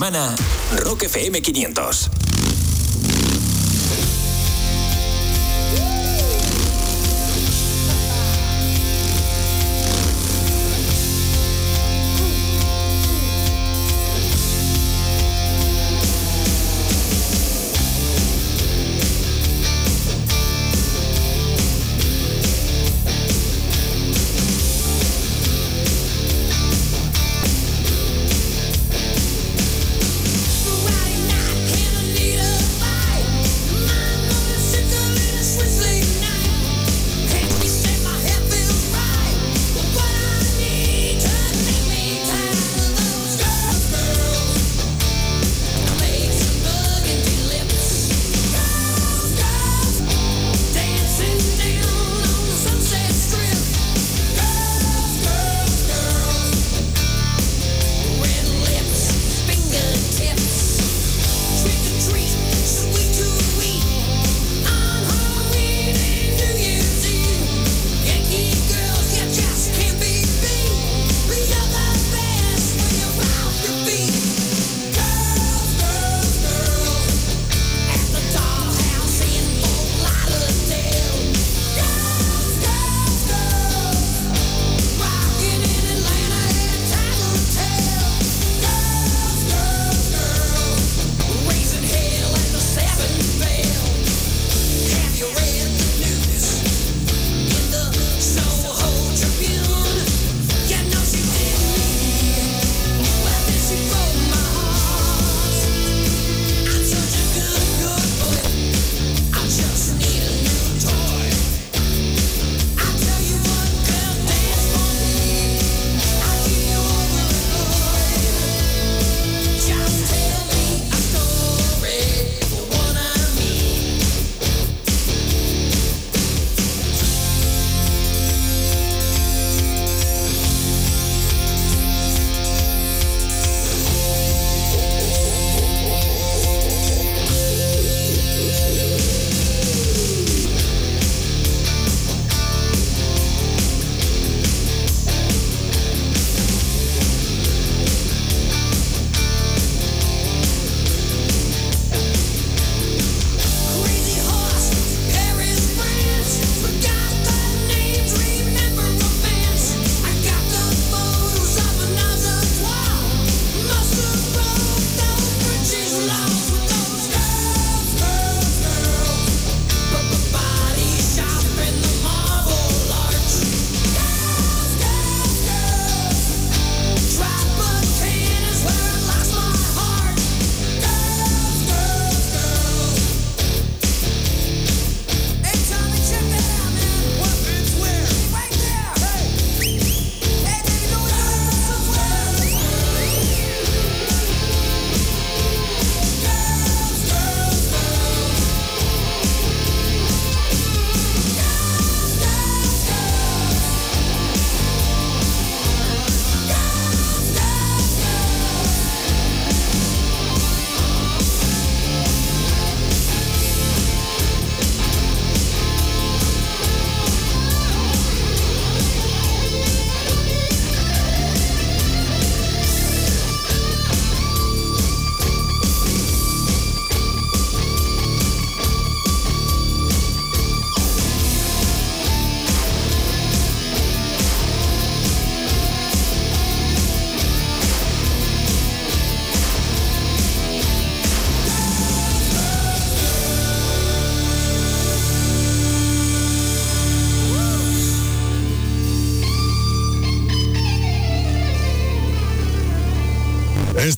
semana, Rock FM 500.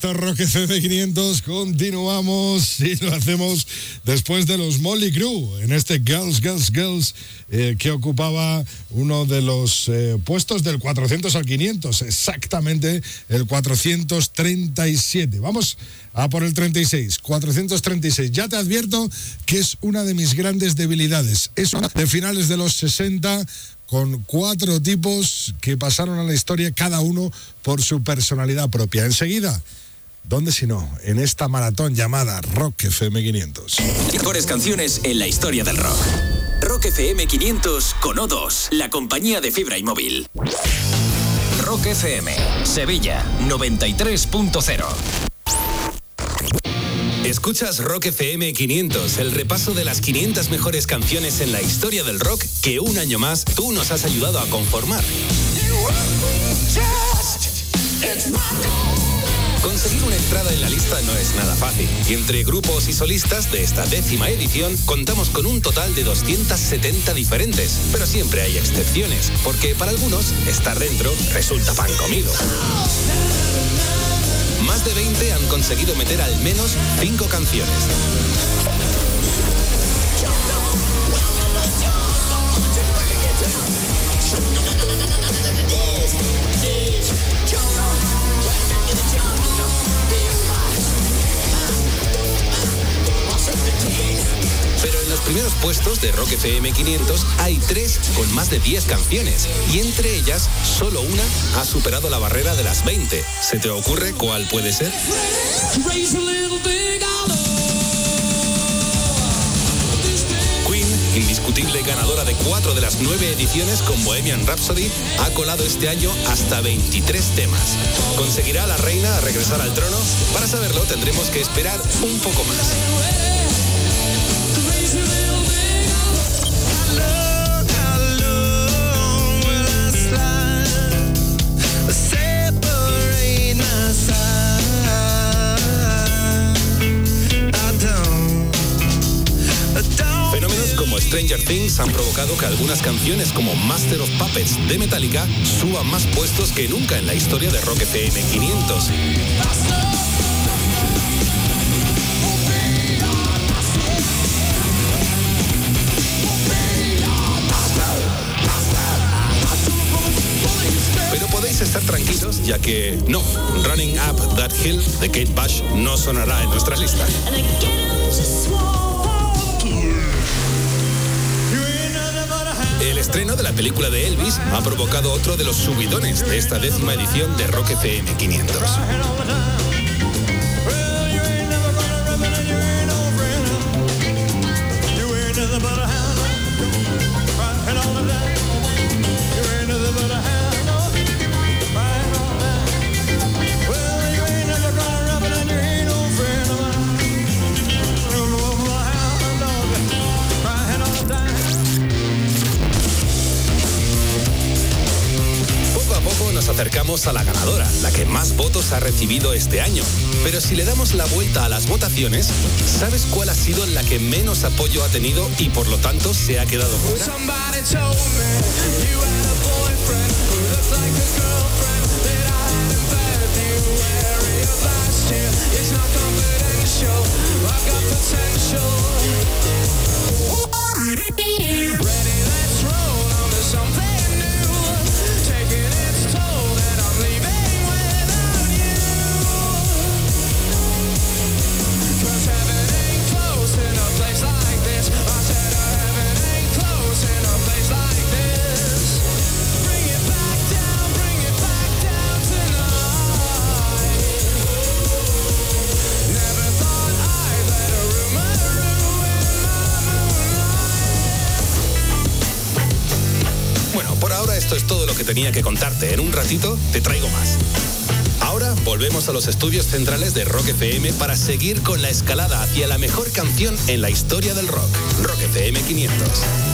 Rock FM 500 continuamos y lo hacemos después de los Molly Crew en este Girls, Girls, Girls eh, que ocupaba uno de los eh, puestos del 400 al 500, exactamente el 437. Vamos a por el 36, 436. Ya te advierto que es una de mis grandes debilidades. Es una de finales de los 60 con cuatro tipos que pasaron a la historia cada uno por su personalidad propia. Enseguida ¿Dónde si no? En esta maratón llamada Rock FM 500. Mejores canciones en la historia del rock. Rock FM 500 con O2, la compañía de fibra y móvil. Rock FM, Sevilla 93.0. Escuchas Rock FM 500, el repaso de las 500 mejores canciones en la historia del rock que un año más tú nos has ayudado a conformar. Conseguir una entrada en la lista no es nada fácil. Y entre grupos y solistas de esta décima edición contamos con un total de 270 diferentes. Pero siempre hay excepciones, porque para algunos estar dentro resulta pan comido. Más de 20 han conseguido meter al menos 5 canciones. Primeros puestos de Rock FM 500 hay tres con más de 10 canciones y entre ellas solo una ha superado la barrera de las 20. ¿Se te ocurre cuál puede ser? Queen, indiscutible ganadora de cuatro de las nueve ediciones con Bohemian Rhapsody, ha colado este año hasta 23 temas. ¿Conseguirá la reina regresar al trono? Para saberlo tendremos que esperar un poco más. Stranger Things han provocado que algunas canciones como Master of Puppets de Metallica suban más puestos que nunca en la historia de Rock FM 500. Estar tranquilos ya que no, Running Up That Hill de Kate Bush no sonará en nuestras listas. El estreno de la película de Elvis ha provocado otro de los subidones de esta décima edición de Rock FM 500. Acercamos a la ganadora, la que más votos ha recibido este año. Pero si le damos la vuelta a las votaciones, ¿sabes cuál ha sido la que menos apoyo ha tenido y por lo tanto se ha quedado fuera? Esto es todo lo que tenía que contarte. En un ratito te traigo más. Ahora volvemos a los estudios centrales de Rock FM para seguir con la escalada hacia la mejor canción en la historia del rock. Rock FM 500.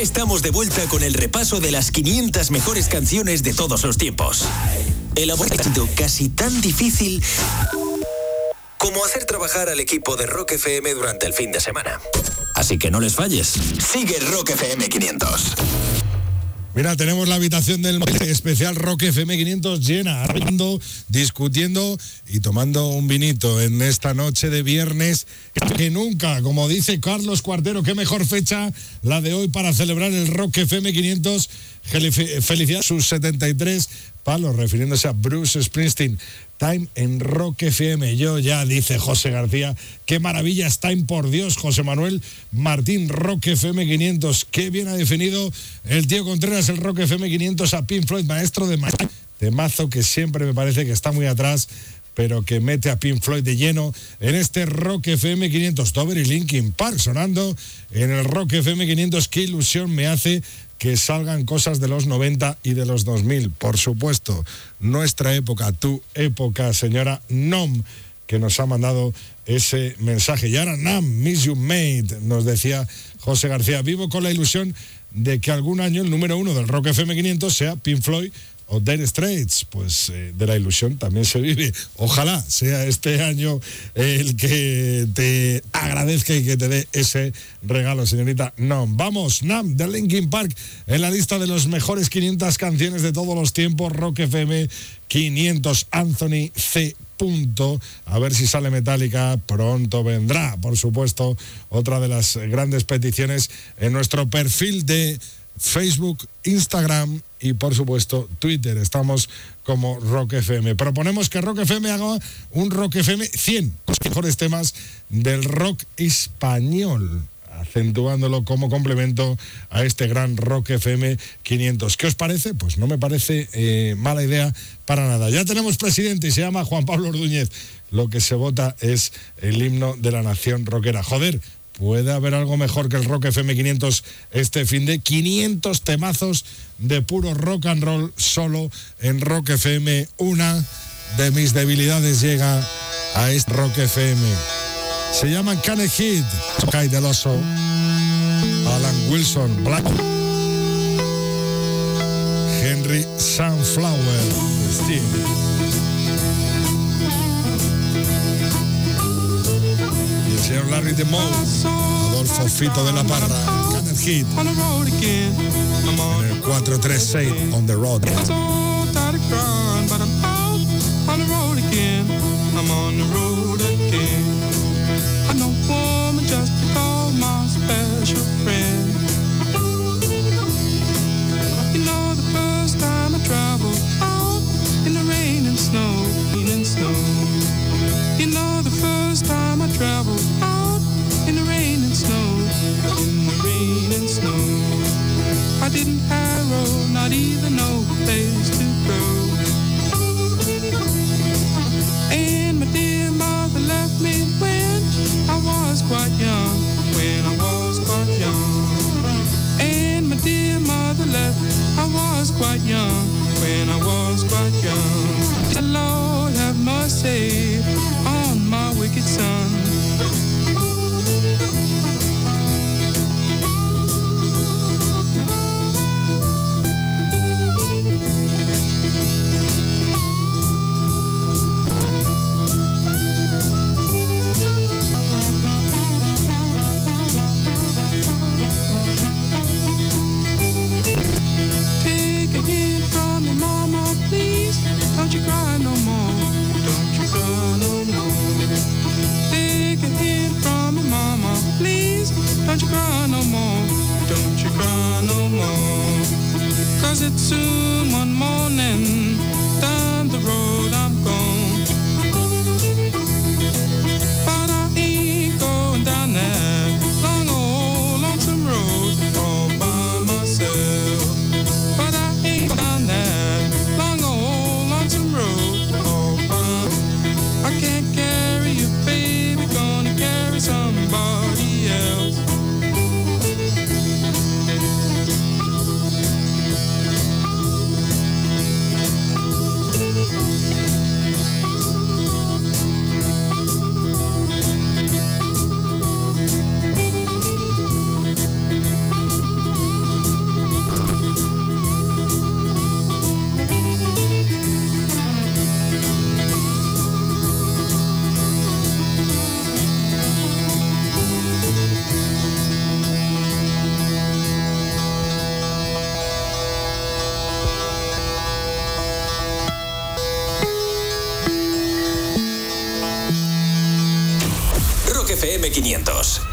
Estamos de vuelta con el repaso de las 500 mejores canciones de todos los tiempos. El sido casi tan difícil como hacer trabajar al equipo de Rock FM durante el fin de semana. Así que no les falles. Sigue Rock FM 500. Mira, tenemos la habitación del especial Rock FM 500 llena, hablando, discutiendo y tomando un vinito en esta noche de viernes que nunca, como dice Carlos Cuartero, qué mejor fecha la de hoy para celebrar el Rock FM 500. Felicidad sus 73 palos, refiriéndose a Bruce Springsteen. Time en Rock FM. Yo ya, dice José García, qué maravilla es Time, por Dios, José Manuel Martín, Rock FM 500. Qué bien ha definido el tío Contreras el Rock FM 500 a Pink Floyd, maestro de, de mazo que siempre me parece que está muy atrás pero que mete a Pink Floyd de lleno en este Rock FM 500. Dover y Linkin Park sonando en el Rock FM 500. Qué ilusión me hace que salgan cosas de los 90 y de los 2000. Por supuesto, nuestra época, tu época, señora Nom, que nos ha mandado ese mensaje. Y ahora Nam, Miss You Made, nos decía José García. Vivo con la ilusión de que algún año el número uno del Rock FM 500 sea Pink Floyd o Dead Straits, pues eh, de la ilusión también se vive. Ojalá sea este año el que te agradezca y que te dé ese regalo, señorita Nam. Vamos, Nam, de Linkin Park, en la lista de los mejores 500 canciones de todos los tiempos, Rock FM 500, Anthony C punto. A ver si sale Metallica. Pronto vendrá, por supuesto, otra de las grandes peticiones en nuestro perfil de Facebook, Instagram y por supuesto Twitter. Estamos como Rock FM. Proponemos que Rock FM haga un Rock FM 100, los mejores temas del rock español acentuándolo como complemento a este gran Rock FM 500. ¿Qué os parece? Pues no me parece eh, mala idea para nada. Ya tenemos presidente y se llama Juan Pablo Ordúñez. Lo que se vota es el himno de la nación rockera. Joder, ¿Puede haber algo mejor que el Rock FM 500 este fin de 500 temazos de puro rock and roll solo en Rock FM? Una de mis debilidades llega a este Rock FM. Se llaman Cane Hit, Sky del Oso, Alan Wilson, Black, Henry Sunflower, Steve. Señor Larry de Moe, Adolfo Fito de la Parra, Kenneth Heat, en el 436 On the Road. Traveled out in the rain and snow, in the rain and snow. I didn't have not even no place to go. And my dear mother left me when I was quite young, when I was quite young. And my dear mother left, I was quite young, when I was quite young. The Lord have mercy FM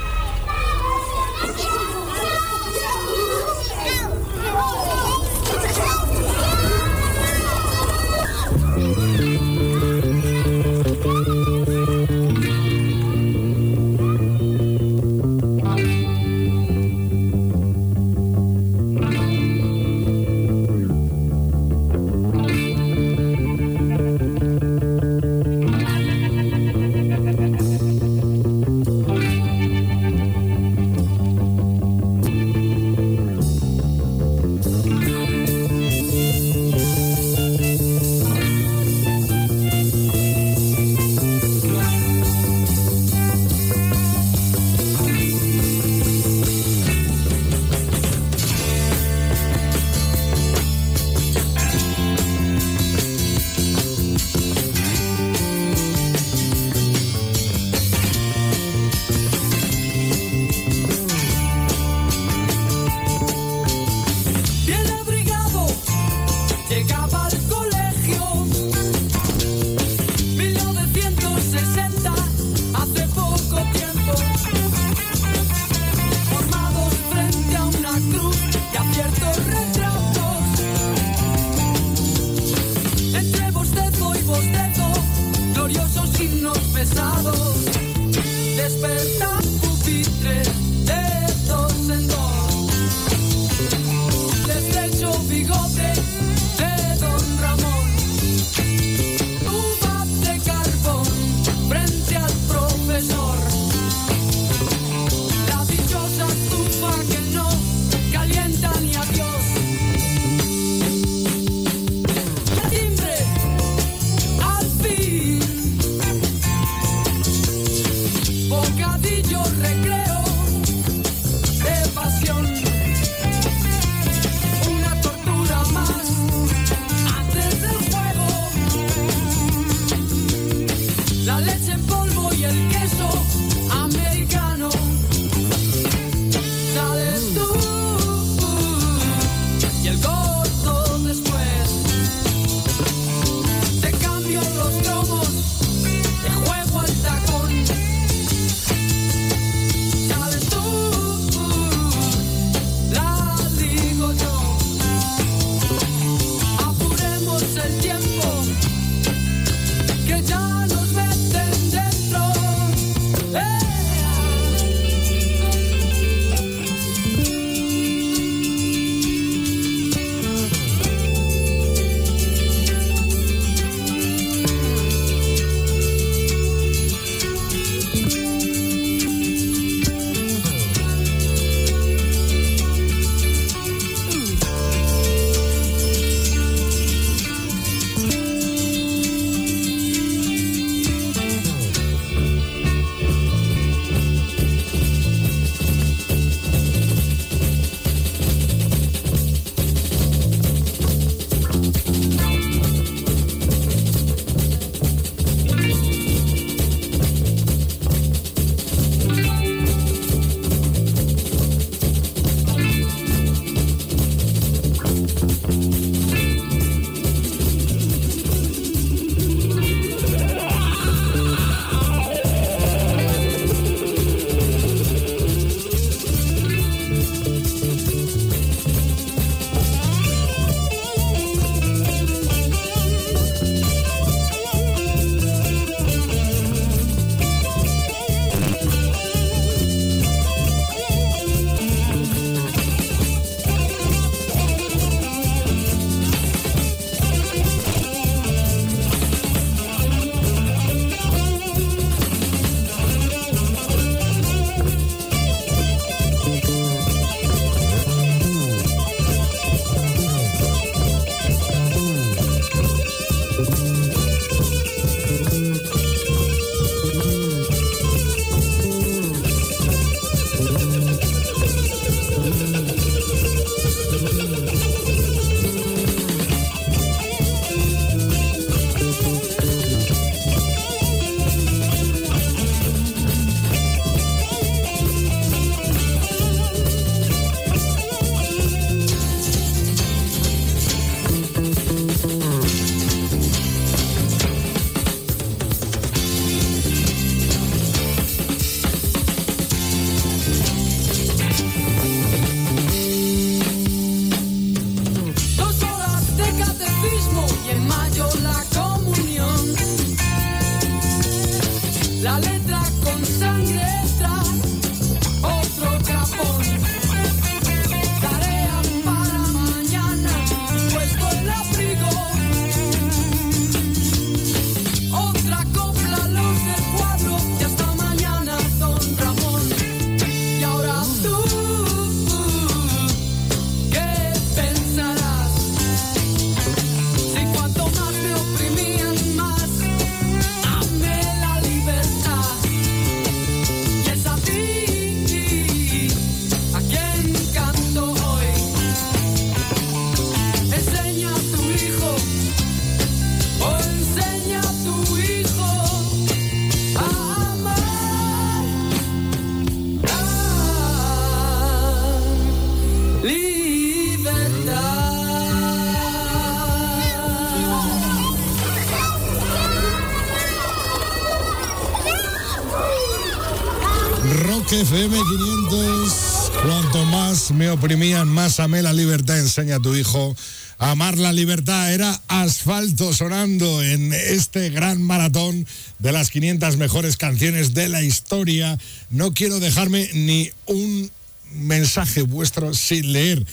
oprimían, más amé la libertad. Enseña a tu hijo a amar la libertad. Era asfalto sonando en este gran maratón de las 500 mejores canciones de la historia. No quiero dejarme ni un mensaje vuestro sin leer.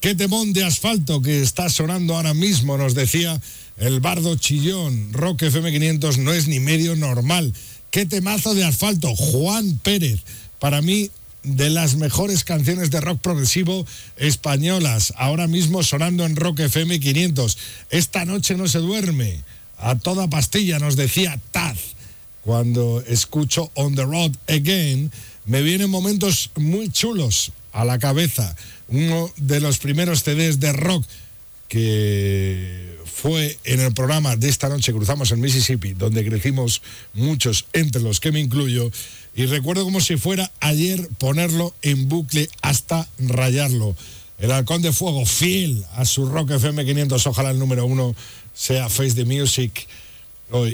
Qué temón de asfalto que está sonando ahora mismo, nos decía el bardo chillón. Rock FM 500 no es ni medio normal. Qué temazo de asfalto. Juan Pérez. Para mí, de las mejores canciones de rock progresivo españolas, ahora mismo sonando en Rock FM 500. Esta noche no se duerme. A toda pastilla nos decía Taz. Cuando escucho On the Road Again, me vienen momentos muy chulos a la cabeza. Uno de los primeros CDs de rock que fue en el programa de esta noche Cruzamos el Mississippi, donde crecimos muchos, entre los que me incluyo, y recuerdo como si fuera ayer ponerlo en bucle hasta rayarlo. El Halcón de Fuego, fiel a su Rock FM 500, ojalá el número uno sea Face the Music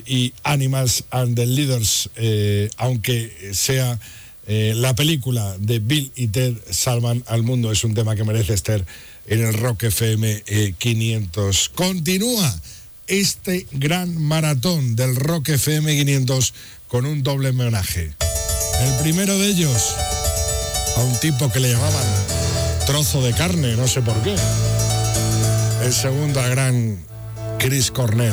y Animals and the Leaders, eh, aunque sea eh, la película de Bill y Ted Salman al mundo, es un tema que merece estar en el Rock FM 500. Eh, Continúa este gran maratón del Rock FM 500 con un doble homenaje. El primero de ellos a un tipo que le llamaban trozo de carne, no sé por qué. El segundo a gran Chris Cornell.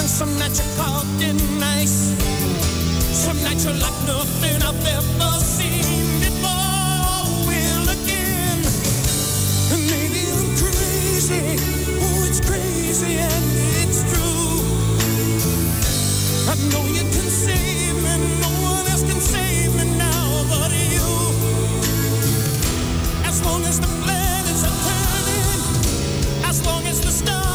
and some nights you're talking nice. Some nights you're like nothing I've ever seen before. Will again, and maybe I'm crazy. Oh, it's crazy and it's true. I know you can save me. No one else can save me now but you. As long as the planets are turning, as long as the stars.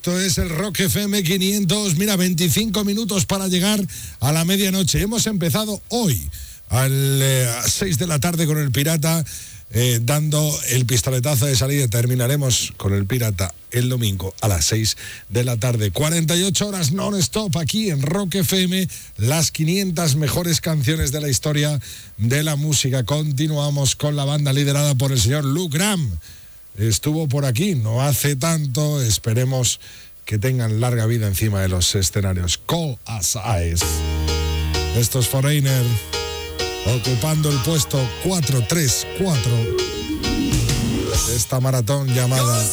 Esto es el Rock FM 500. Mira, 25 minutos para llegar a la medianoche. Hemos empezado hoy eh, a 6 de la tarde con el Pirata. Eh, dando el pistoletazo de salida. Terminaremos con el Pirata el domingo a las 6 de la tarde. 48 horas non-stop aquí en Rock FM, las 500 mejores canciones de la historia de la música. Continuamos con la banda liderada por el señor Luke Graham estuvo por aquí no hace tanto. Esperemos que tengan larga vida encima de los escenarios. Call as Eyes. Estos Foreigner ocupando el puesto 434 de esta maratón llamada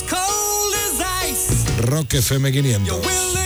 Rock FM 500.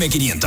FM500.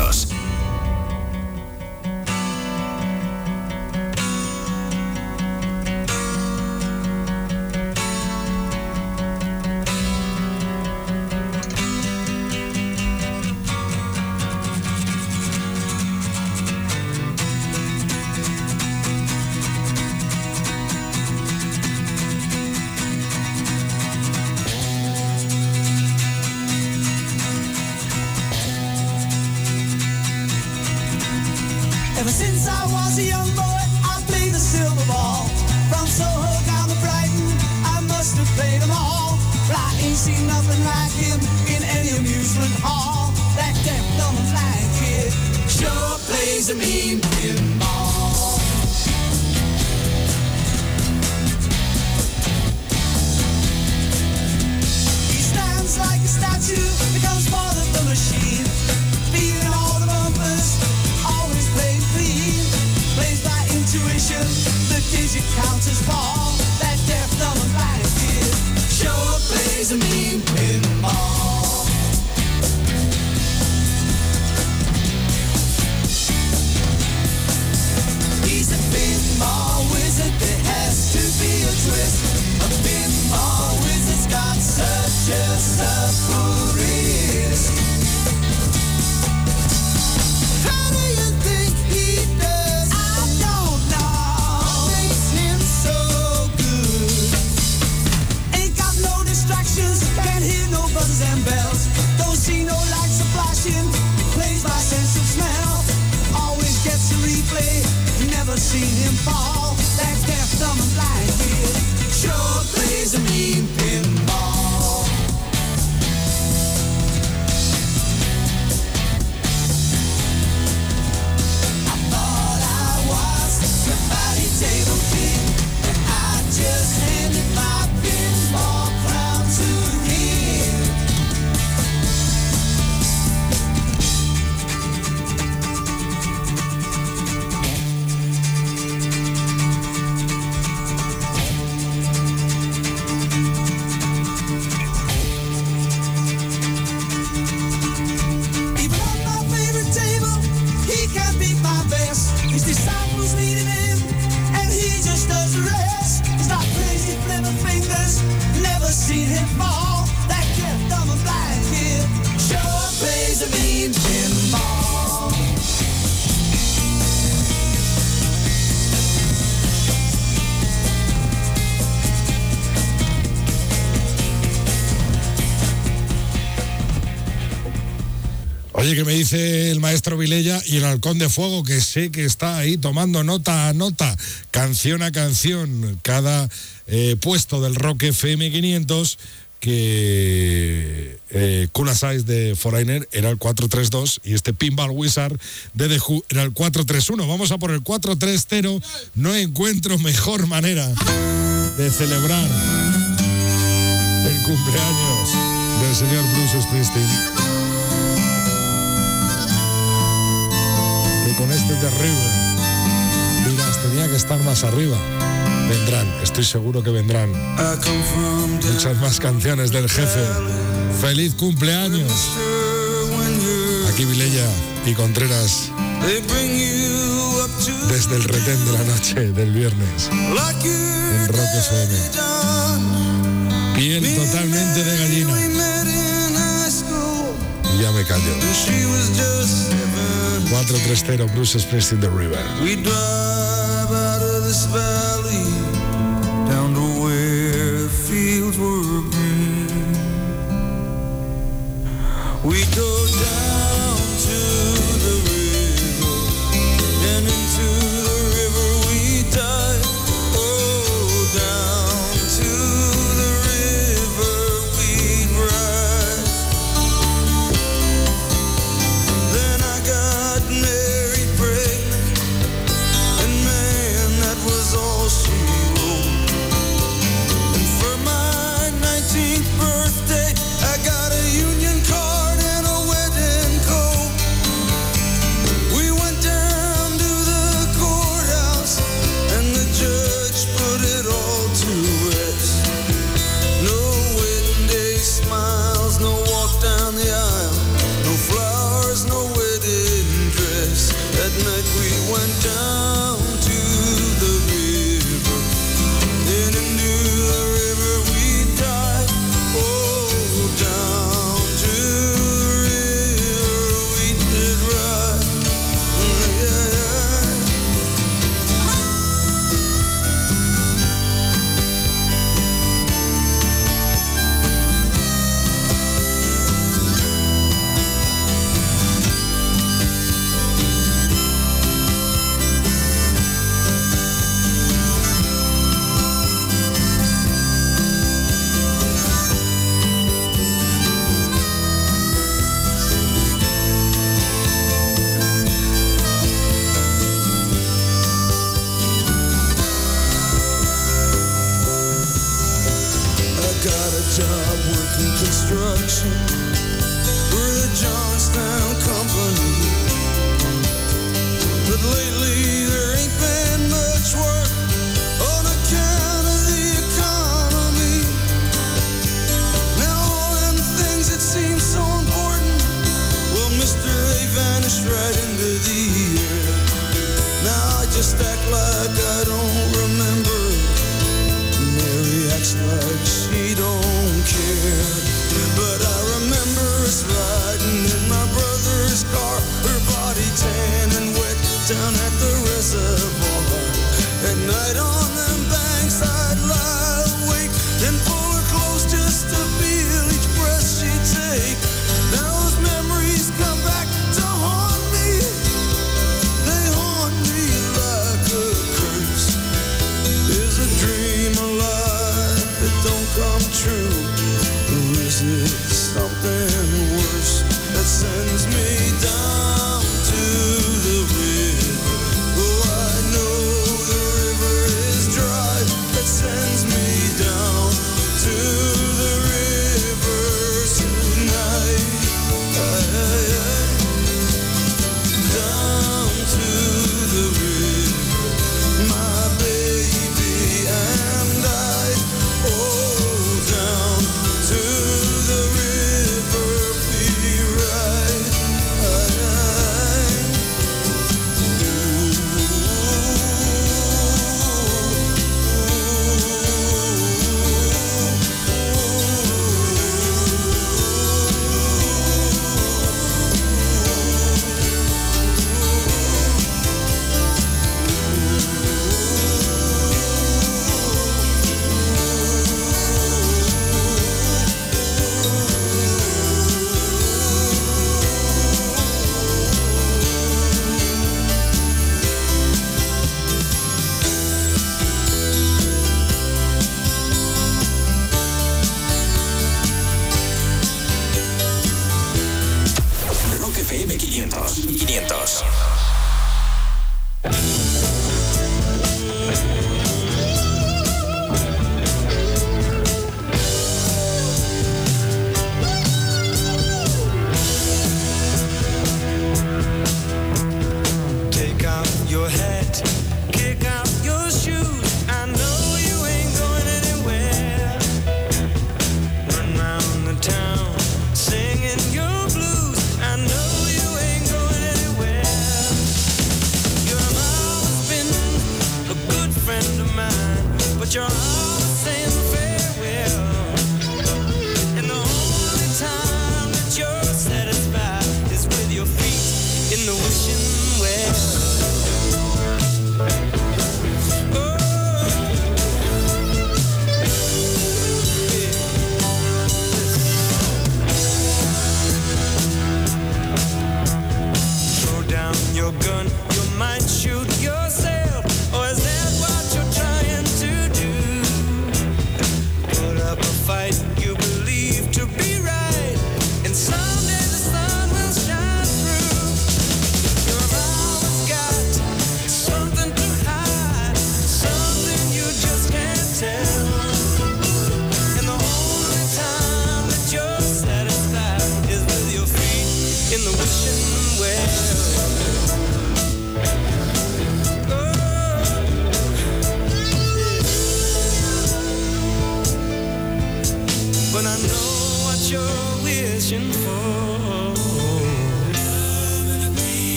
Y el halcón de fuego, que sé que está ahí tomando nota a nota, canción a canción, cada eh, puesto del Rock FM 500 que eh, Cool Size de Foreigner era el 432 y este Pinball Wizard de The era el 431. Vamos a por el 430. No encuentro mejor manera de celebrar el cumpleaños del señor Bruce Springsteen. Con este terrible. Dirás, tenía que estar más arriba. Vendrán, estoy seguro que vendrán. Muchas más canciones del jefe. Feliz cumpleaños. Aquí Vilella y Contreras. Desde el retén de la noche del viernes. En Rock FM. Piel totalmente de gallina. Ya me callo. 430 Bruce Springsteen The River. We drive out of this valley down to where the fields were green. We go down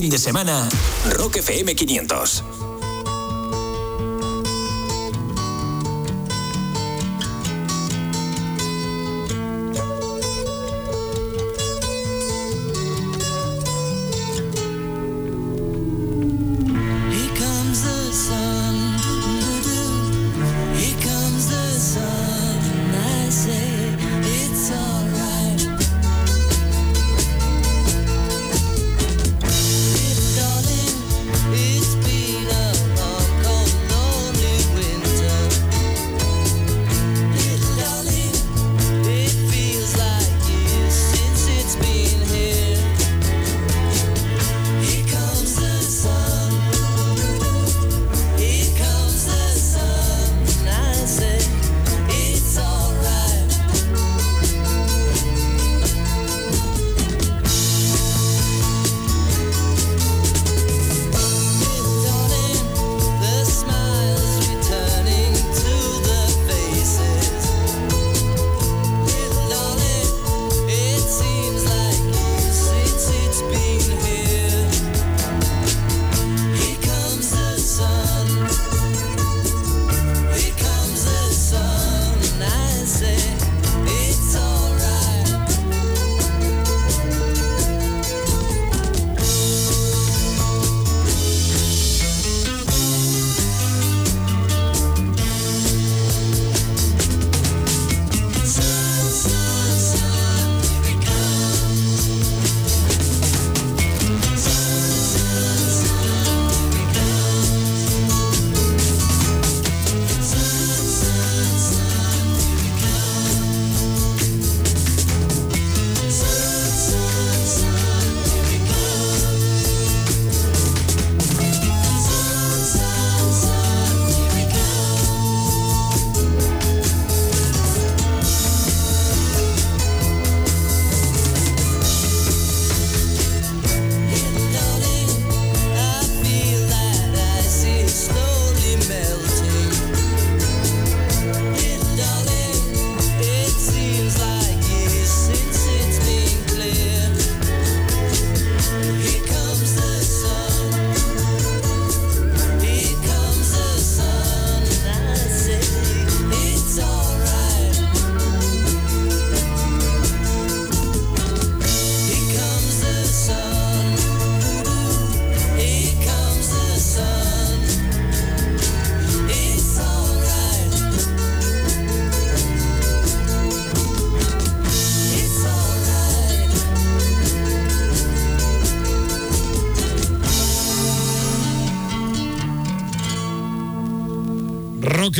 fin de semana, Rock FM 500.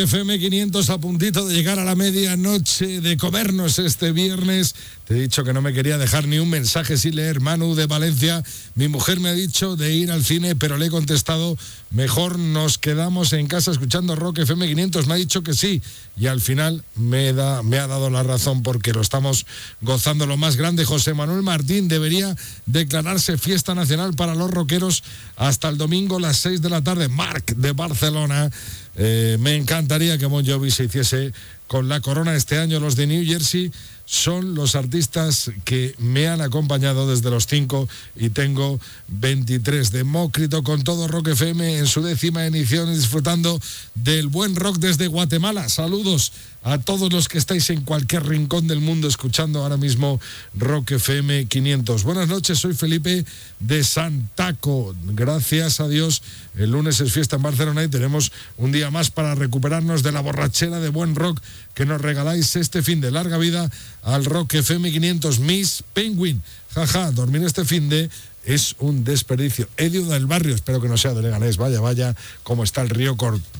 FM 500 a puntito de llegar a la medianoche, de comernos este viernes. Te he dicho que no me quería dejar ni un mensaje sin leer. Manu de Valencia, mi mujer me ha dicho de ir al cine, pero le he contestado, mejor nos quedamos en casa escuchando Rock FM 500. Me ha dicho que sí y al final me, da, me ha dado la razón porque lo estamos gozando lo más grande. José Manuel Martín debería declararse fiesta nacional para los rockeros hasta el domingo a las 6 de la tarde. Marc de Barcelona eh, me encantaría que Bon Jovi se hiciese con la corona este año. Los de New Jersey son los artistas que me han acompañado desde los 5 y tengo 23. Demócrito con todo Rock FM en su décima edición disfrutando del buen rock desde Guatemala. Saludos a todos los que estáis en cualquier rincón del mundo escuchando ahora mismo Rock FM 500. Buenas noches, soy Felipe de Santaco. Gracias a Dios, el lunes es fiesta en Barcelona y tenemos un día más para recuperarnos de la borrachera de buen rock que nos regaláis este fin de larga vida al Rock FM 500 Miss Penguin. Jaja, dormir este fin de es un desperdicio. Edio del barrio, espero que no sea de Leganés, vaya, vaya, cómo está el río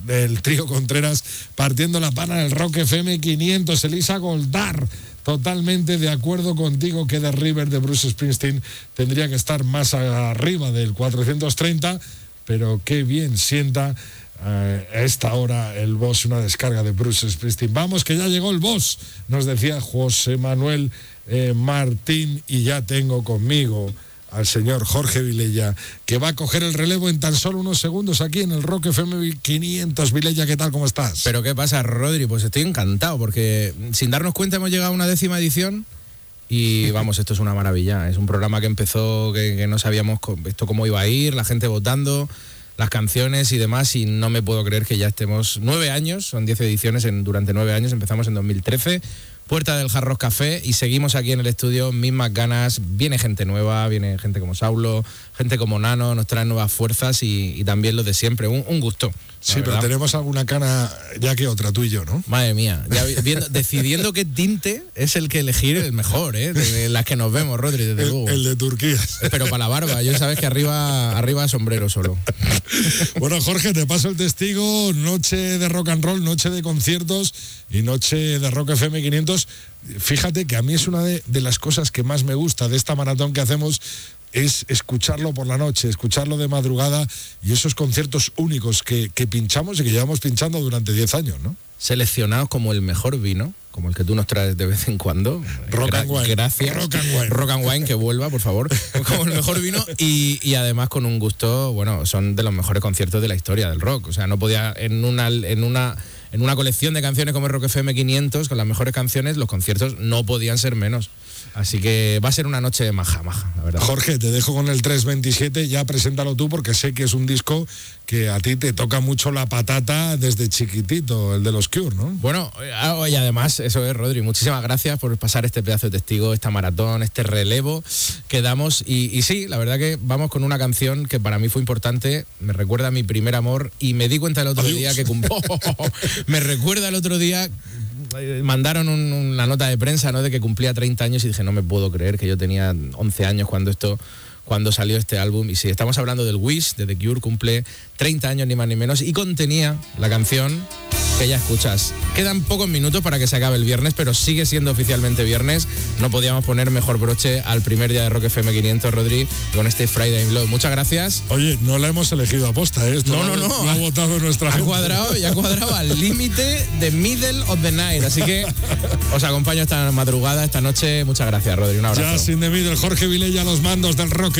del trío Contreras partiendo la pana del Rock FM 500, Elisa Goldar. Totalmente de acuerdo contigo que The River de Bruce Springsteen tendría que estar más arriba del 430, pero qué bien sienta eh, a esta hora el boss, una descarga de Bruce Springsteen. Vamos, que ya llegó el boss, nos decía José Manuel eh, Martín, y ya tengo conmigo al señor Jorge Vilella, que va a coger el relevo en tan solo unos segundos aquí en el Rock FM 500. Vilella, ¿qué tal? ¿Cómo estás? Pero ¿qué pasa, Rodri? Pues estoy encantado, porque sin darnos cuenta hemos llegado a una décima edición Y vamos, esto es una maravilla. Es un programa que empezó, que, no sabíamos esto cómo iba a ir, la gente votando, las canciones y demás. Y no me puedo creer que ya estemos nueve años, son diez ediciones en, durante nueve años. Empezamos en 2013 puerta del Jarros Café y seguimos aquí en el estudio, mismas ganas, viene gente nueva, viene gente como Saulo, gente como Nano, nos traen nuevas fuerzas y, también los de siempre, un, gusto. Sí, pero tenemos alguna cana ya que otra, tú y yo, ¿no? Madre mía, ya decidiendo qué tinte es el que elegir el mejor, ¿eh? De, las que nos vemos, Rodri, desde el, El de Turquía. Pero para la barba, yo sabes que arriba, arriba sombrero solo. bueno, Jorge, te paso el testigo, noche de rock and roll, noche de conciertos y noche de Rock FM 500. Fíjate que a mí es una de, las cosas que más me gusta de esta maratón que hacemos es escucharlo por la noche, escucharlo de madrugada y esos conciertos únicos que, pinchamos y que llevamos pinchando durante 10 años, ¿no? Seleccionados como el mejor vino, como el que tú nos traes de vez en cuando. Rock and wine. Gracias. Rock and wine. Rock and wine, que vuelva, por favor. Como el mejor vino y, y, además con un gusto, bueno, son de los mejores conciertos de la historia del rock. O sea, no podía en una, en una en una colección de canciones como Rock FM 500, con las mejores canciones, los conciertos no podían ser menos. Así que va a ser una noche maja, maja, la verdad. Jorge, te dejo con el 327, ya preséntalo tú porque sé que es un disco que a ti te toca mucho la patata desde chiquitito, el de los Cure, ¿no? Bueno, ah, y además, eso es, Rodri, muchísimas gracias por pasar este pedazo de testigo, esta maratón, este relevo que damos. Y, y sí, la verdad que vamos con una canción que para mí fue importante, me recuerda a mi primer amor y me di cuenta el otro día que cumplió. me recuerda el otro día eh, mandaron una nota de prensa ¿no? de que cumplía 30 años y dije, no me puedo creer que yo tenía 11 años cuando esto cuando salió este álbum. Y si estamos hablando del Wish, de The Cure, cumple 30 años ni más ni menos y contenía la canción que ya escuchas. Quedan pocos minutos para que se acabe el viernes, pero sigue siendo oficialmente viernes. No podíamos poner mejor broche al primer día de Rock FM 500, Rodri, con este Friday in Love. Muchas gracias. Oye, no la hemos elegido a posta, ¿eh? no, no, no. ha votado nuestra ha cuadrado, ya ha cuadrado al límite de middle of the night. Así que os acompaño esta madrugada, esta noche. Muchas gracias, Rodri. Un abrazo. Ya sin the middle, Jorge Vilella, los mandos del Rock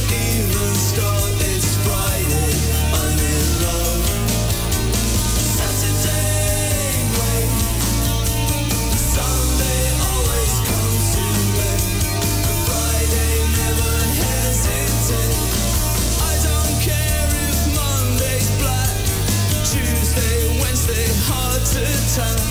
time.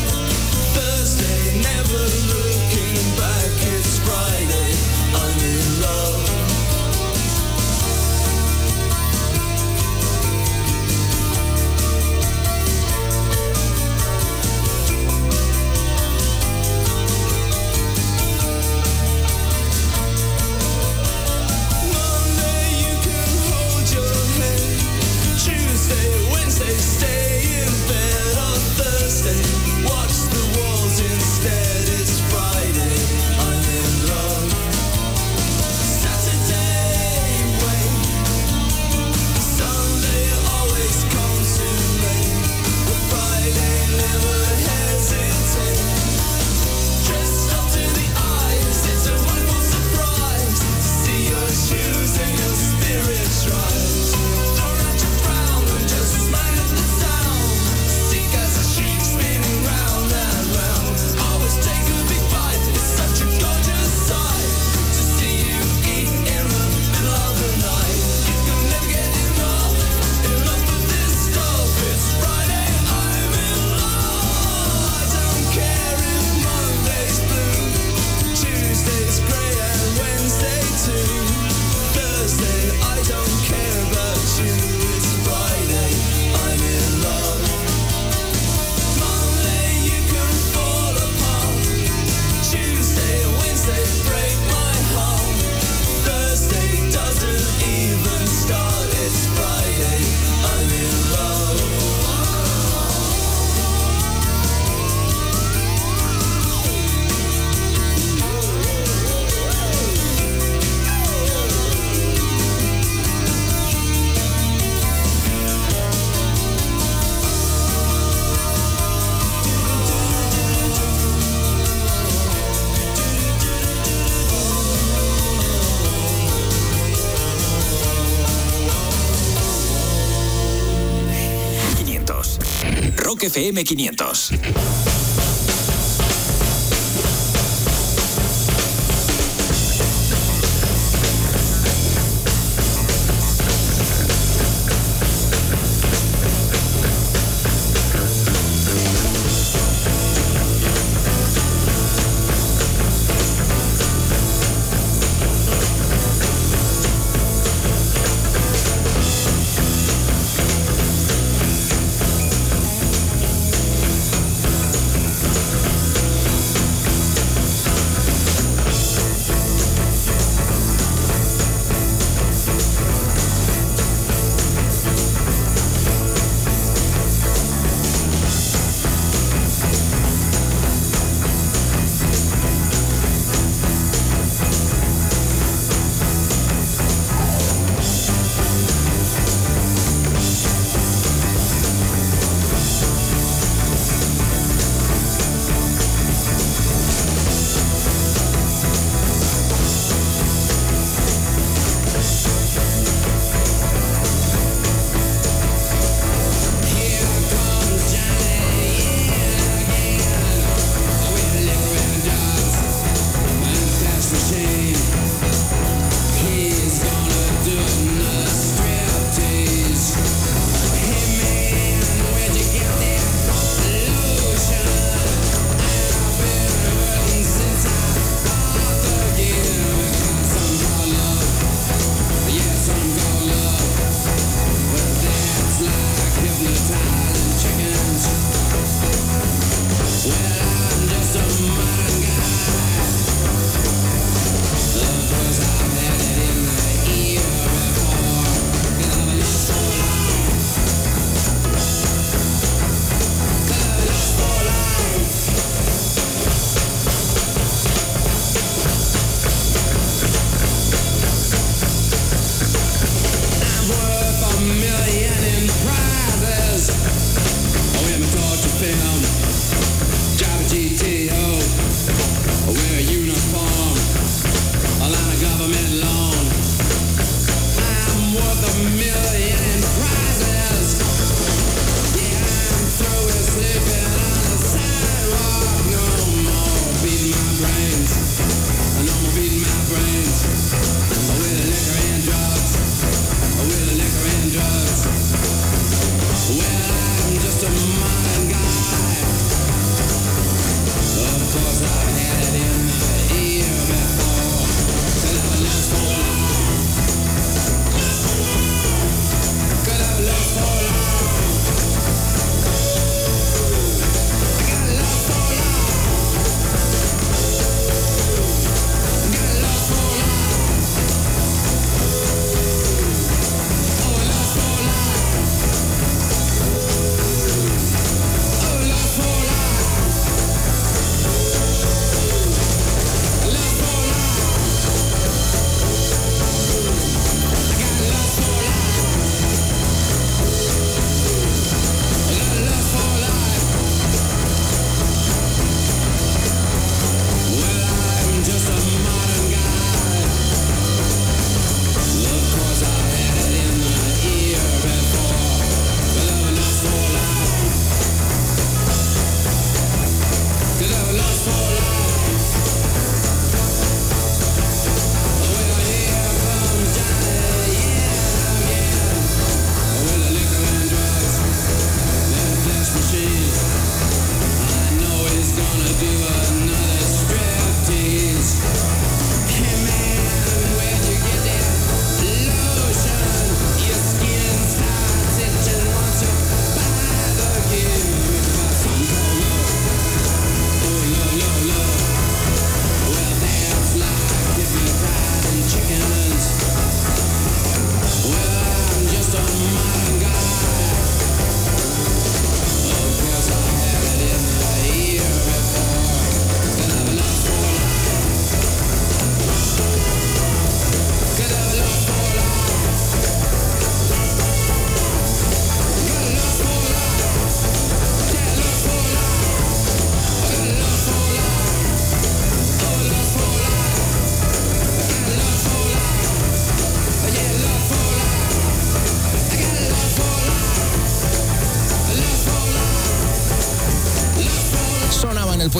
AM500.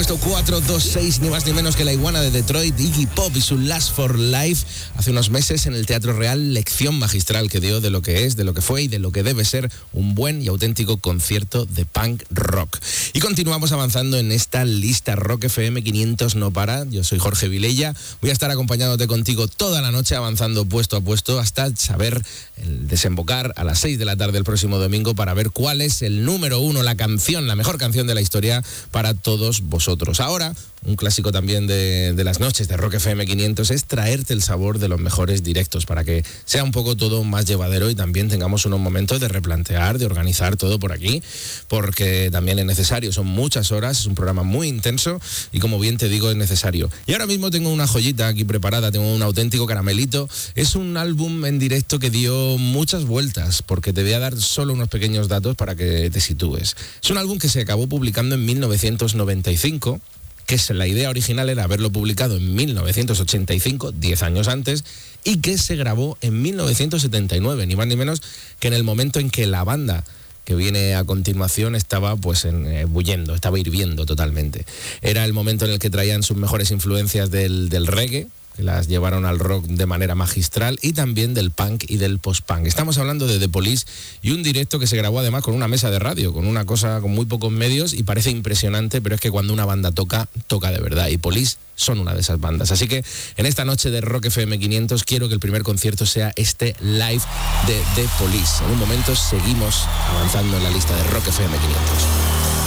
Puesto 426, ni más ni menos que la iguana de Detroit, Iggy Pop y su Last for Life, hace unos meses en el Teatro Real, lección magistral que dio de lo que es, de lo que fue y de lo que debe ser un buen y auténtico concierto de punk rock. Y continuamos avanzando en esta lista Rock FM 500 no para. Yo soy Jorge Vilella, voy a estar acompañándote contigo toda la noche avanzando puesto a puesto hasta saber desembocar a las 6 de la tarde el próximo domingo para ver cuál es el número uno, la canción, la mejor canción de la historia para todos vosotros. Ahora, un clásico también de, las noches de Rock FM 500 es traerte el sabor de los mejores directos para que sea un poco todo más llevadero y también tengamos unos momentos de replantear, de organizar todo por aquí, porque también es necesario, son muchas horas, es un programa muy intenso y como bien te digo es necesario. Y ahora mismo tengo una joyita aquí preparada, tengo un auténtico caramelito, es un álbum en directo que dio muchas vueltas, porque te voy a dar solo unos pequeños datos para que te sitúes. Es un álbum que se acabó publicando en 1995 que la idea original era haberlo publicado en 1985, 10 años antes, y que se grabó en 1979, ni más ni menos que en el momento en que la banda que viene a continuación estaba pues en, eh, estaba hirviendo totalmente. Era el momento en el que traían sus mejores influencias del reggae, las llevaron al rock de manera magistral y también del punk y del post-punk. Estamos hablando de The Police y un directo que se grabó además con una mesa de radio, con una cosa con muy pocos medios y parece impresionante, pero es que cuando una banda toca, toca de verdad y Police son una de esas bandas. Así que en esta noche de Rock FM 500 quiero que el primer concierto sea este live de The Police. En un momento seguimos avanzando en la lista de Rock FM 500.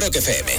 Rock FM.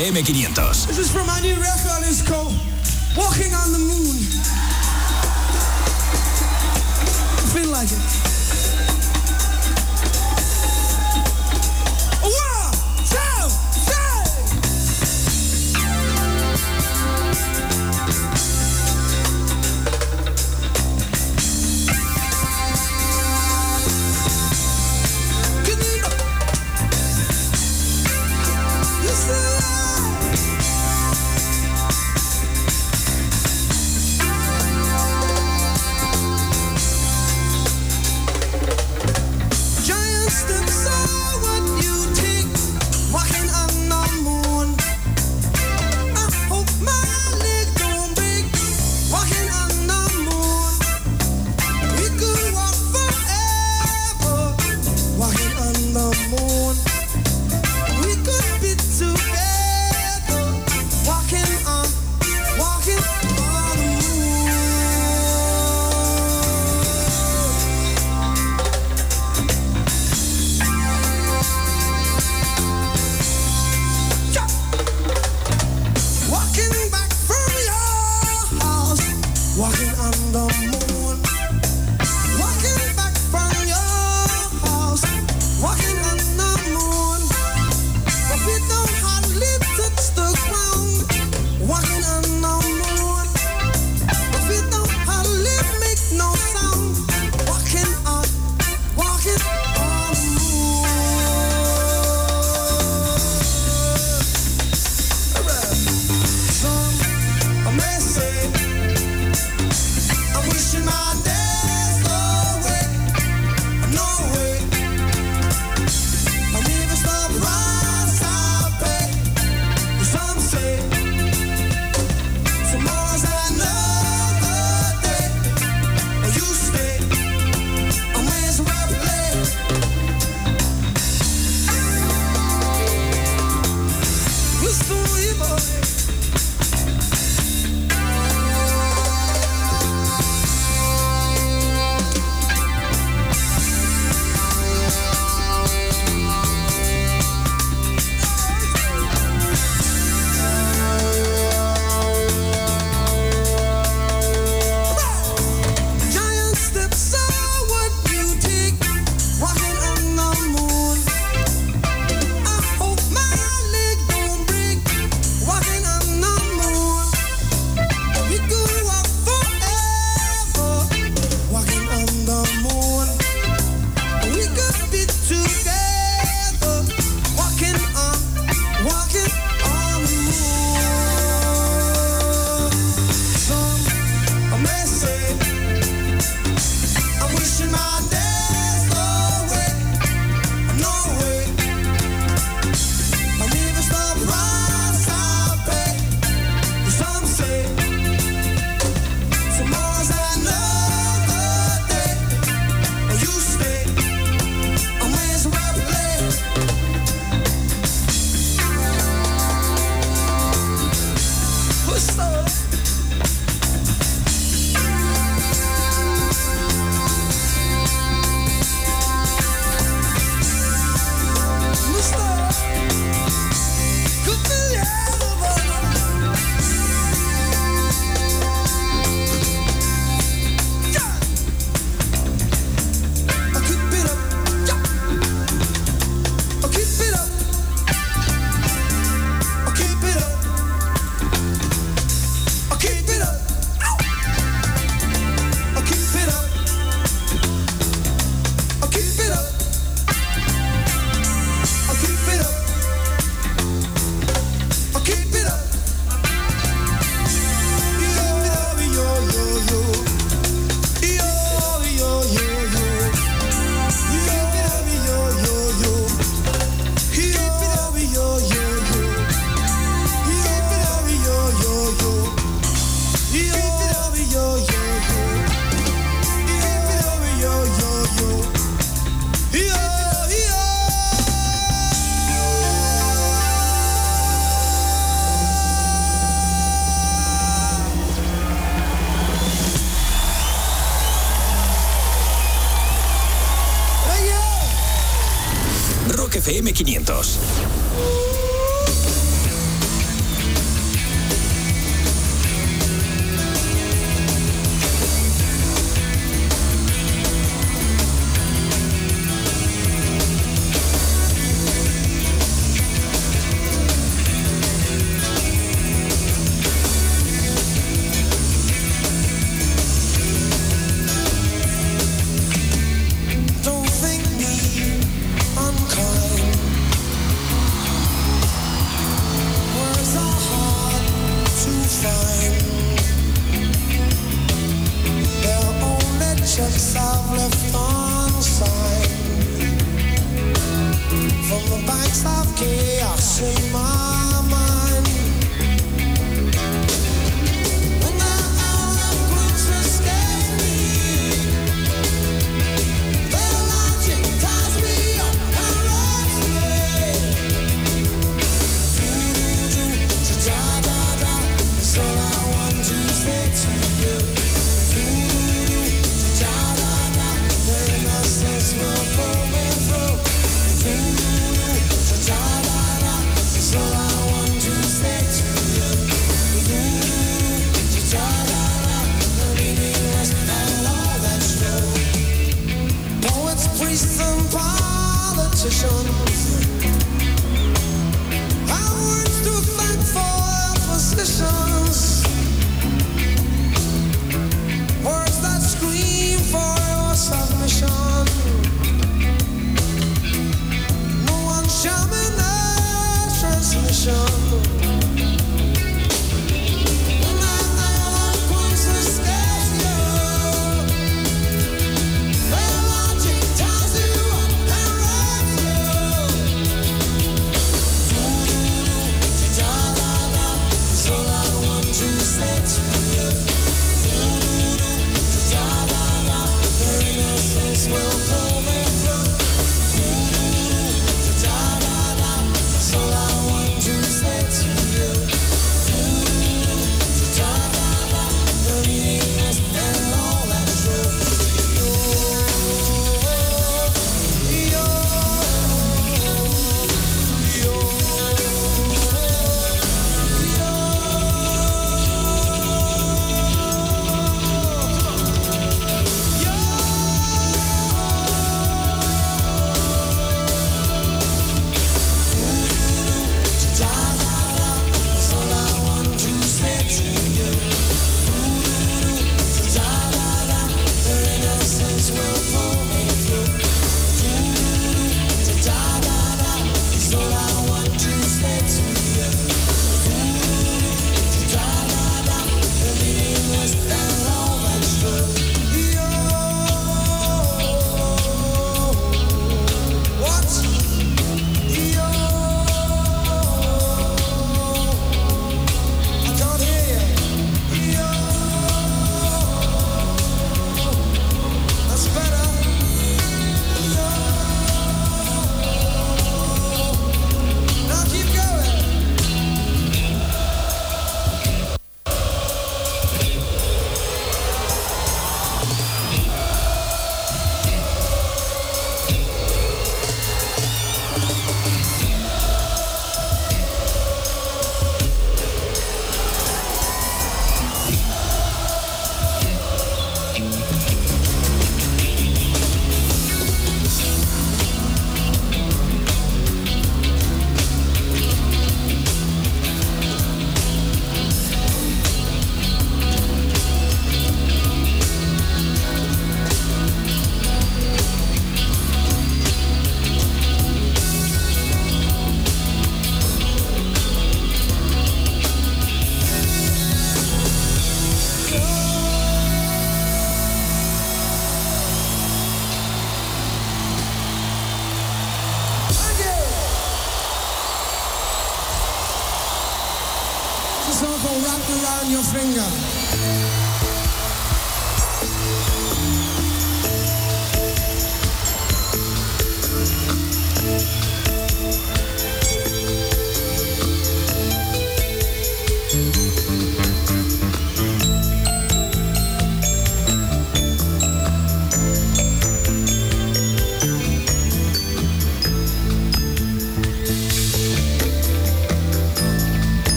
FM 500.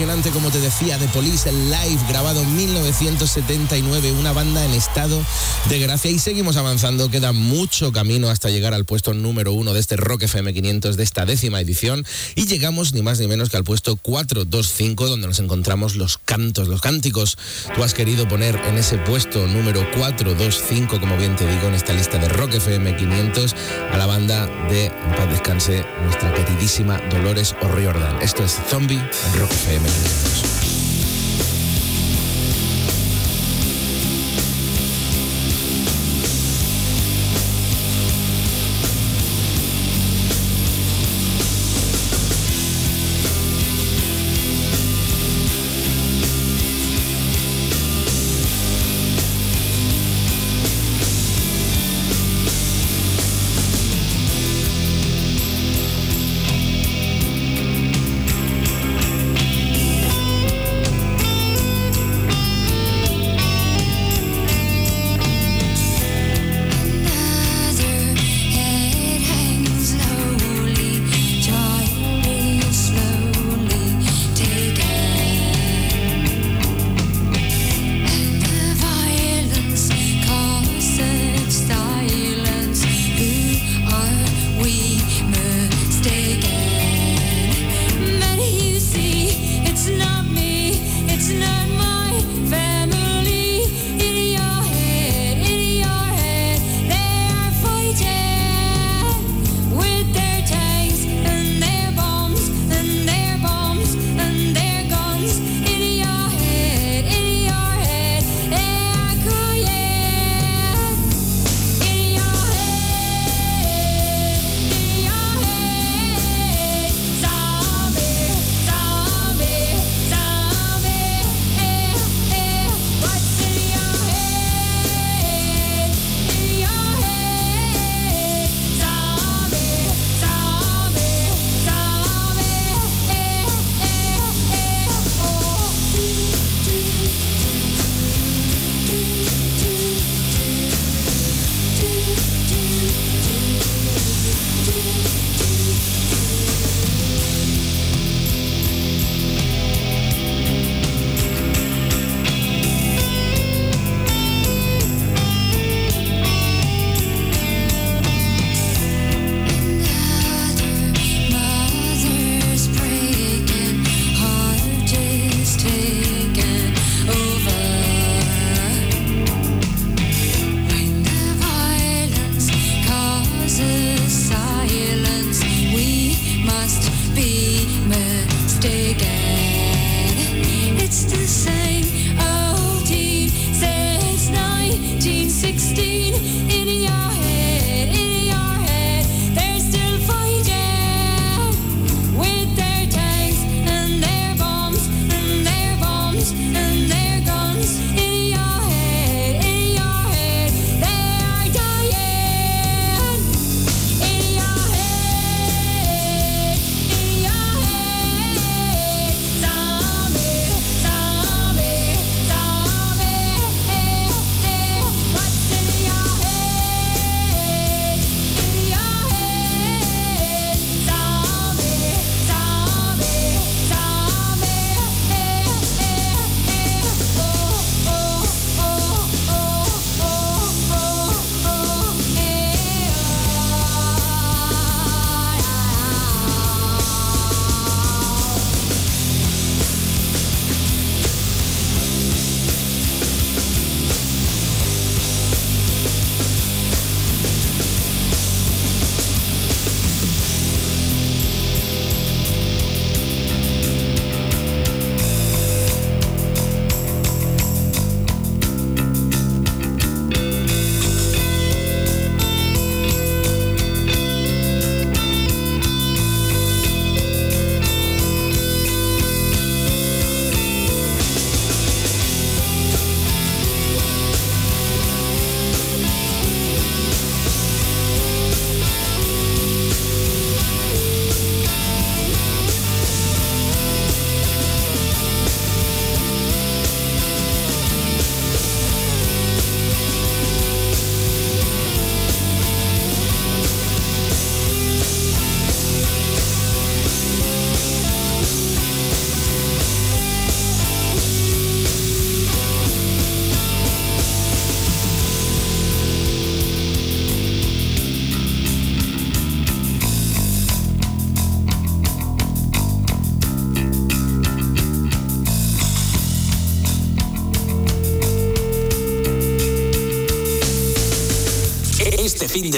Impresionante como te decía, de Police, live grabado en 1979, una banda en estado de gracia. Y seguimos avanzando, queda mucho camino hasta llegar al puesto número uno de este Rock FM 500 de esta décima edición. Y llegamos ni más ni menos que al puesto 425 donde nos encontramos los cantos, los cánticos. Tú has querido poner en ese puesto número 425, como bien te digo, en esta lista de Rock FM 500 a la banda de, en paz descanse, nuestra queridísima Dolores O'Riordan. Esto es Zombie en Rock FM 500.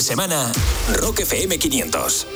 semana, Rock FM 500.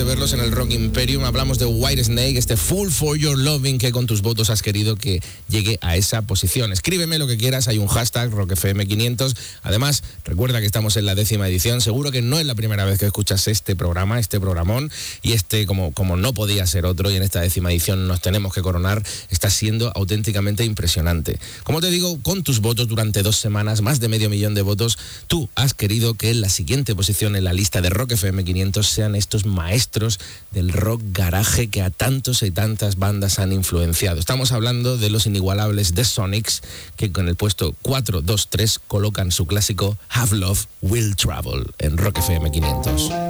de verlos en el Rock Imperium. Hablamos de White Snake, este Full for Your Loving que con tus votos has querido que llegue a esa posición. Escríbeme lo que quieras, hay un hashtag RockFM500. Además, recuerda que estamos en la décima edición. Seguro que no es la primera vez que escuchas este programa, este programón. Y este, como, como no podía ser otro, y en esta décima edición nos tenemos que coronar, está siendo auténticamente impresionante. Como te digo, con tus votos durante dos semanas, más de medio millón de votos tú has querido que en la siguiente posición en la lista de Rock FM 500 sean estos maestros del rock garaje que a tantos y tantas bandas han influenciado. Estamos hablando de los inigualables The Sonics, que con el puesto 4, 2, 3 colocan su clásico Have Love, Will Travel en Rock FM 500.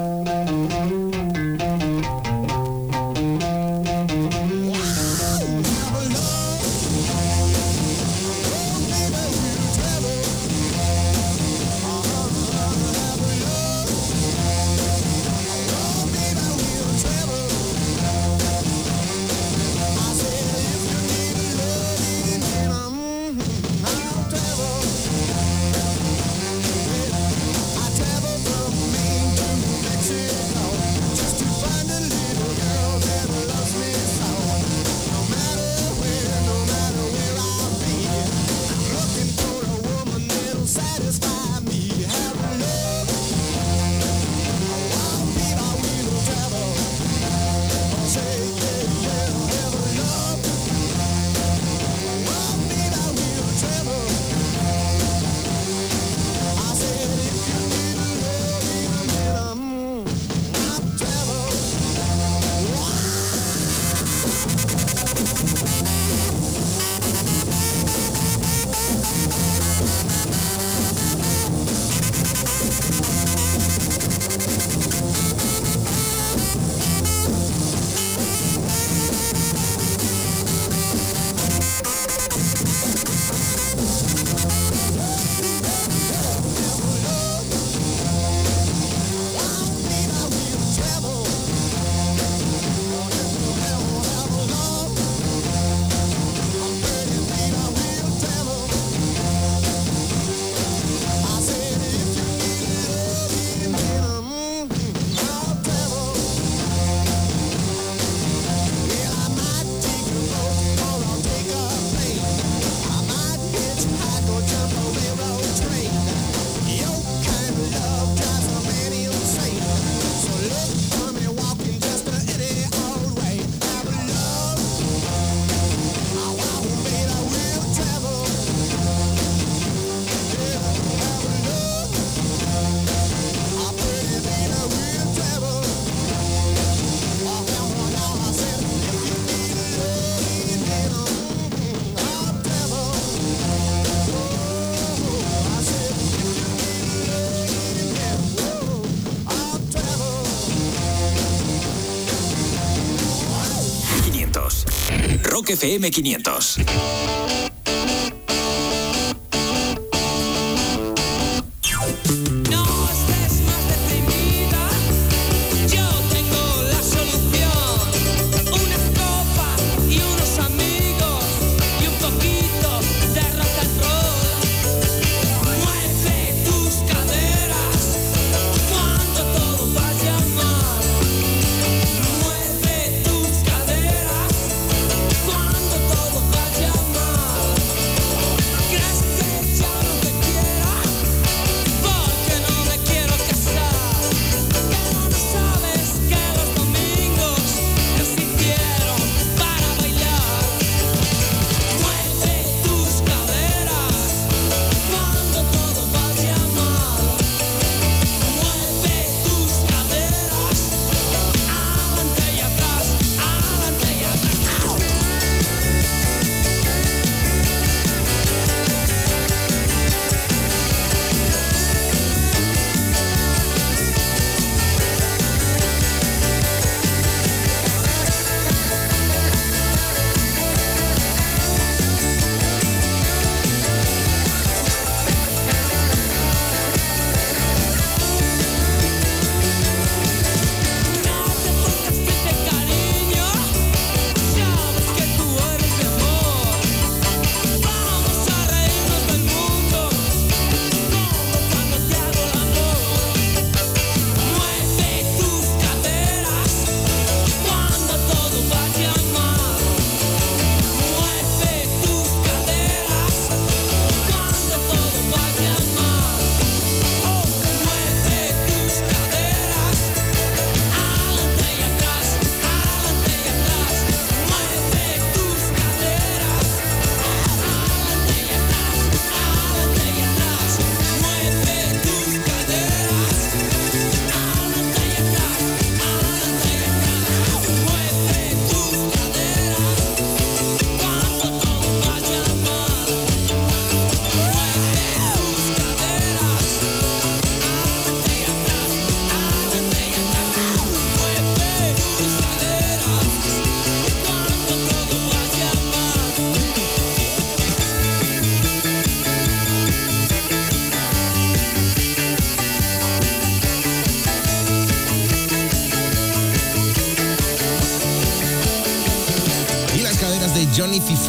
FM 500.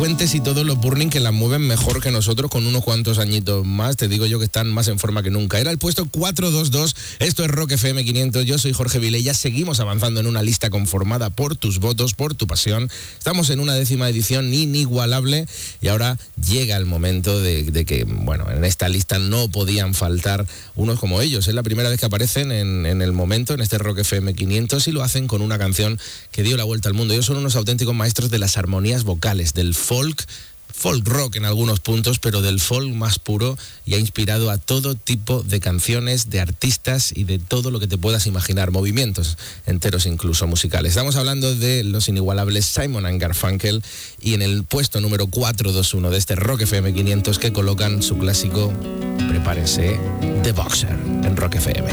Cifuentes y todos los Burning que las mueven mejor que nosotros con unos cuantos añitos más. Te digo yo que están más en forma que nunca. Era el puesto 422. Esto es Rock FM 500. Yo soy Jorge Vilella. Seguimos avanzando en una lista conformada por tus votos, por tu pasión. Estamos en una décima edición inigualable y ahora llega el momento de, que, bueno, en esta lista no podían faltar unos como ellos. Es la primera vez que aparecen en, en el momento, en este Rock FM 500 y lo hacen con una canción que dio la vuelta al mundo. Ellos son unos auténticos maestros de las armonías vocales, del folk, folk rock en algunos puntos, pero del folk más puro y ha inspirado a todo tipo de canciones, de artistas y de todo lo que te puedas imaginar, movimientos enteros incluso musicales. Estamos hablando de los inigualables Simon and Garfunkel y en el puesto número 421 de este Rock FM 500 que colocan su clásico, prepárense, The Boxer en Rock FM.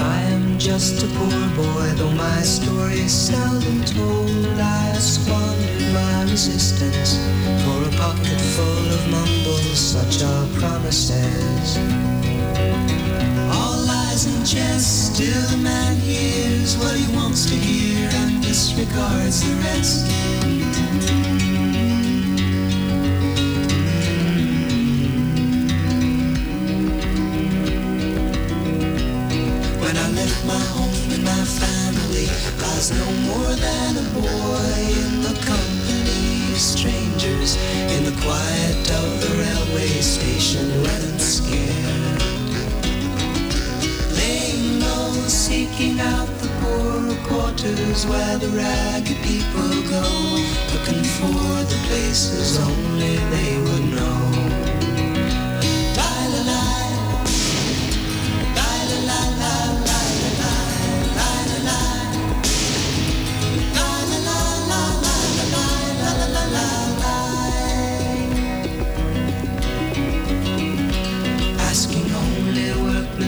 Pocket full of mumbles, such are promises. All lies and jest, still the man hears what he wants to hear and disregards the rest.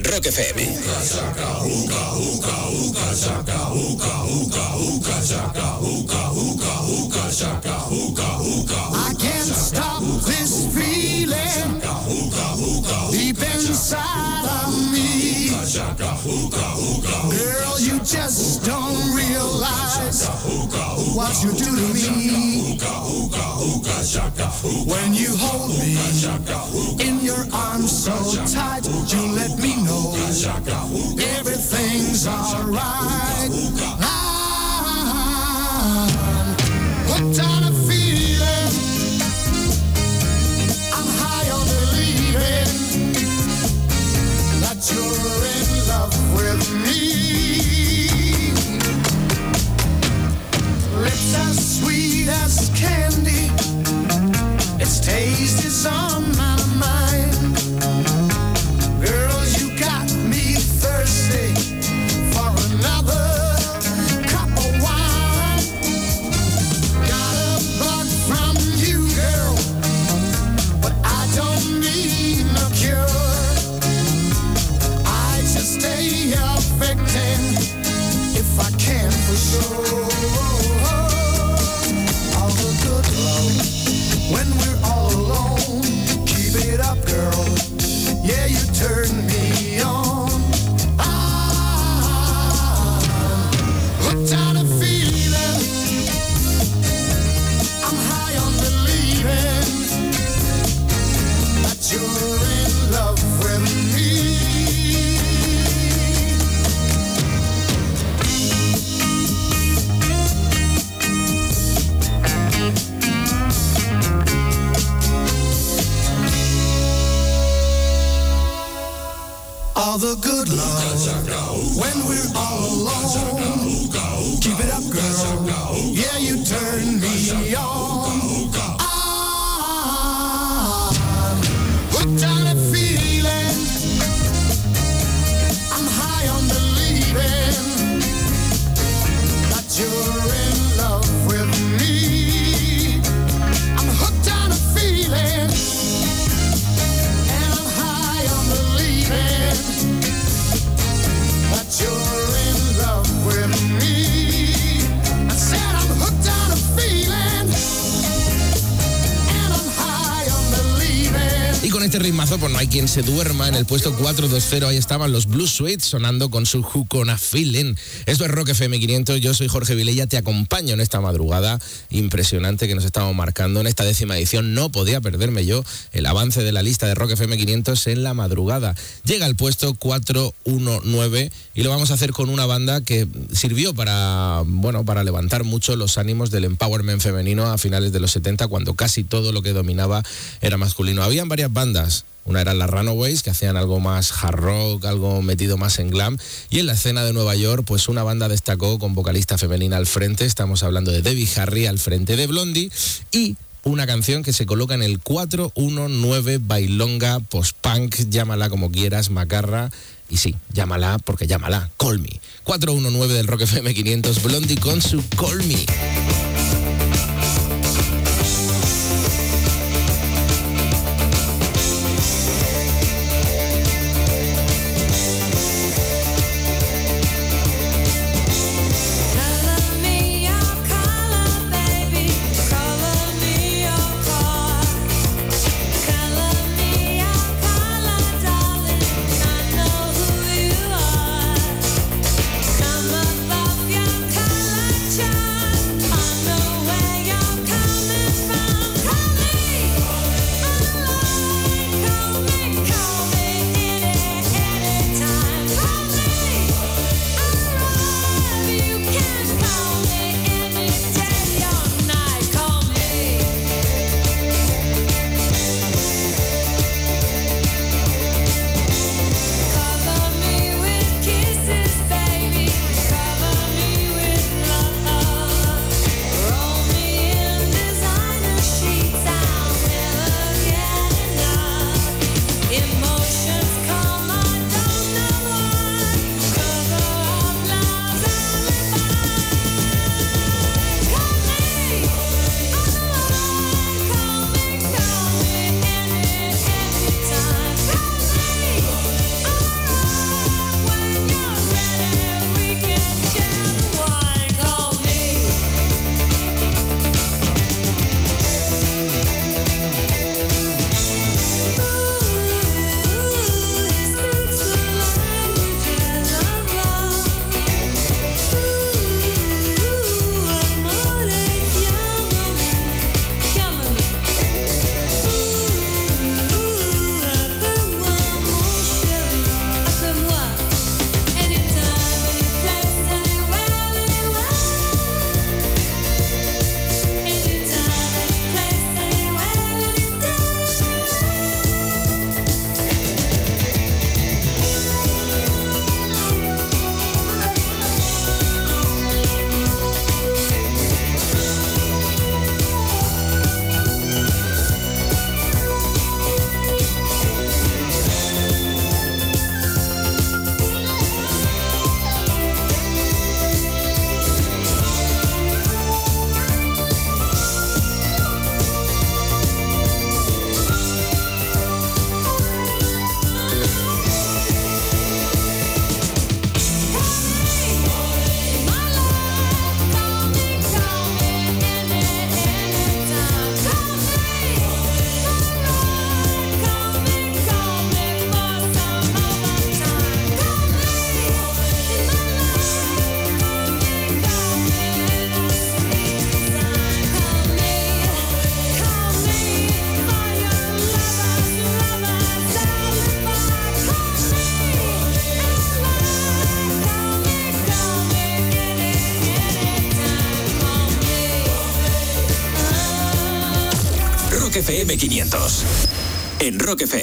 Rock FM. I can't stop this feeling. Girl, you just don't realize. what you do to me. When you hold me in your arms so tight, you let me know everything's alright. Duerma. En el puesto 420 ahí estaban los Blue Suites sonando con su Hook on a Feeling. Esto es Rock FM 500. Yo soy Jorge Vilella. Te acompaño en esta madrugada impresionante que nos estamos marcando en esta décima edición. No podía perderme yo el avance de la lista de Rock FM 500 en la madrugada. Llega al puesto 419 y lo vamos a hacer con una banda que sirvió para, bueno, para levantar mucho los ánimos del empowerment femenino a finales de los 70 cuando casi todo lo que dominaba era masculino. Habían varias bandas. Una eran las Runaways, que hacían algo más hard rock, algo metido más en glam. Y en la escena de Nueva York, pues una banda destacó con vocalista femenina al frente. Estamos hablando de Debbie Harry al frente de Blondie. Y una canción que se coloca en el 419 Bailonga Post-Punk, llámala como quieras, macarra. Y sí, llámala porque llámala, Call Me. 419 del Rock FM 500, Blondie con su Call Me. Rock FM.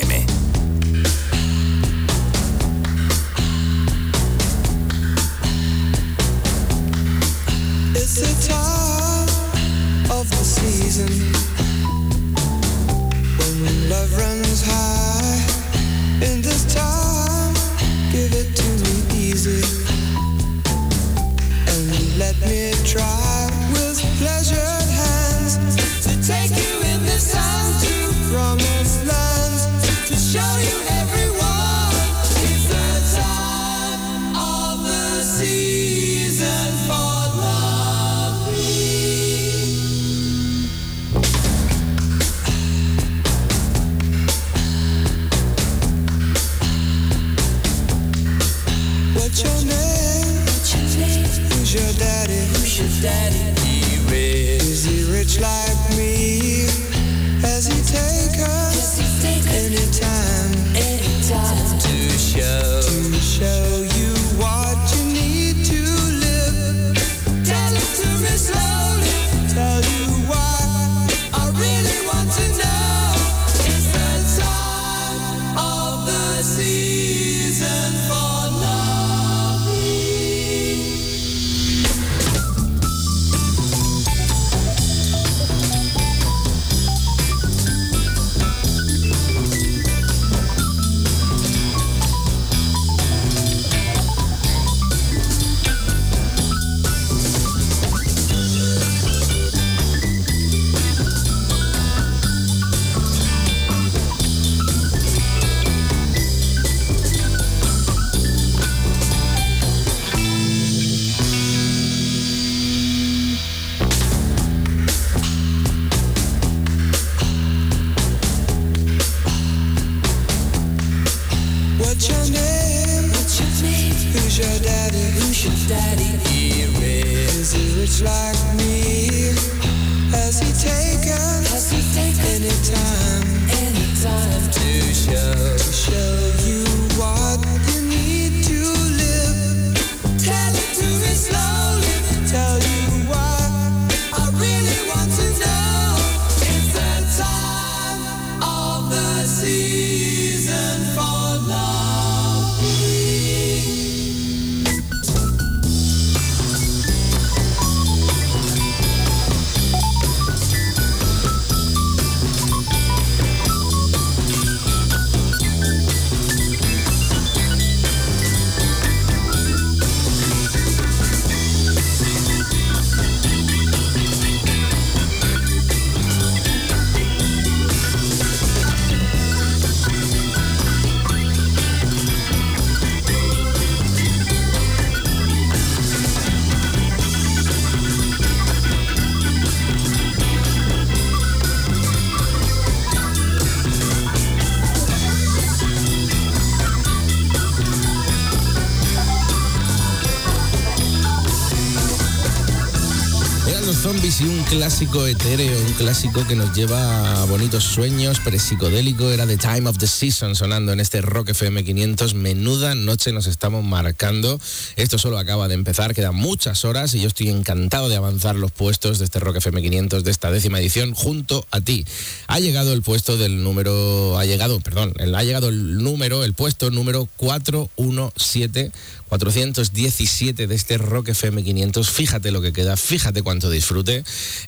Clásico etéreo, un clásico que nos lleva a bonitos sueños, psicodélico. Era The Time of the Season sonando en este Rock FM 500. Menuda noche nos estamos marcando. Esto solo acaba de empezar, quedan muchas horas y yo estoy encantado de avanzar los puestos de este Rock FM 500 de esta décima edición junto a ti. Ha llegado el puesto del número, ha llegado, perdón, ha llegado el número, el puesto número 417. 417 de este Rock FM 500. Fíjate lo que queda, fíjate cuánto disfrute.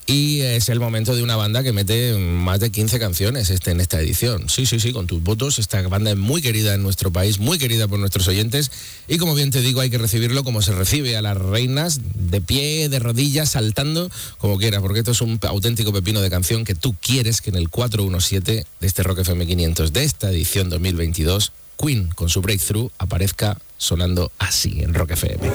Y es el momento de una banda que mete más de 15 canciones este, en esta edición. Sí, sí, sí, con tus votos. Esta banda es muy querida en nuestro país, muy querida por nuestros oyentes. Y como bien te digo, hay que recibirlo como se recibe a las reinas, de pie, de rodillas, saltando, como quieras, porque esto es un auténtico pepino de canción que tú quieres que en el 417 de este Rock FM 500 de esta edición 2022 Queen con su breakthrough aparezca sonando así en Rock FM.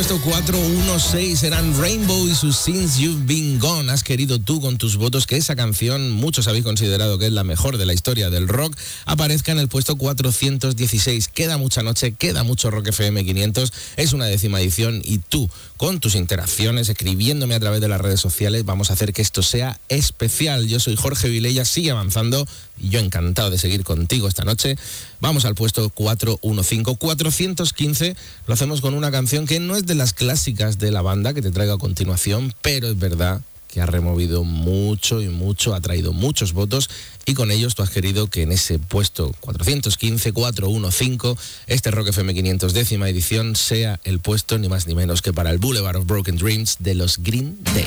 Puesto 416 eran Rainbow y sus Since You've Been Gone. Has querido tú con tus votos que esa canción, muchos habéis considerado que es la mejor de la historia del rock, aparezca en el puesto 416. Queda mucha noche, queda mucho Rock FM 500. Es una décima edición y tú, con tus interacciones, escribiéndome a través de las redes sociales, vamos a hacer que esto sea especial. Yo soy Jorge Vilella, sigue avanzando y yo encantado de seguir contigo esta noche. Vamos al puesto 415. 415 lo hacemos con una canción que no es de las clásicas de la banda que te traigo a continuación, pero es verdad que ha removido mucho y mucho, ha traído muchos votos y con ellos tú has querido que en ese puesto 415, 415, este Rock FM 500 décima edición sea el puesto ni más ni menos que para el Boulevard of Broken Dreams de los Green Day.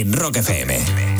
en Rock FM.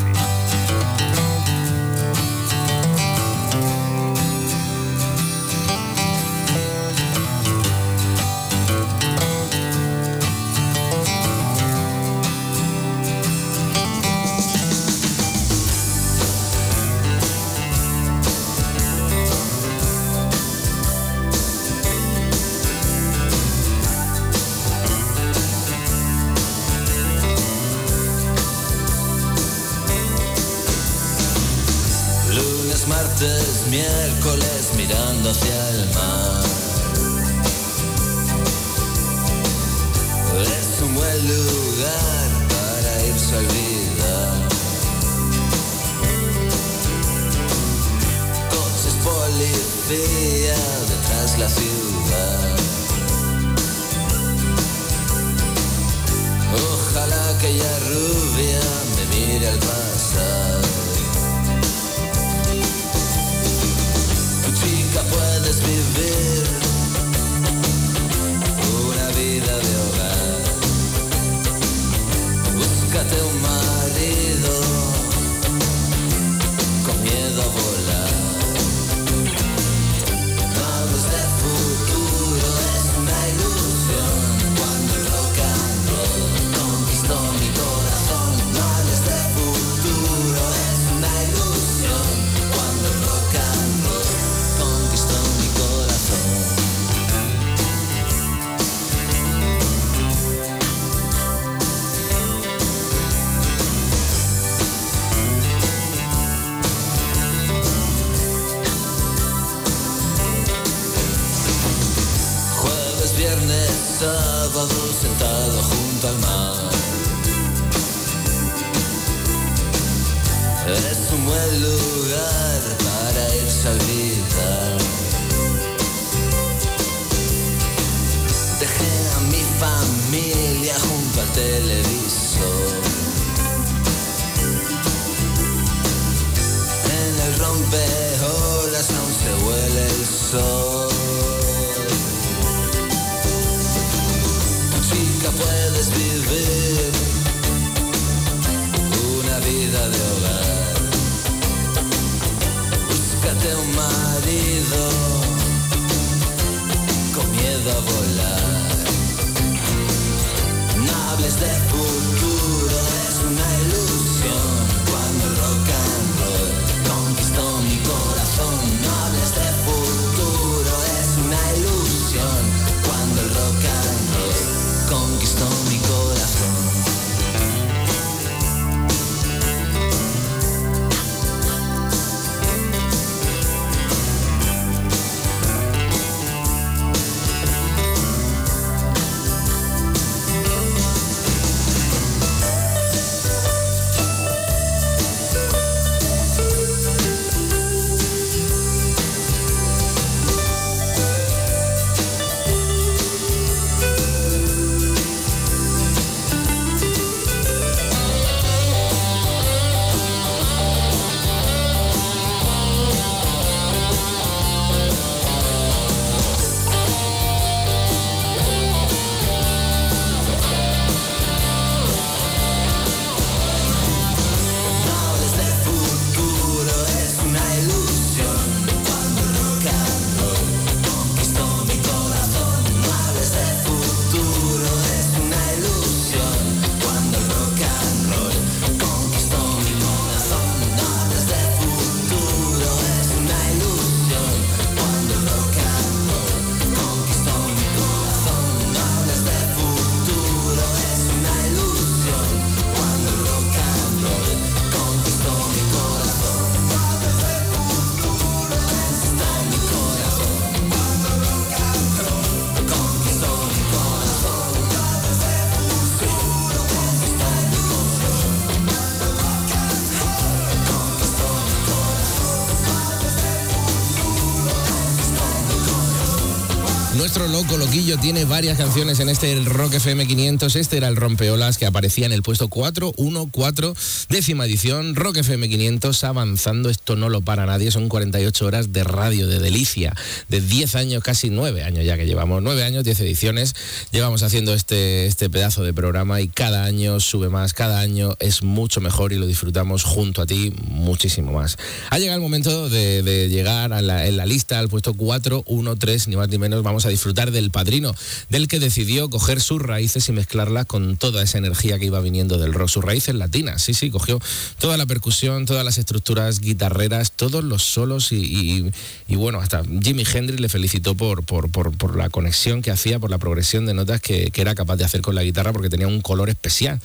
Corazón. Nuestro loco loquillo tiene varias canciones en este Rock FM 500. Este era el Rompeolas que aparecía en el puesto 414, décima edición. Rock FM 500 avanzando. Esto no lo para nadie. Son 48 horas de radio, de delicia. De 10 años, casi 9 años ya que llevamos. 9 años, 10 ediciones. Llevamos haciendo este, este pedazo de programa y cada año sube más. Cada año es mucho mejor y lo disfrutamos junto a ti muchísimo más. Ha llegado el momento de, llegar a la- en la lista al puesto 413, ni más ni menos. Vamos a disfrutar del padrino, del que decidió coger sus raíces y mezclarlas con toda esa energía que iba viniendo del rock. Sus raíces latinas, sí, sí, cogió toda la percusión, todas las estructuras guitarreras, todos los solos y, bueno, hasta Jimi Hendrix le felicitó por, por, por- la conexión que hacía, por la progresión de notas que, era capaz de hacer con la guitarra porque tenía un color especial.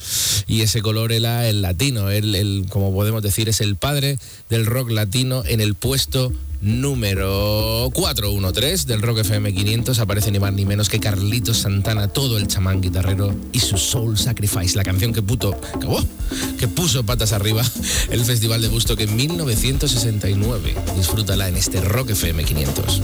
Y ese color era el latino, él, él, como podemos decir, es el padre del rock latino en el puesto número 413 del Rock FM 500 aparece ni más ni menos que Carlitos Santana, todo el chamán guitarrero y su Soul Sacrifice, la canción que, puto, que, que puso patas arriba el Festival de Busto que en 1969. Disfrútala en este Rock FM 500.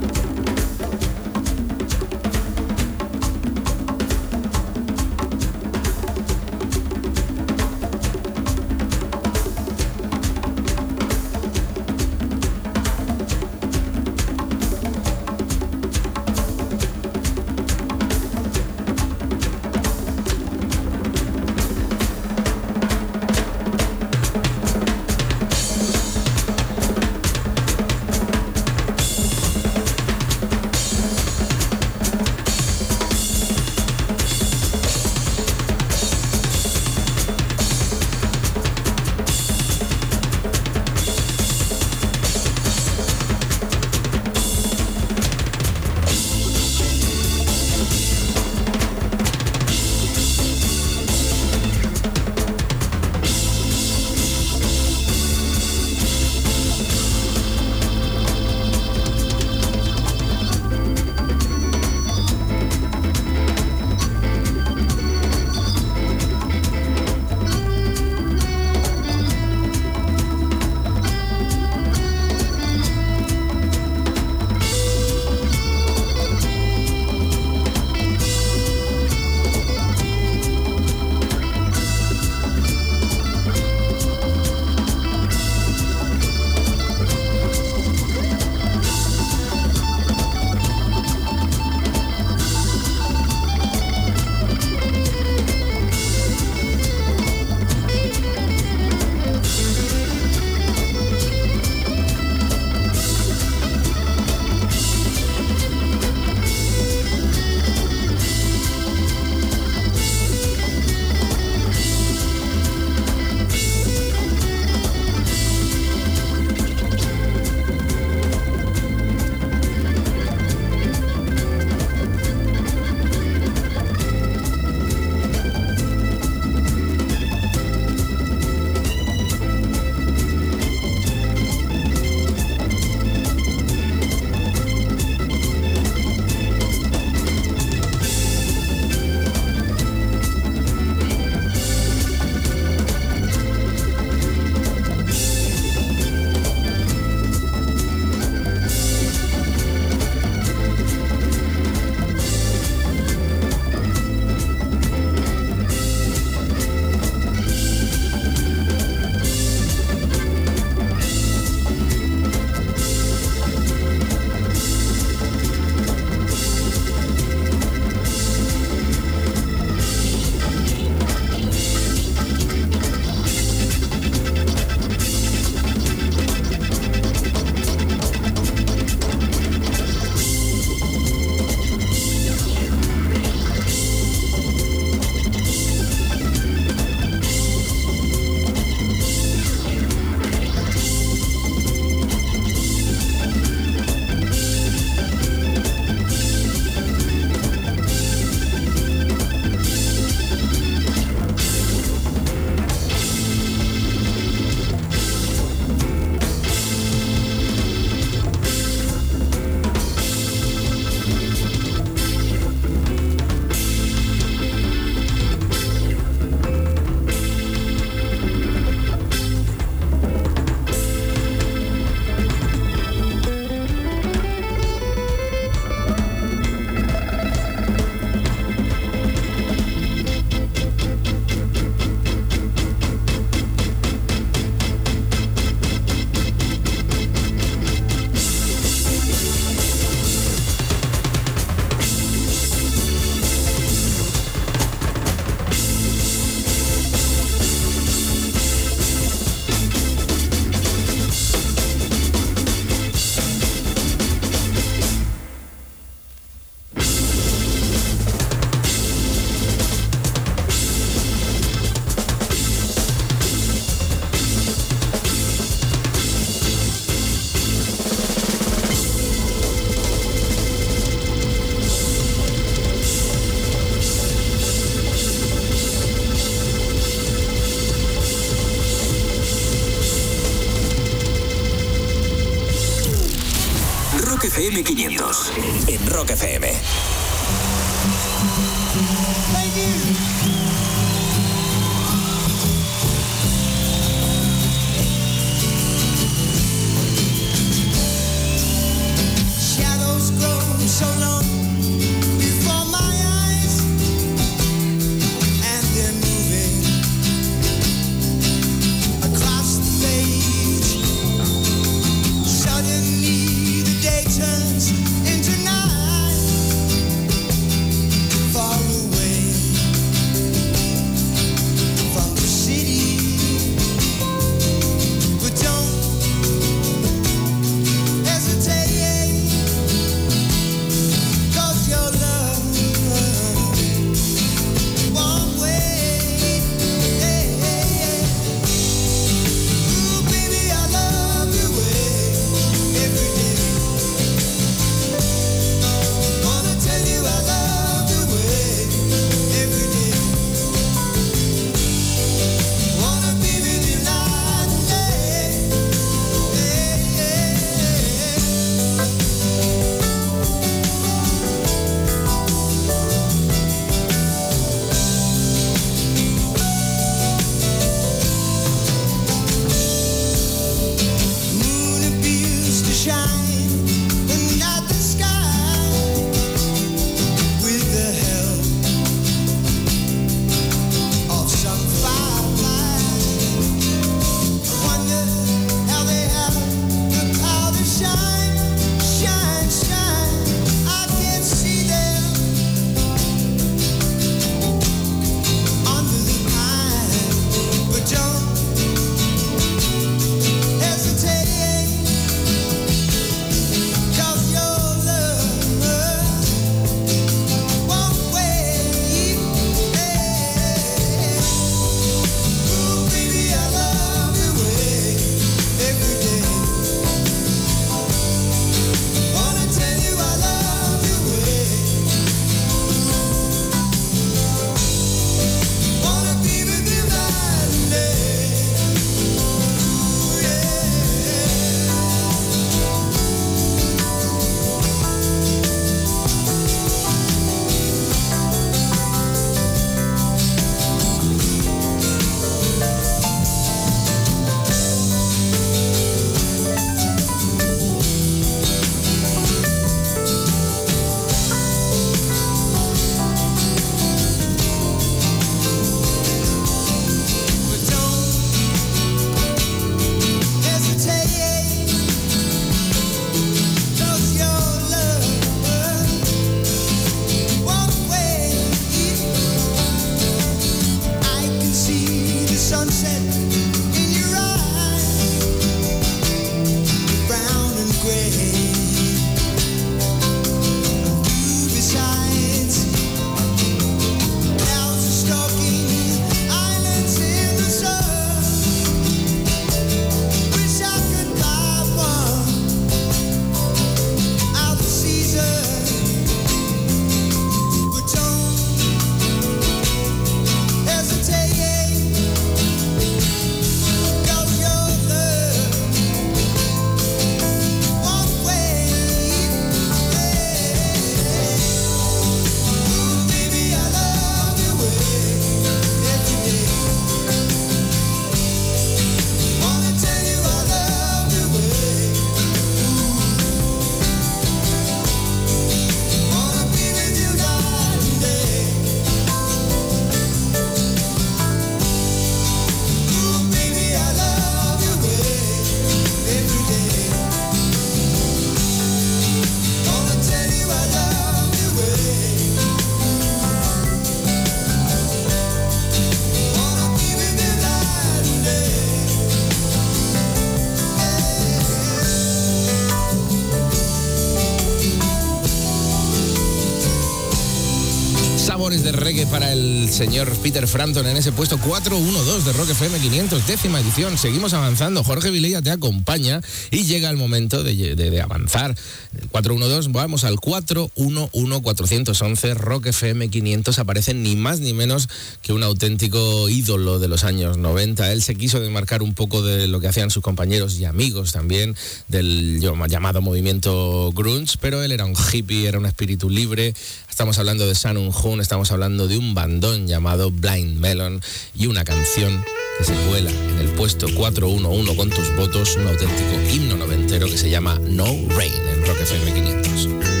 Reggae para el señor Peter Frampton en ese puesto 412 de Rock FM 500, décima edición. Seguimos avanzando. Jorge Vilella te acompaña y llega el momento de, de- de avanzar. El 412, vamos al 411411. Rock FM 500 aparece ni más ni menos que un auténtico ídolo de los años 90. Él se quiso desmarcar un poco de lo que hacían sus compañeros y amigos también del llamado movimiento grunge, pero él era un hippie, era un espíritu libre. Estamos hablando de Un Hoon, estamos hablando de un bandón llamado Blind Melon y una canción que se cuela en el puesto 411 con tus votos, un auténtico himno noventero que se llama No Rain en Rock FM 500.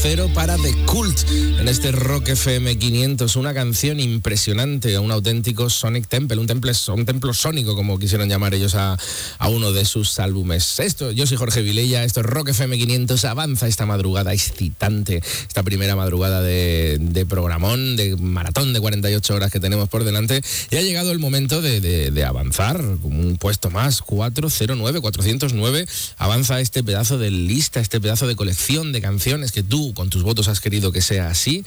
410 para The Rock FM 500, una canción impresionante, un auténtico Sonic Temple, un, templo sónico como quisieron llamar ellos a, uno de sus álbumes. Esto, yo soy Jorge Vilella, esto es Rock FM 500, avanza esta madrugada excitante, esta primera madrugada de, programón, de maratón de 48 horas que tenemos por delante y ha llegado el momento de, avanzar, un puesto más, 409, 409, avanza este pedazo de lista, este pedazo de colección de canciones que tú con tus votos has querido que sea así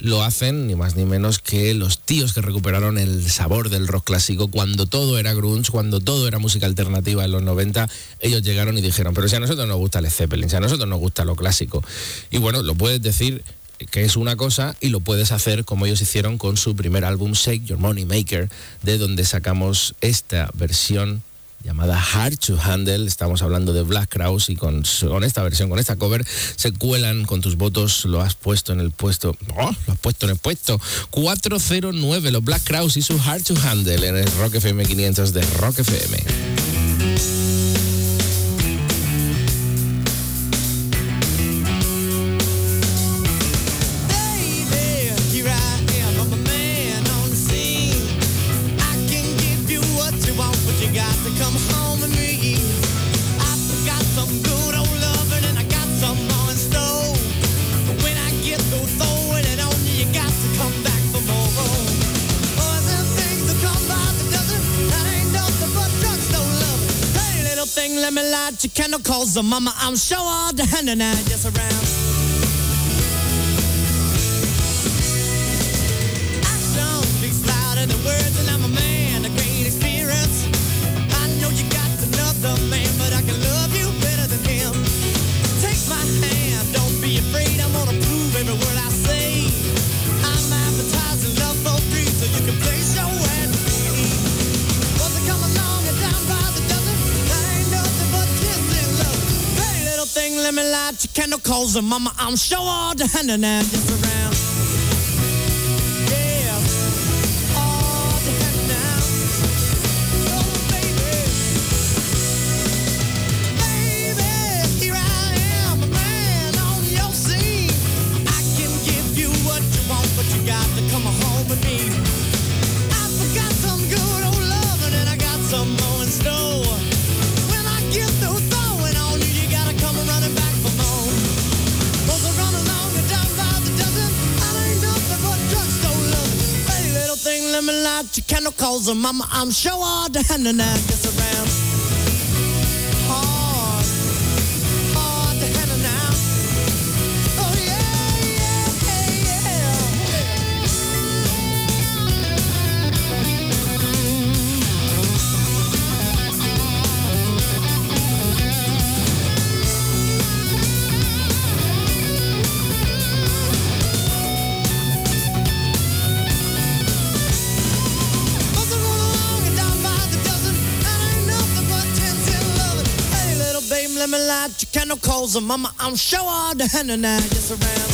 lo hacen ni más ni menos que los tíos que recuperaron el sabor del rock clásico cuando todo era grunge, cuando todo era música alternativa en los 90, ellos llegaron y dijeron, pero si a nosotros nos gusta Led Zeppelin, si a nosotros nos gusta lo clásico. Y bueno, lo puedes decir que es una cosa y lo puedes hacer como ellos hicieron con su primer álbum Shake Your Money Maker, de donde sacamos esta versión llamada Hard to Handle. Estamos hablando de Black Crowes y con, esta versión, con esta cover, se cuelan con tus votos, lo has puesto en el puesto, ¡oh! lo has puesto en el puesto 409, los Black Crowes y su Hard to Handle en el Rock FM 500 de Rock FM. The mama, I'm sure all the hand and I just around. Thing, let me light your candle, cause the mama, I'm sure all the hand and your candle, cause uh, mama, I'm sure all the hand and I just around. Light your candle, cause uh, mama, I'm sure all the hand and I just around.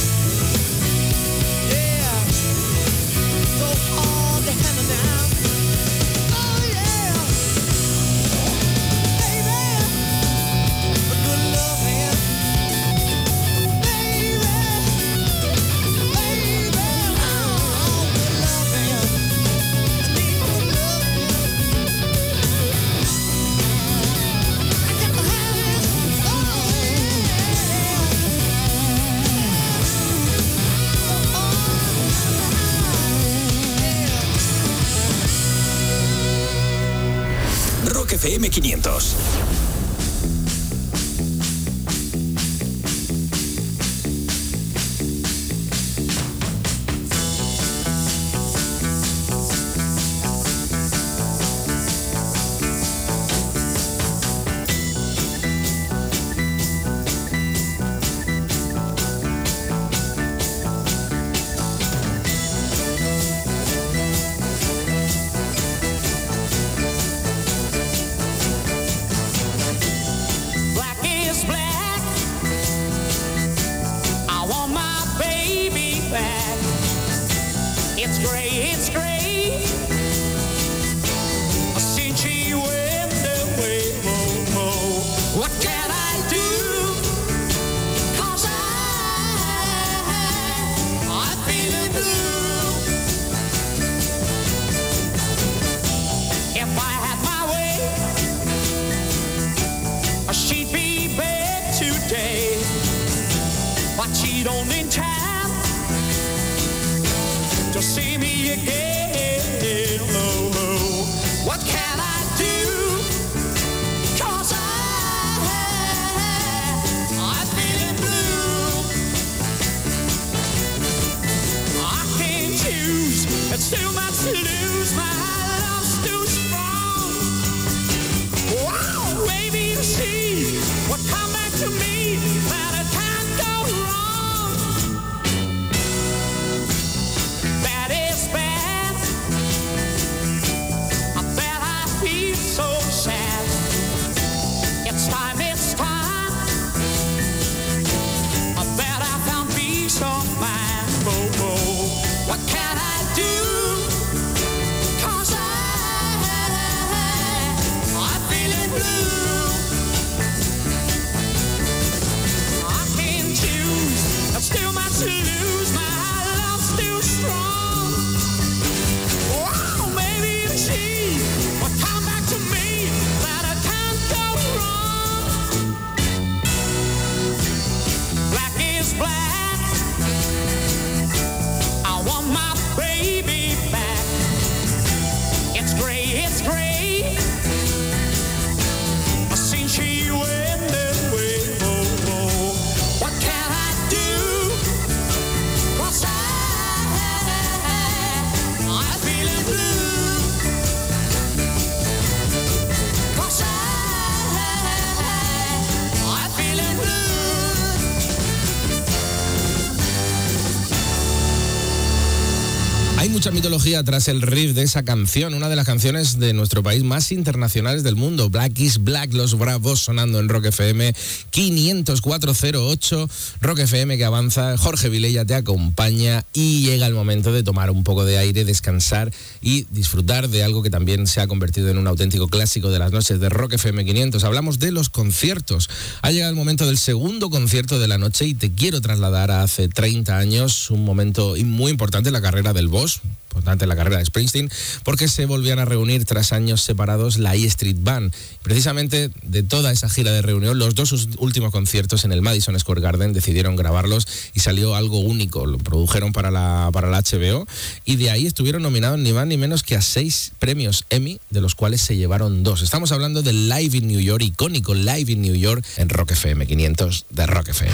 Mitología tras el riff de esa canción, una de las canciones de nuestro país más internacionales del mundo, Black is Black, Los Bravos sonando en Rock FM 50408, Rock FM que avanza, Jorge Vilella te acompaña y llega el momento de tomar un poco de aire, descansar y disfrutar de algo que también se ha convertido en un auténtico clásico de las noches de Rock FM 500. Hablamos de los conciertos. Ha llegado el momento del segundo concierto de la noche y te quiero trasladar a hace 30 años, un momento muy importante en la carrera del Boss, importante la carrera de Springsteen, porque se volvían a reunir tras años separados la E Street Band. Precisamente de toda esa gira de reunión, los dos últimos conciertos en el Madison Square Garden decidieron grabarlos y salió algo único. Lo produjeron para la, para la HBO y de ahí estuvieron nominados ni más ni menos que a seis premios Emmy, de los cuales se llevaron dos. Estamos hablando del Live in New York, icónico Live in New York en Rock FM 500 de Rock FM.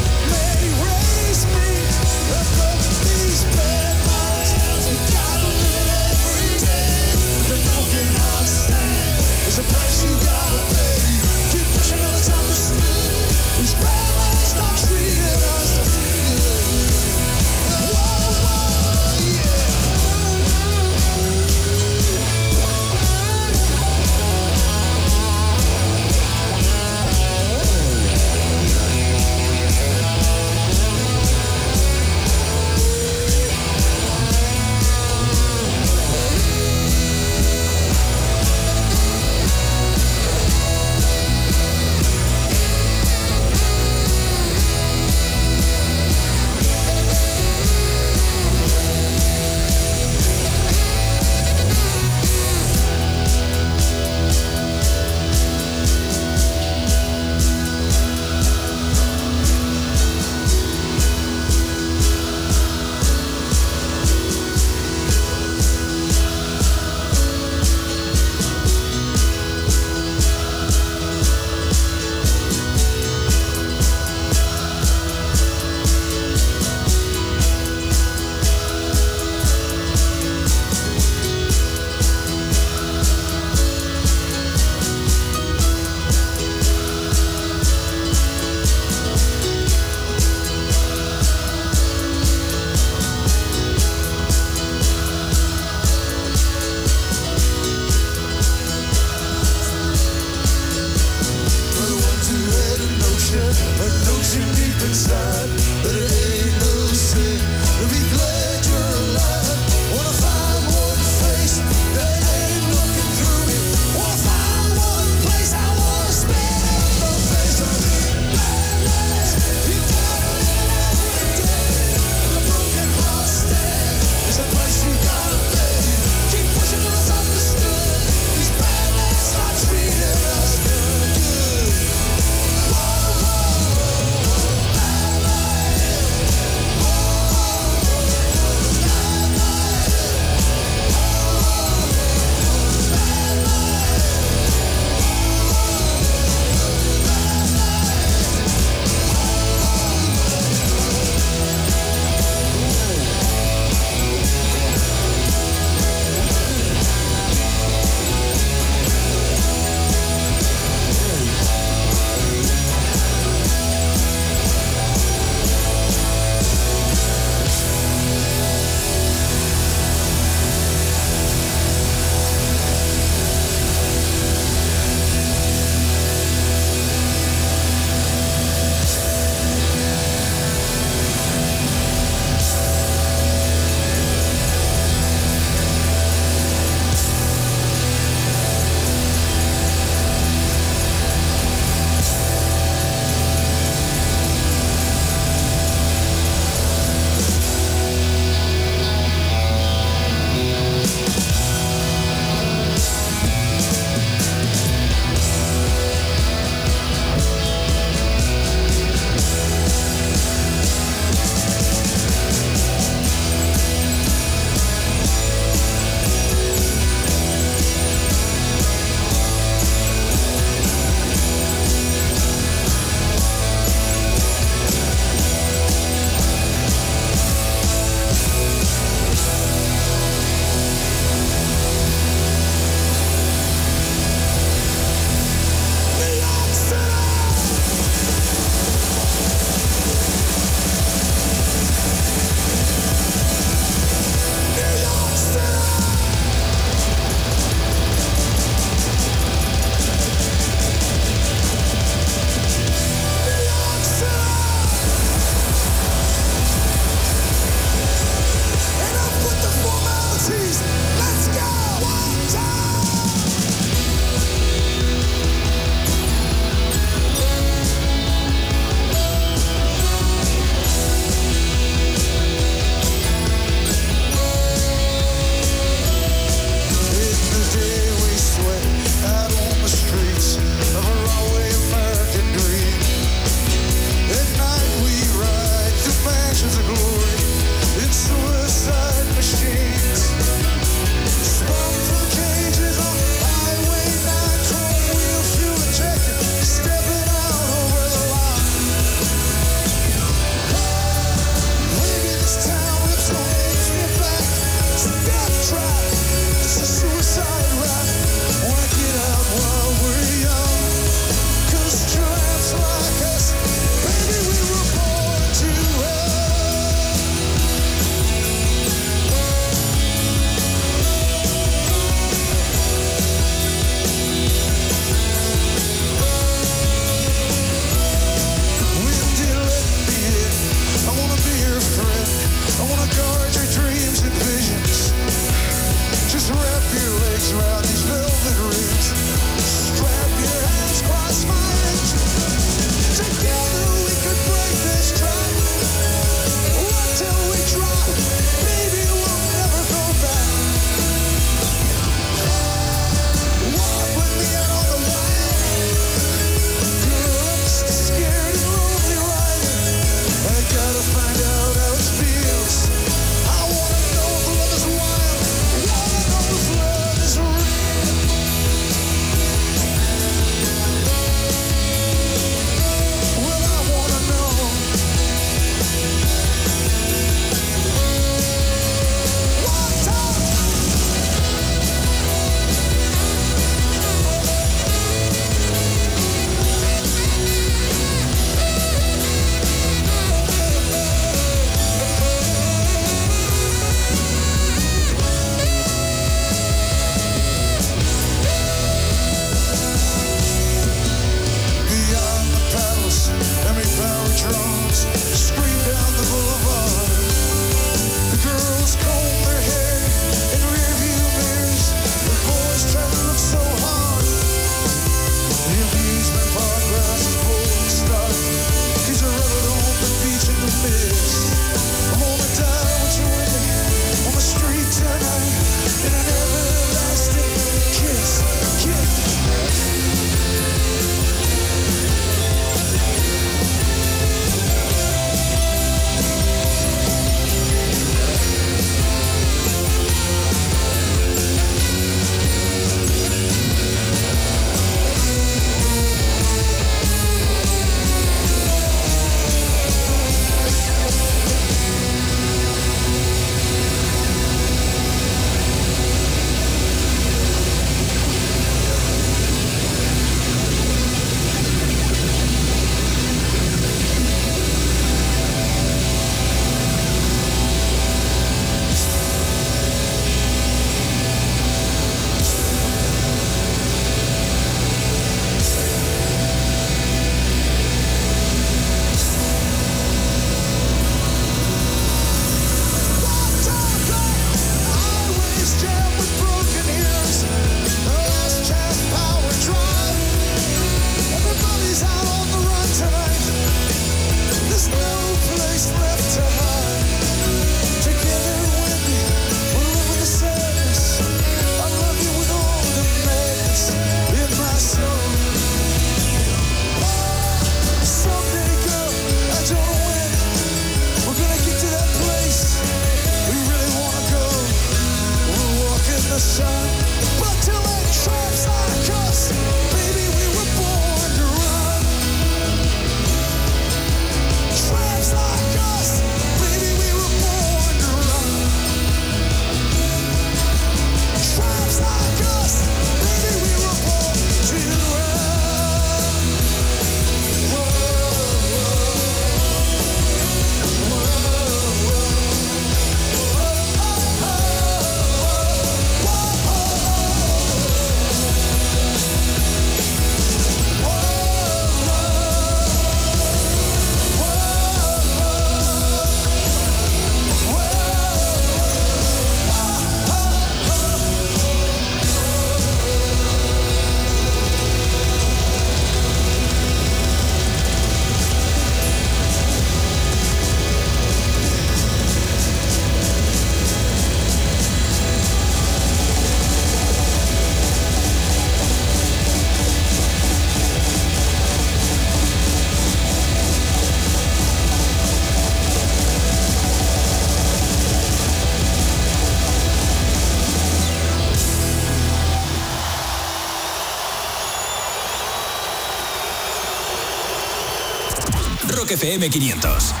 FM 500.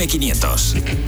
AM500.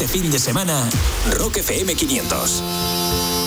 Este fin de semana, Rock FM 500.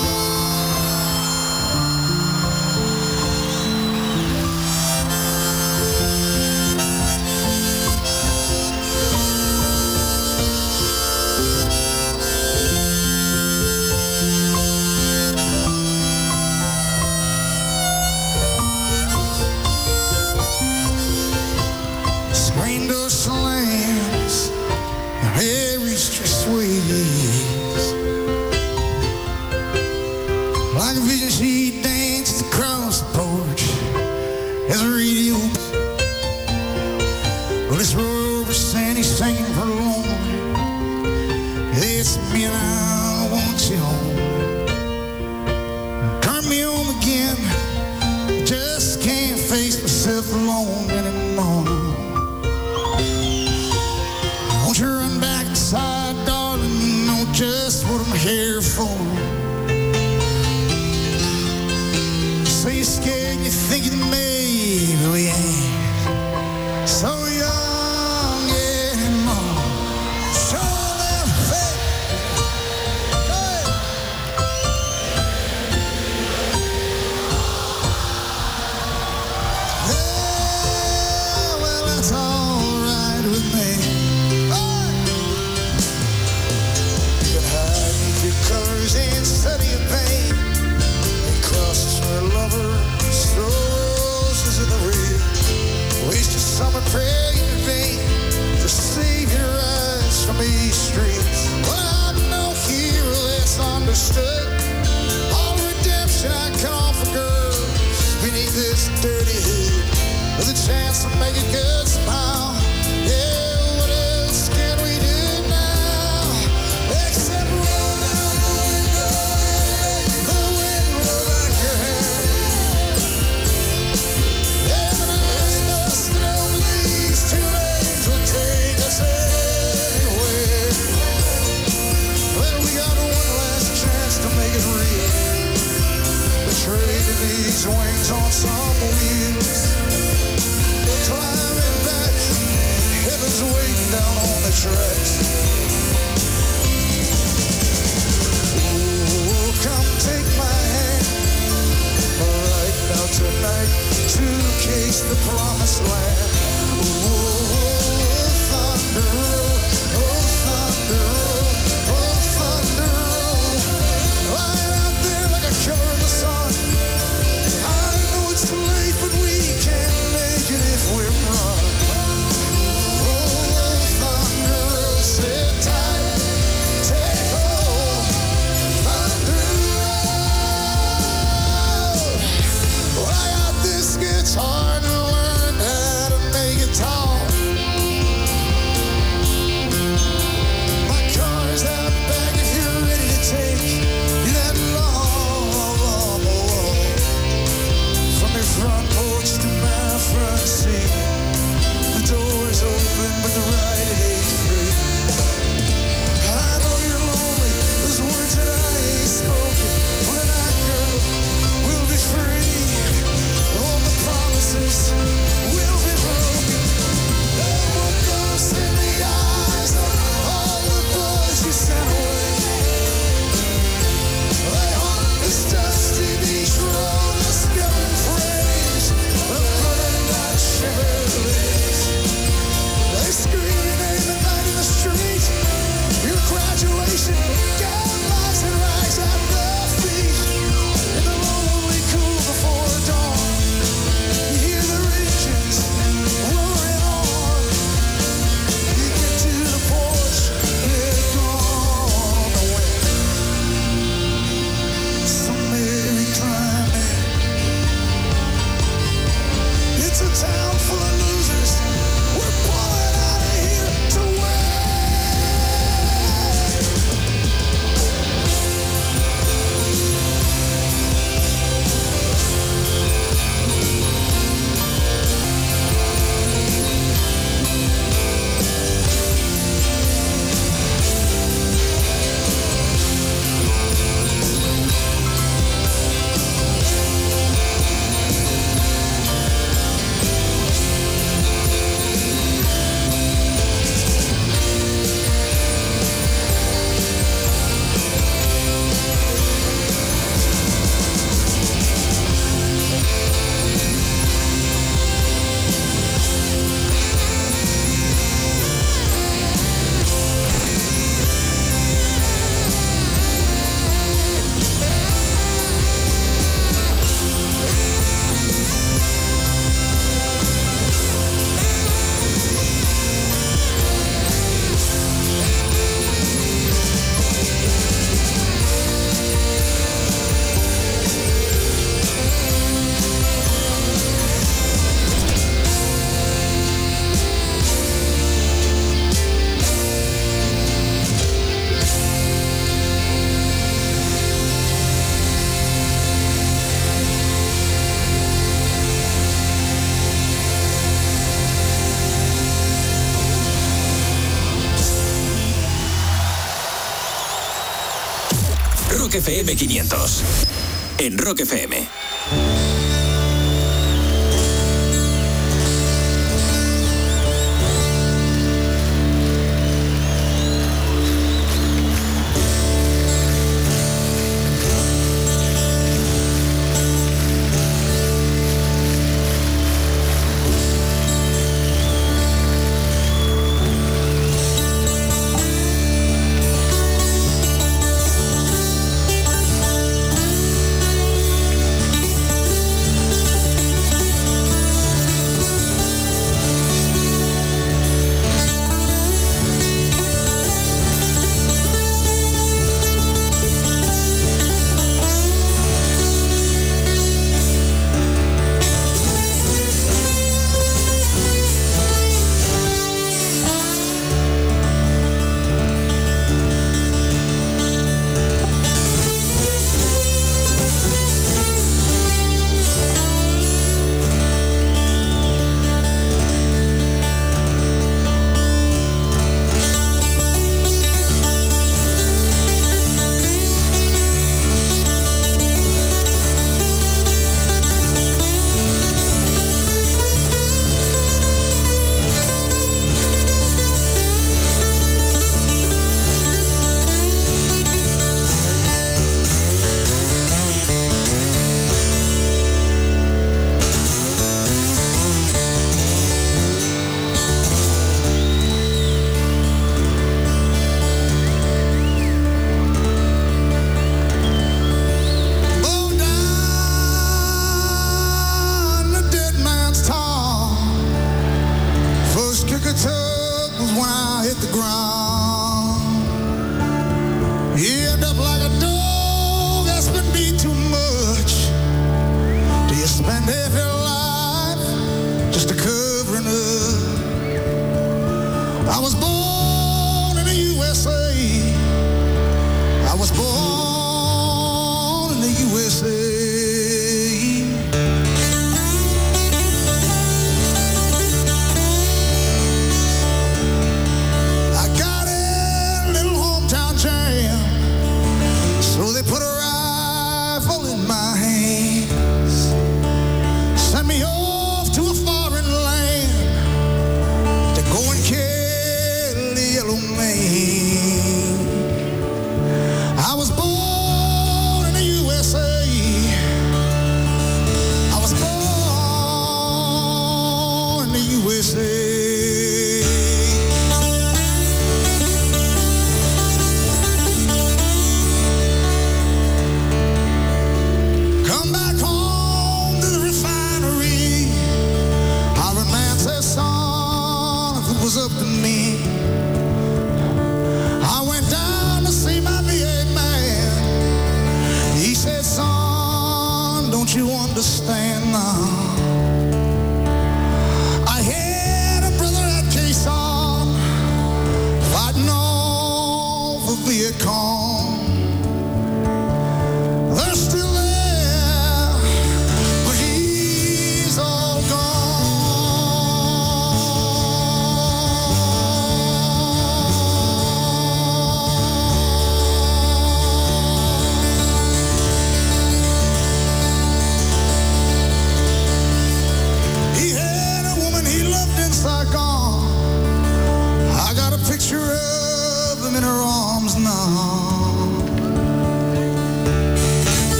Rock FM 500. En Rock FM.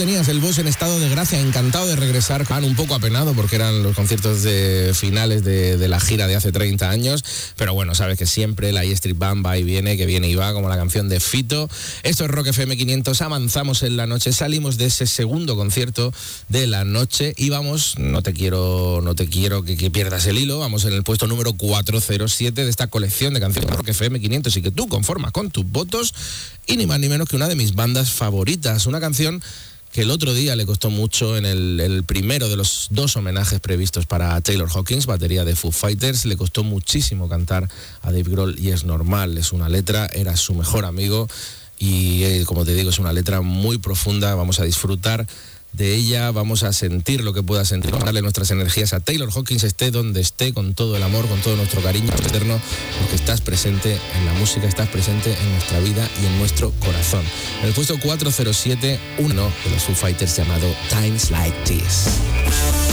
Tenías? El boss en estado de gracia, encantado de regresar, Juan, un poco apenado porque eran los conciertos de finales de, la gira de hace 30 años, pero bueno, sabes que siempre la E Street Band va y viene, que viene y va, como la canción de Fito. Esto es Rock FM 500, avanzamos en la noche, salimos de ese segundo concierto de la noche y vamos, no te quiero, no te quiero que, que pierdas el hilo, vamos en el puesto número 407 de esta colección de canciones de Rock FM 500 y que tú conformas con tus votos y ni más ni menos que una de mis bandas favoritas, una canción que el otro día le costó mucho en el, primero de los dos homenajes previstos para Taylor Hawkins, batería de Foo Fighters, le costó muchísimo cantar a Dave Grohl y es normal, es una letra, era su mejor amigo y eh, como te digo es una letra muy profunda, vamos a disfrutar de ella, vamos a sentir lo que pueda sentir, darle nuestras energías a Taylor Hawkins, esté donde esté, con todo el amor, con todo nuestro cariño eterno, porque estás presente en la música, estás presente en nuestra vida y en nuestro corazón. En el puesto 407, uno de los Foo Fighters llamado Times Like This.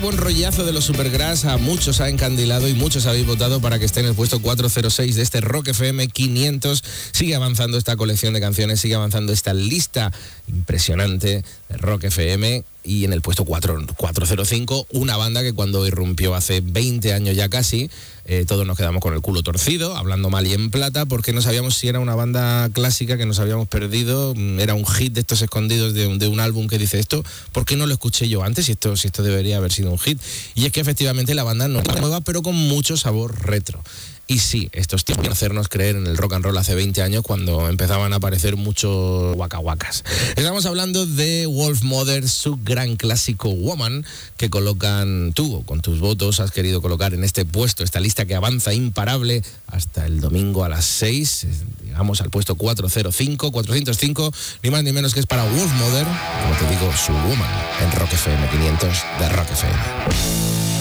Buen rollazo de los Supergrass a muchos ha encandilado y muchos habéis votado para que esté en el puesto 406 de este Rock FM 500. Sigue avanzando esta colección de canciones, sigue avanzando esta lista impresionante de Rock FM y en el puesto 4, 405 una banda que cuando irrumpió hace 20 años ya casi, eh, todos nos quedamos con el culo torcido, hablando mal y en plata, porque no sabíamos si era una banda clásica que nos habíamos perdido, mm, era un hit de estos escondidos de un, álbum que dice esto, ¿por qué no lo escuché yo antes? Si esto, si esto debería haber sido un hit. Y es que efectivamente la banda no es nueva, pero con mucho sabor retro. Y sí, estos tiempos hacernos creer en el rock and roll hace 20 años cuando empezaban a aparecer muchos guacahuacas. Estamos hablando de Wolf Mother, su gran clásico Woman, que colocan tú, con tus votos, has querido colocar en este puesto, esta lista que avanza imparable hasta el domingo a las 6, llegamos al puesto 405, 405, ni más ni menos que es para Wolf Mother, como te digo, su Woman, en Rock FM 500 de Rock FM.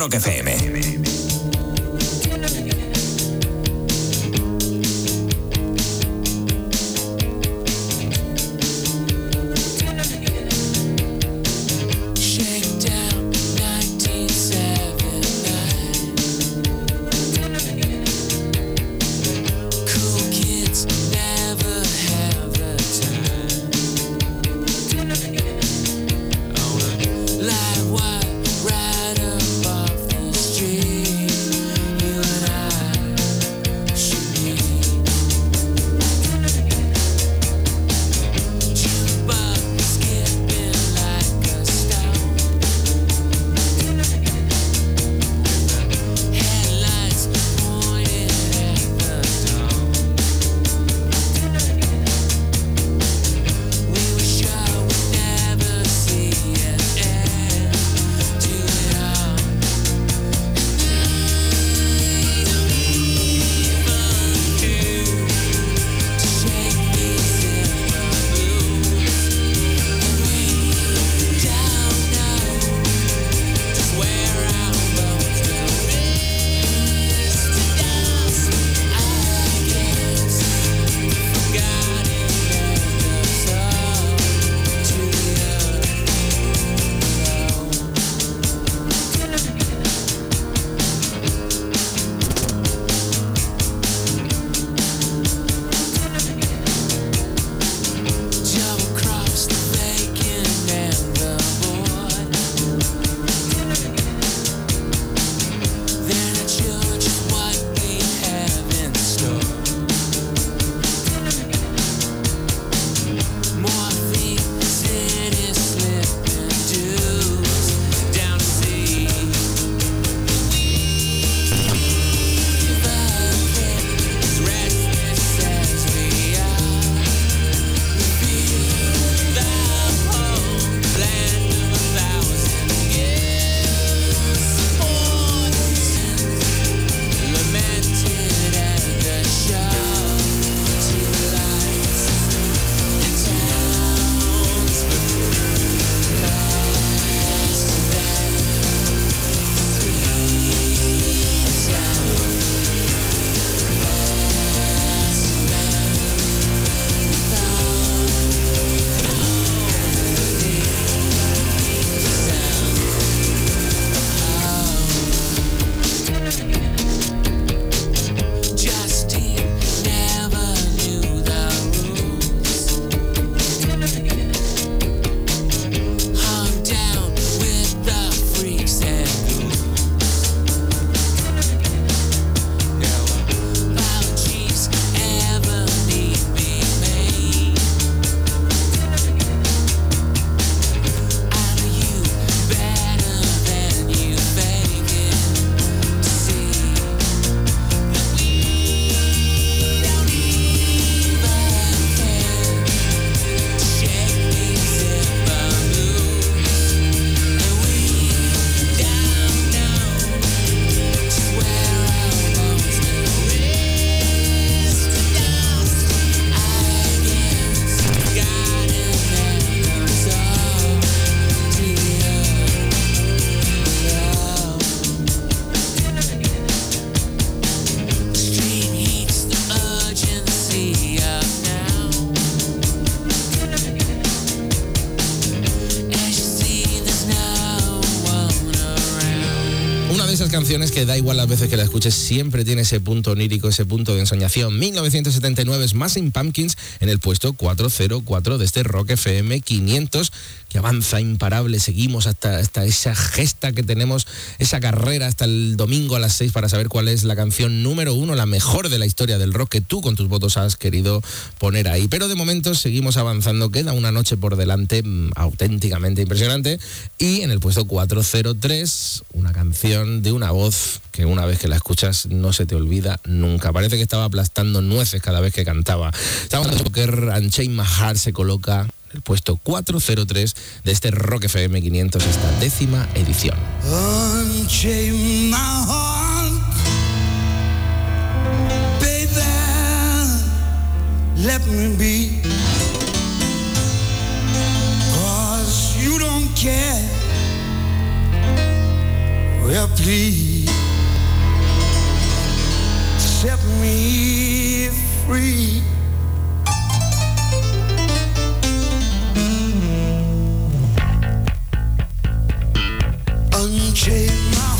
Rock FM. Que da igual las veces que la escuches, siempre tiene ese punto onírico, ese punto de ensoñación. 1979 es Smashing Pumpkins en el puesto 404 de este Rock FM 500 que avanza imparable. Seguimos hasta, hasta esa gesta que tenemos, esa carrera hasta el domingo a las 6 para saber cuál es la canción número uno, la mejor de la historia del rock que tú con tus votos has querido poner ahí. Pero de momento seguimos avanzando. Queda una noche por delante mm, auténticamente impresionante. Y en el puesto 403, una canción de una voz que una vez que la escuchas no se te olvida nunca. Parece que estaba aplastando nueces cada vez que cantaba. Estamos hablando de Poker Unchained My Heart se coloca el puesto 403 de este Rock FM 500, esta décima edición. Let me be. Cause you don't care Well, please set me free. Unchain my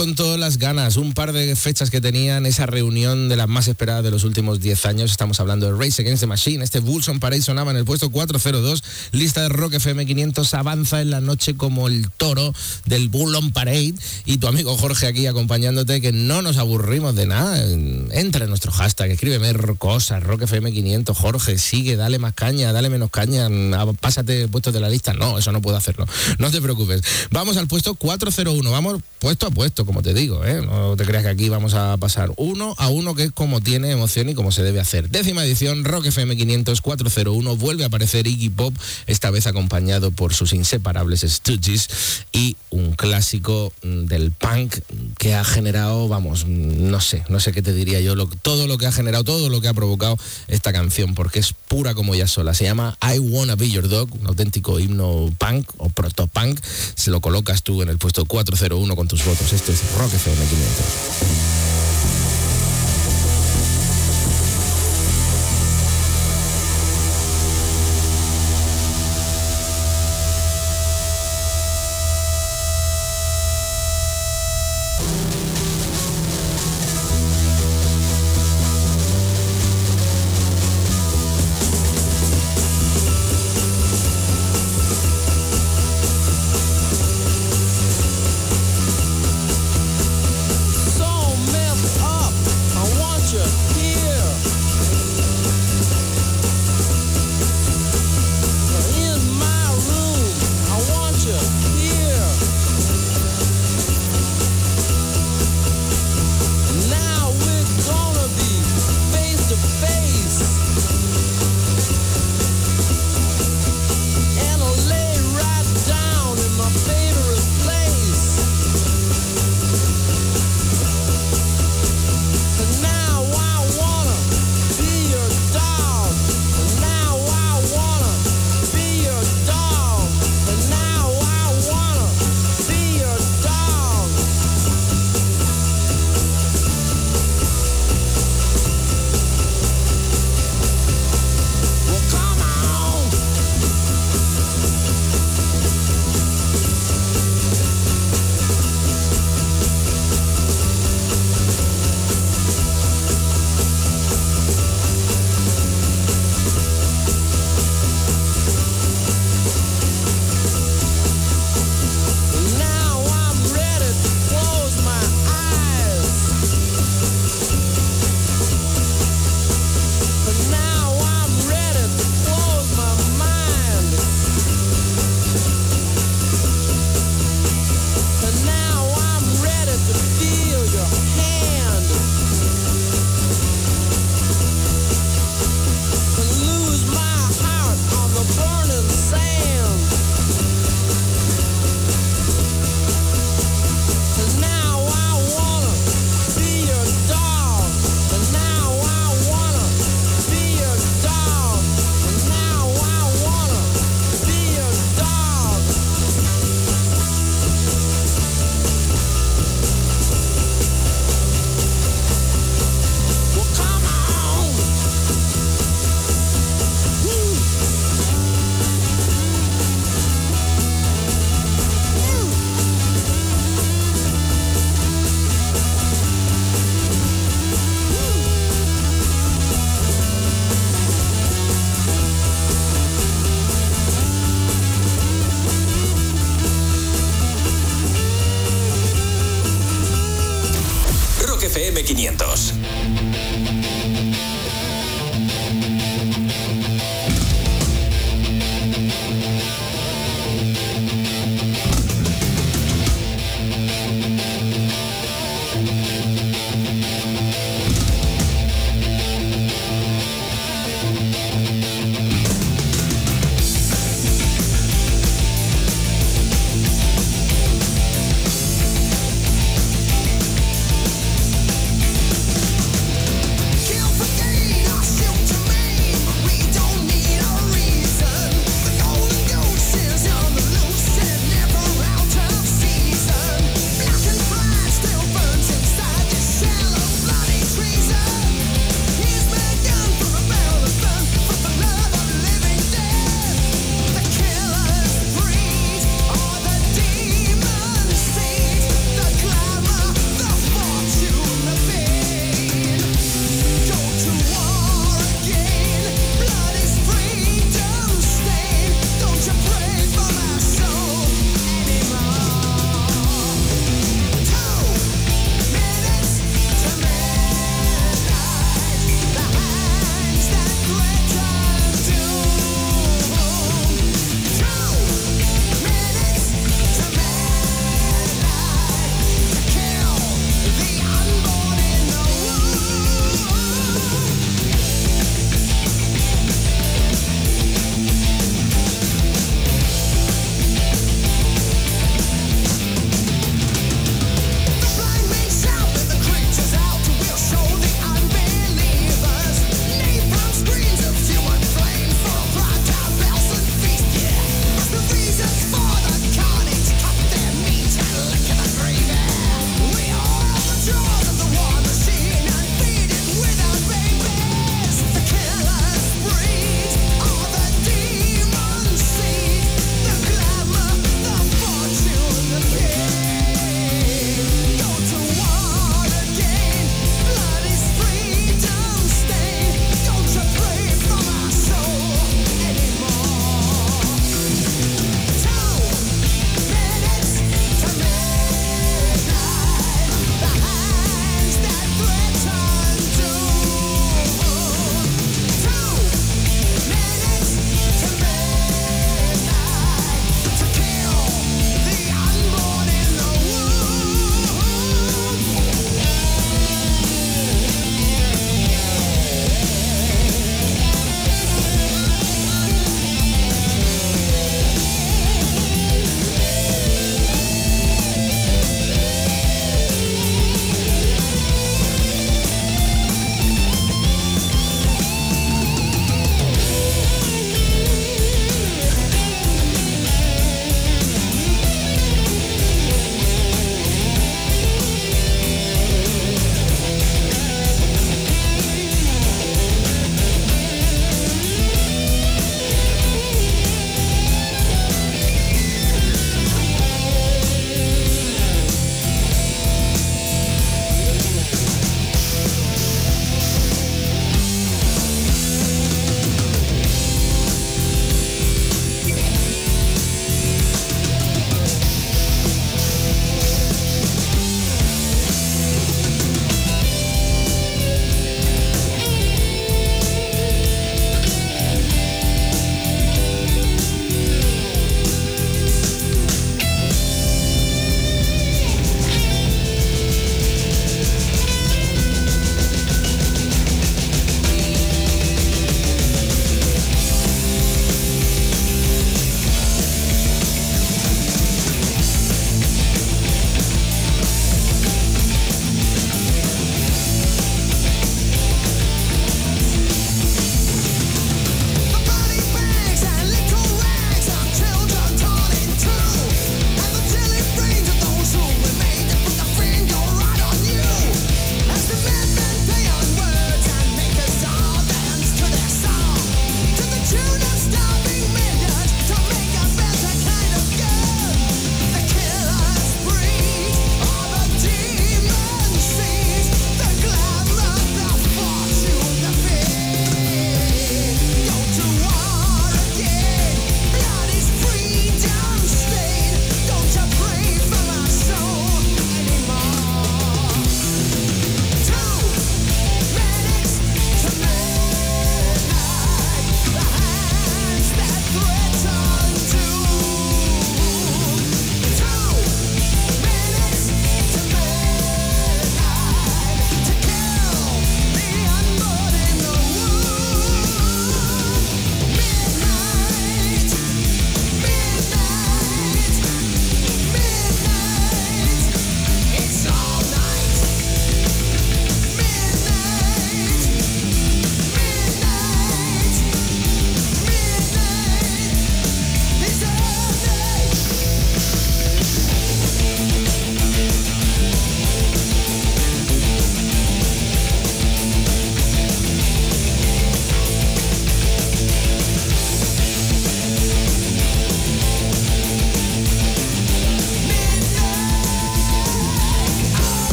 con todas las ganas, un par de fechas que tenían, esa reunión de las más esperadas de los últimos 10 años. Estamos hablando de Race Against the Machine. Este Bulls on Parade sonaba en el puesto 402. Lista de Rock FM 500 avanza en la noche como el toro del Bull on Parade. Y tu amigo Jorge aquí acompañándote, que no nos aburrimos de nada. Entra en nuestro hashtag, escríbeme cosas, Rock FM 500. Jorge, sigue, dale más caña, dale menos caña, pásate puestos de la lista. No, eso no puedo hacerlo. No te preocupes. Vamos al puesto 401. Vamos puesto a puesto, como te digo. ¿eh? No te creas que aquí vamos a pasar uno a uno, que es como tiene emoción y como se debe hacer. Décima edición, Rock FM 500 401. Vuelve a aparecer Iggy Pop, esta vez acompañado por sus inseparables Stooges y un clásico mm, del punk que ha generado, vamos, no sé, no sé qué te diría yo, todo lo que ha generado, todo lo que ha provocado esta canción, porque es pura como ella sola. Se llama I Wanna Be Your Dog, un auténtico himno punk o proto-punk. Se lo colocas tú en el puesto 401 con tus votos. Esto es Rock FM 500.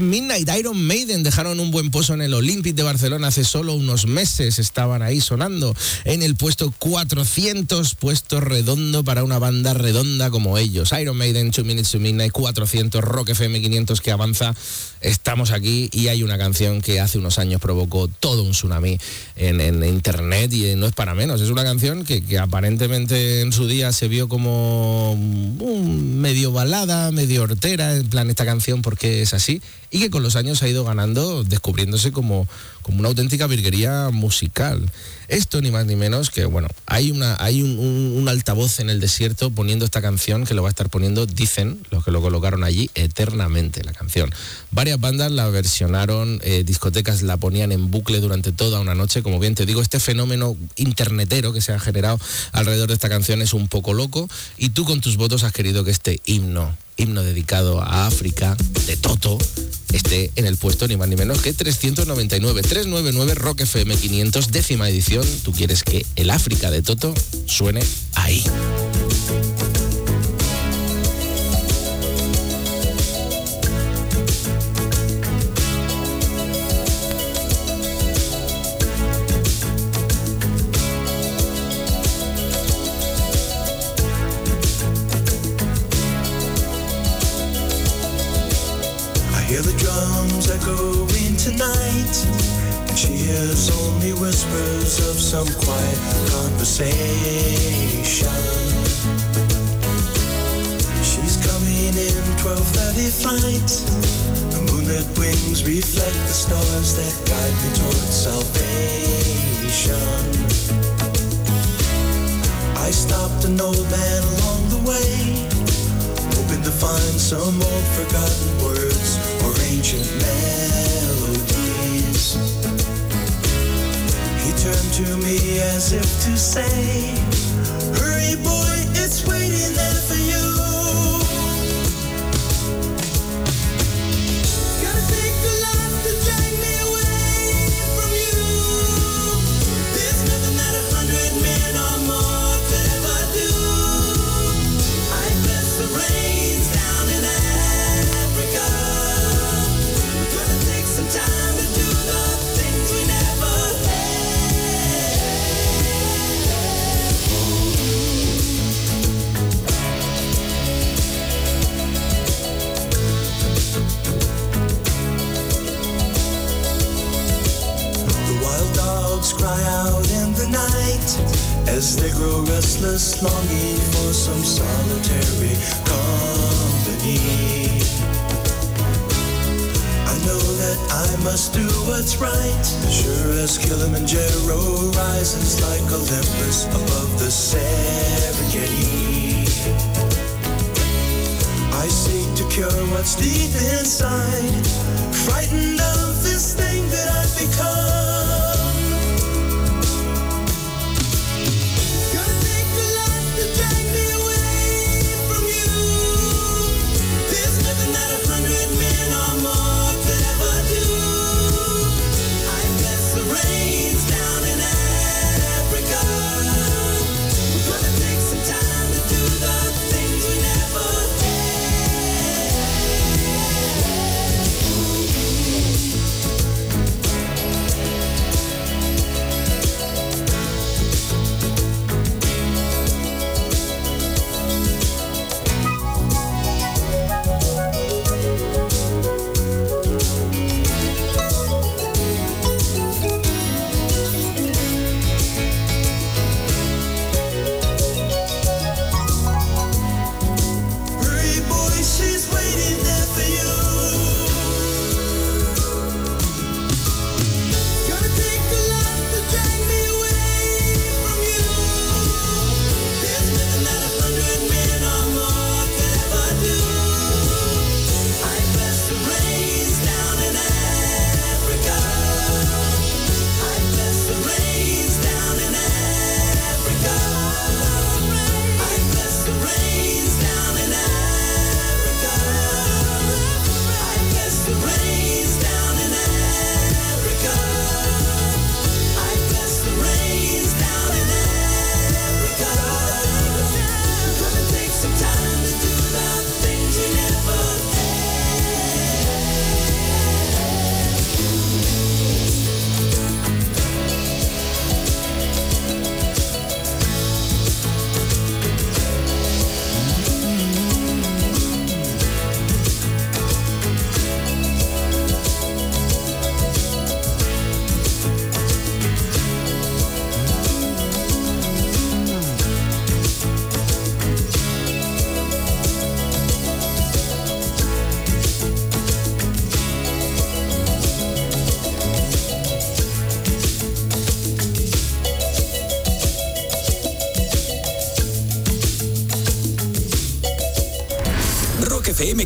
Midnight. Iron Maiden dejaron un buen pozo en el Olympic de Barcelona hace solo unos meses. Estaban ahí sonando en el puesto 400, puesto redondo para una banda redonda como ellos. Iron Maiden, 2 Minutes to Midnight, 400, Rock FM 500 que avanza. Estamos aquí y hay una canción que hace unos años provocó todo un tsunami en, internet y no es para menos. Es una canción que, aparentemente en su día se vio como medio balada, medio hortera, en plan esta canción porque es así, y que con los años ha ido ganando, descubriéndose como, como una auténtica virguería musical. Esto ni más ni menos que, bueno, hay, una, hay un, altavoz en el desierto poniendo esta canción que lo va a estar poniendo, dicen los que lo colocaron allí, eternamente la canción. Varias bandas la versionaron, eh, discotecas la ponían en bucle durante toda una noche. Como bien te digo, este fenómeno internetero que se ha generado alrededor de esta canción es un poco loco y tú con tus votos has querido que este himno, himno dedicado a África, de Toto, esté en el puesto ni más ni menos que 399. 399 Rock FM 500, décima edición. Tú quieres que el África de Toto suene ahí. so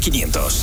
500.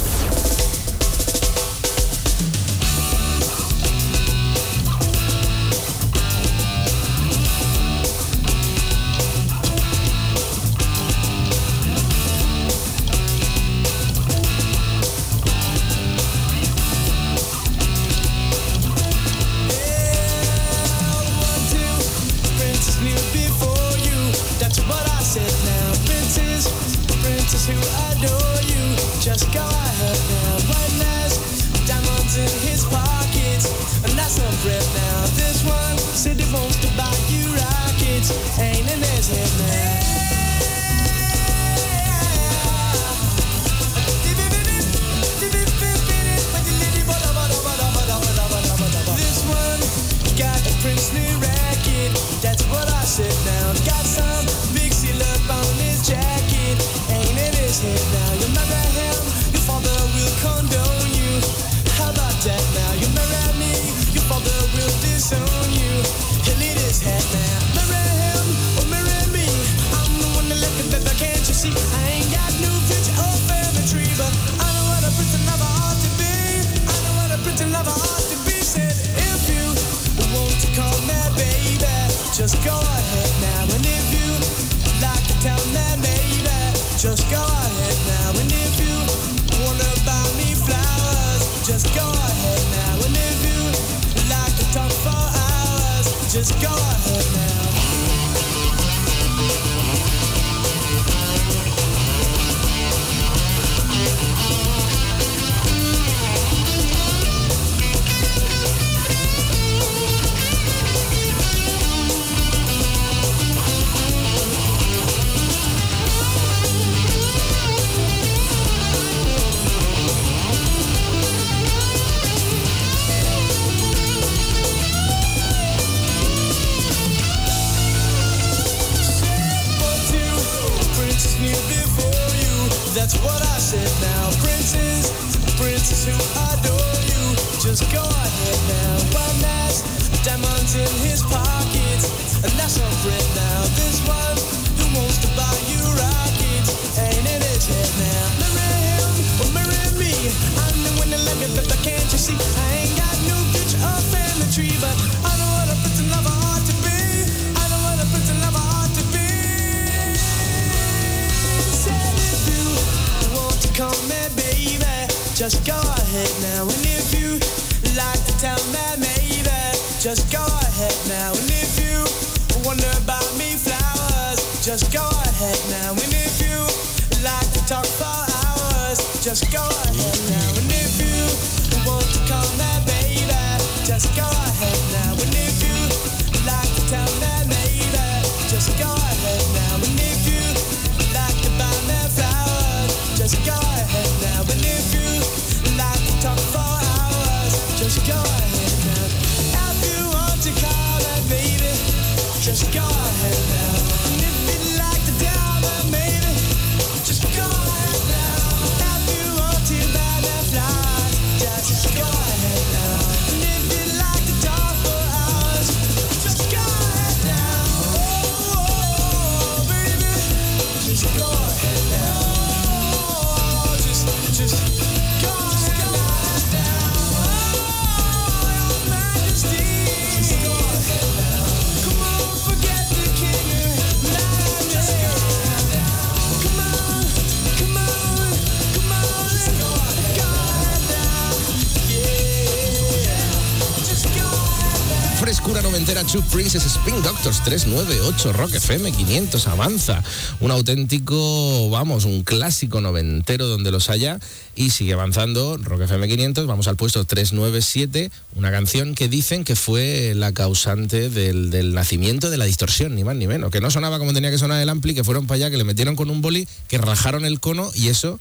Doctors 398, Rock FM 500, Avanza. Un auténtico, vamos, un clásico noventero donde los haya. Y sigue avanzando, Rock FM 500, vamos al puesto 397, una canción que dicen que fue la causante del, del nacimiento de la distorsión, ni más ni menos. Que no sonaba como tenía que sonar el ampli, que fueron para allá, que le metieron con un boli, que rajaron el cono y eso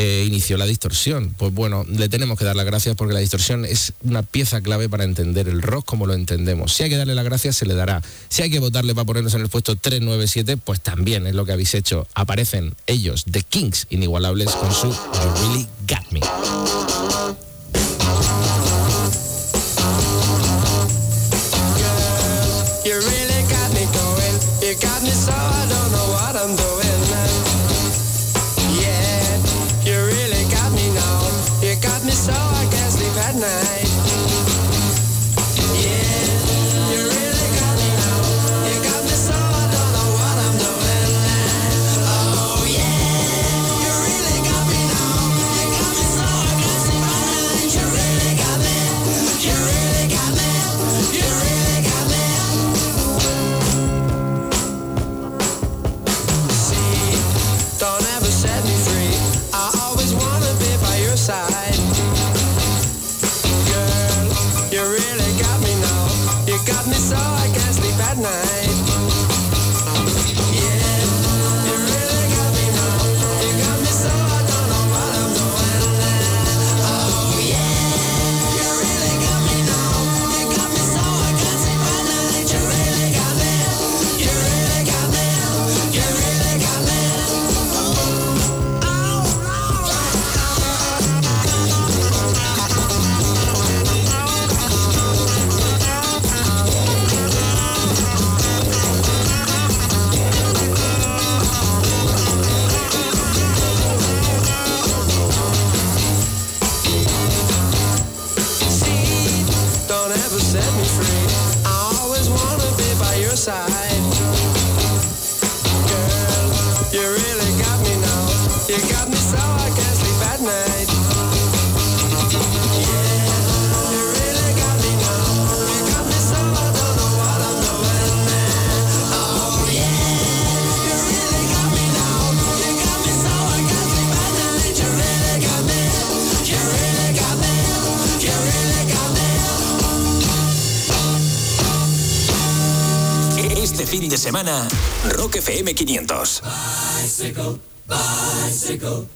eh, inició la distorsión. Pues bueno, le tenemos que dar las gracias porque la distorsión es una pieza clave para entender el rock como lo entendemos. Si hay que darle las gracias, se le dará. Si hay que votarle para ponernos en el puesto 397, pues también es lo que habéis hecho. Aparecen ellos, The Kings, inigualables, con su You Bicycle, bicycle,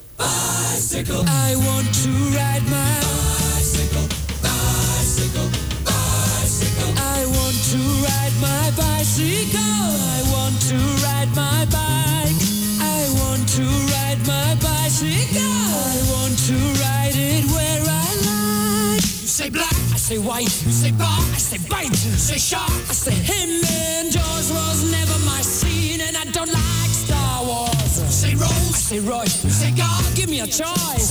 choice.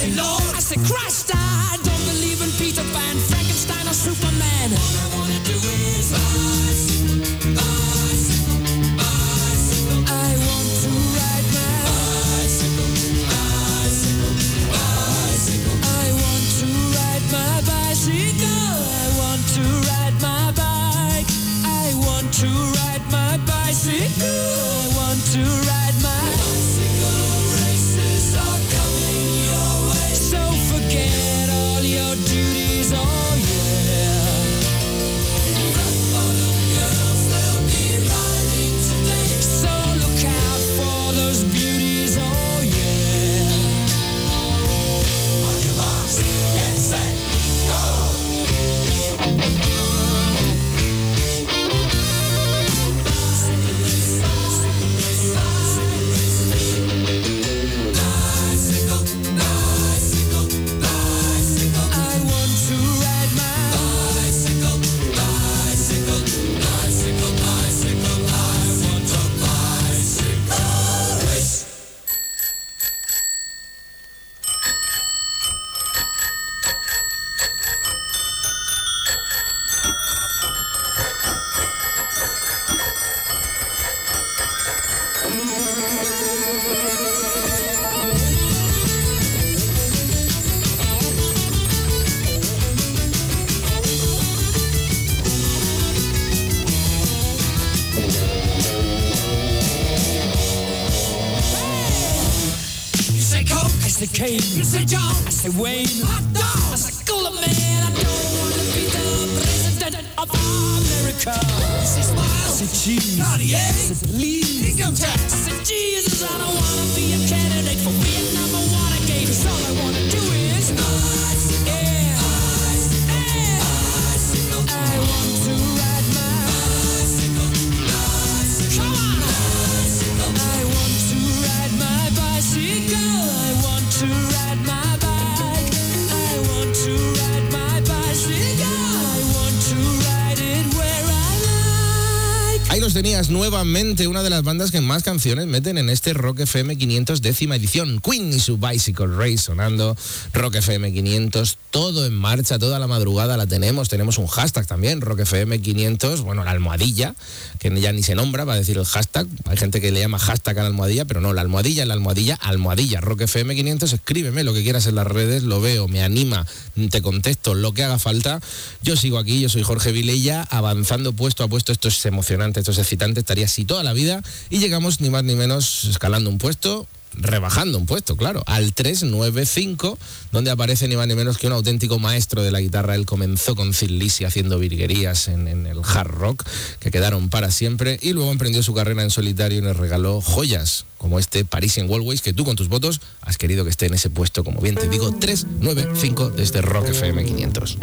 Una de las bandas que más canciones meten en este Rock FM 500 décima edición. Queen y su Bicycle Race sonando. Rock FM 500, todo en marcha, toda la madrugada la tenemos. Tenemos un hashtag también, Rock FM 500, bueno, la almohadilla, que ya ni se nombra para decir el hashtag. Hay gente que le llama hashtag a la almohadilla, pero no, la almohadilla, la almohadilla, almohadilla, Rock FM 500. Escríbeme lo que quieras en las redes, lo veo, me anima, te contesto lo que haga falta. Yo sigo aquí, yo soy Jorge Vilella, avanzando puesto a puesto. Esto es emocionante, esto es excitante, estaría así toda la vida. Y llegamos ni más ni menos escalando un puesto, rebajando un puesto, claro, al 395, donde aparece ni más ni menos que un auténtico maestro de la guitarra. Él comenzó con Thin Lizzy haciendo virguerías en, en el hard rock, que quedaron para siempre, y luego emprendió su carrera en solitario y nos regaló joyas como este Parisian Wallways, que tú con tus votos has querido que esté en ese puesto, como bien te digo, 395 desde Rock FM 500.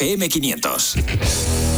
FM 500.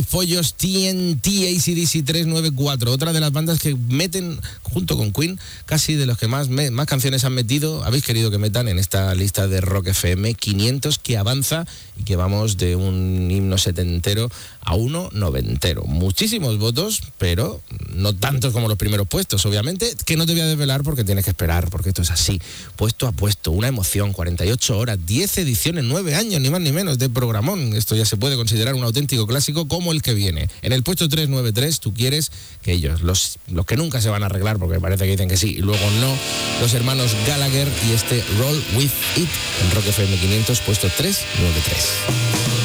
Los pollos, TNT ACDC 394. Otra de las bandas que meten, junto con Queen, casi de los que más, me- más canciones han metido, habéis querido que metan en esta lista de Rock FM 500 que avanza y que vamos de un himno setentero a uno noventero. Muchísimos votos, pero no tantos como los primeros puestos, obviamente, que no te voy a desvelar porque tienes que esperar, porque esto es así. Puesto a puesto, una emoción, 48 horas, 10 ediciones, 9 años, ni más ni menos, de programón. Esto ya se puede considerar un auténtico clásico como el que viene. En el puesto 393 tú quieres que ellos, los, los que nunca se van a arreglar, porque parece que dicen que sí, y luego no, los hermanos Gallagher y este Roll With It en Rock FM 500, puesto 393.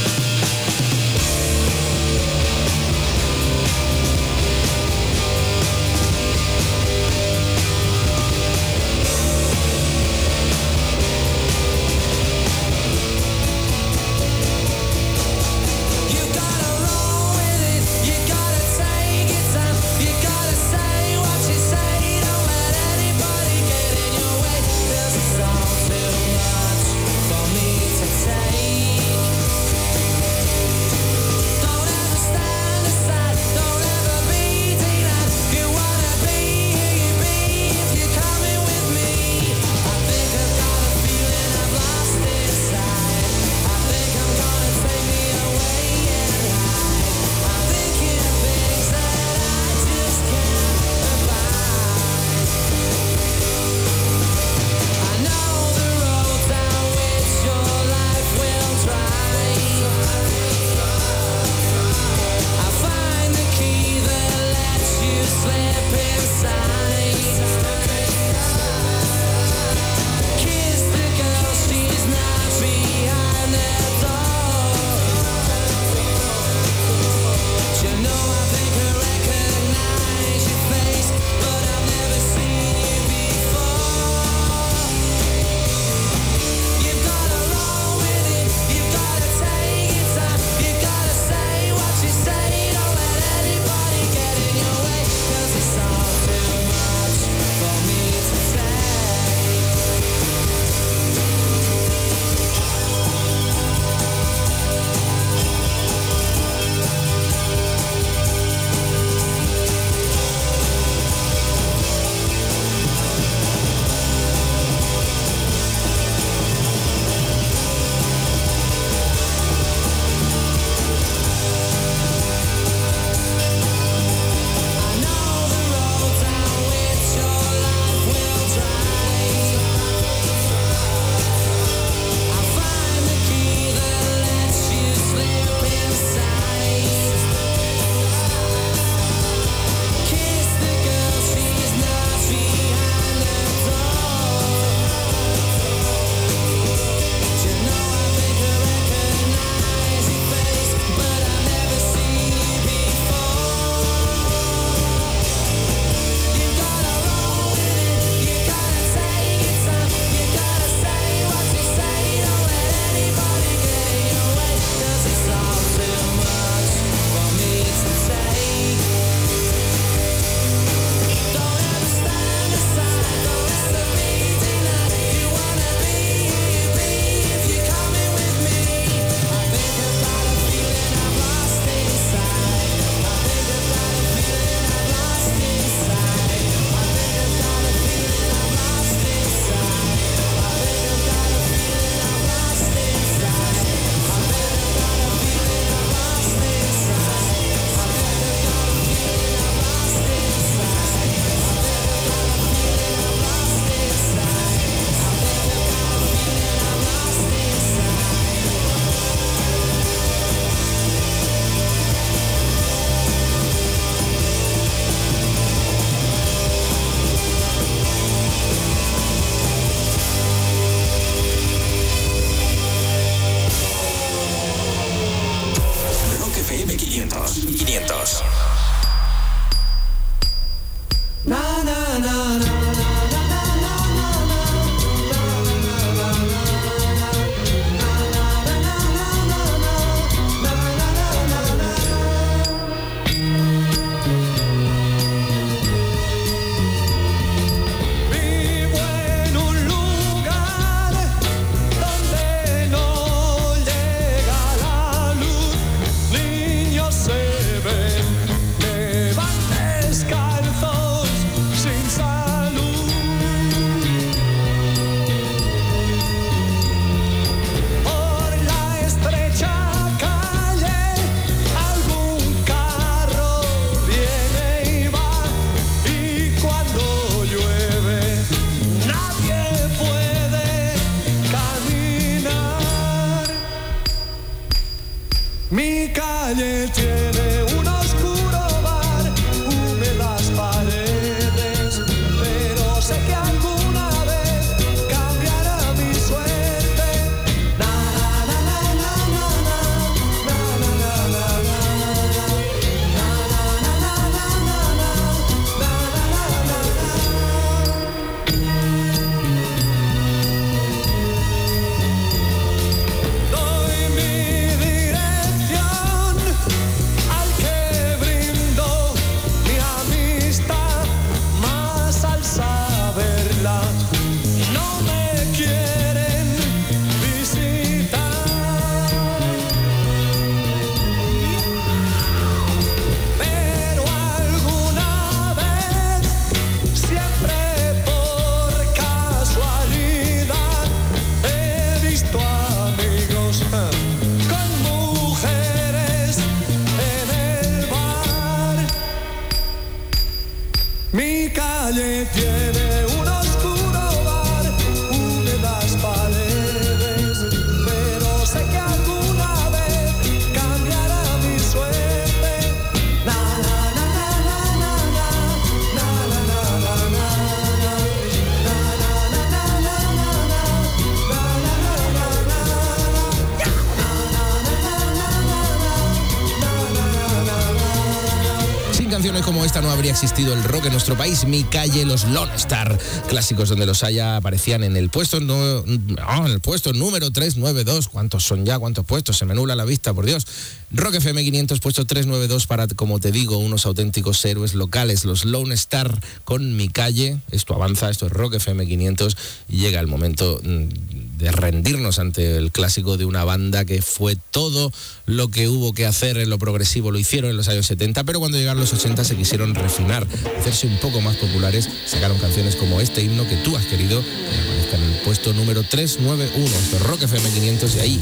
Existido el rock en nuestro país. Mi calle, los Lone Star, clásicos donde los haya aparecían en el puesto no, en el puesto número 392. ¿Cuántos son ya? ¿Cuántos puestos? Se me nubla la vista, por Dios. Rock FM 500, puesto 392 para, como te digo, unos auténticos héroes locales, los Lone Star con Mi calle. Esto avanza, esto es Rock FM 500 y llega el momento mm, de rendirnos ante el clásico de una banda que fue todo lo que hubo que hacer en lo progresivo, lo hicieron en los años 70, pero cuando llegaron los 80 se quisieron refinar, hacerse un poco más populares, sacaron canciones como este himno que tú has querido, que aparezca en el puesto número 391, esto es Rock FM 500 y ahí,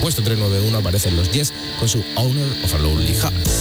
puesto 391 aparecen los 10 con su Owner of a Lonely Heart.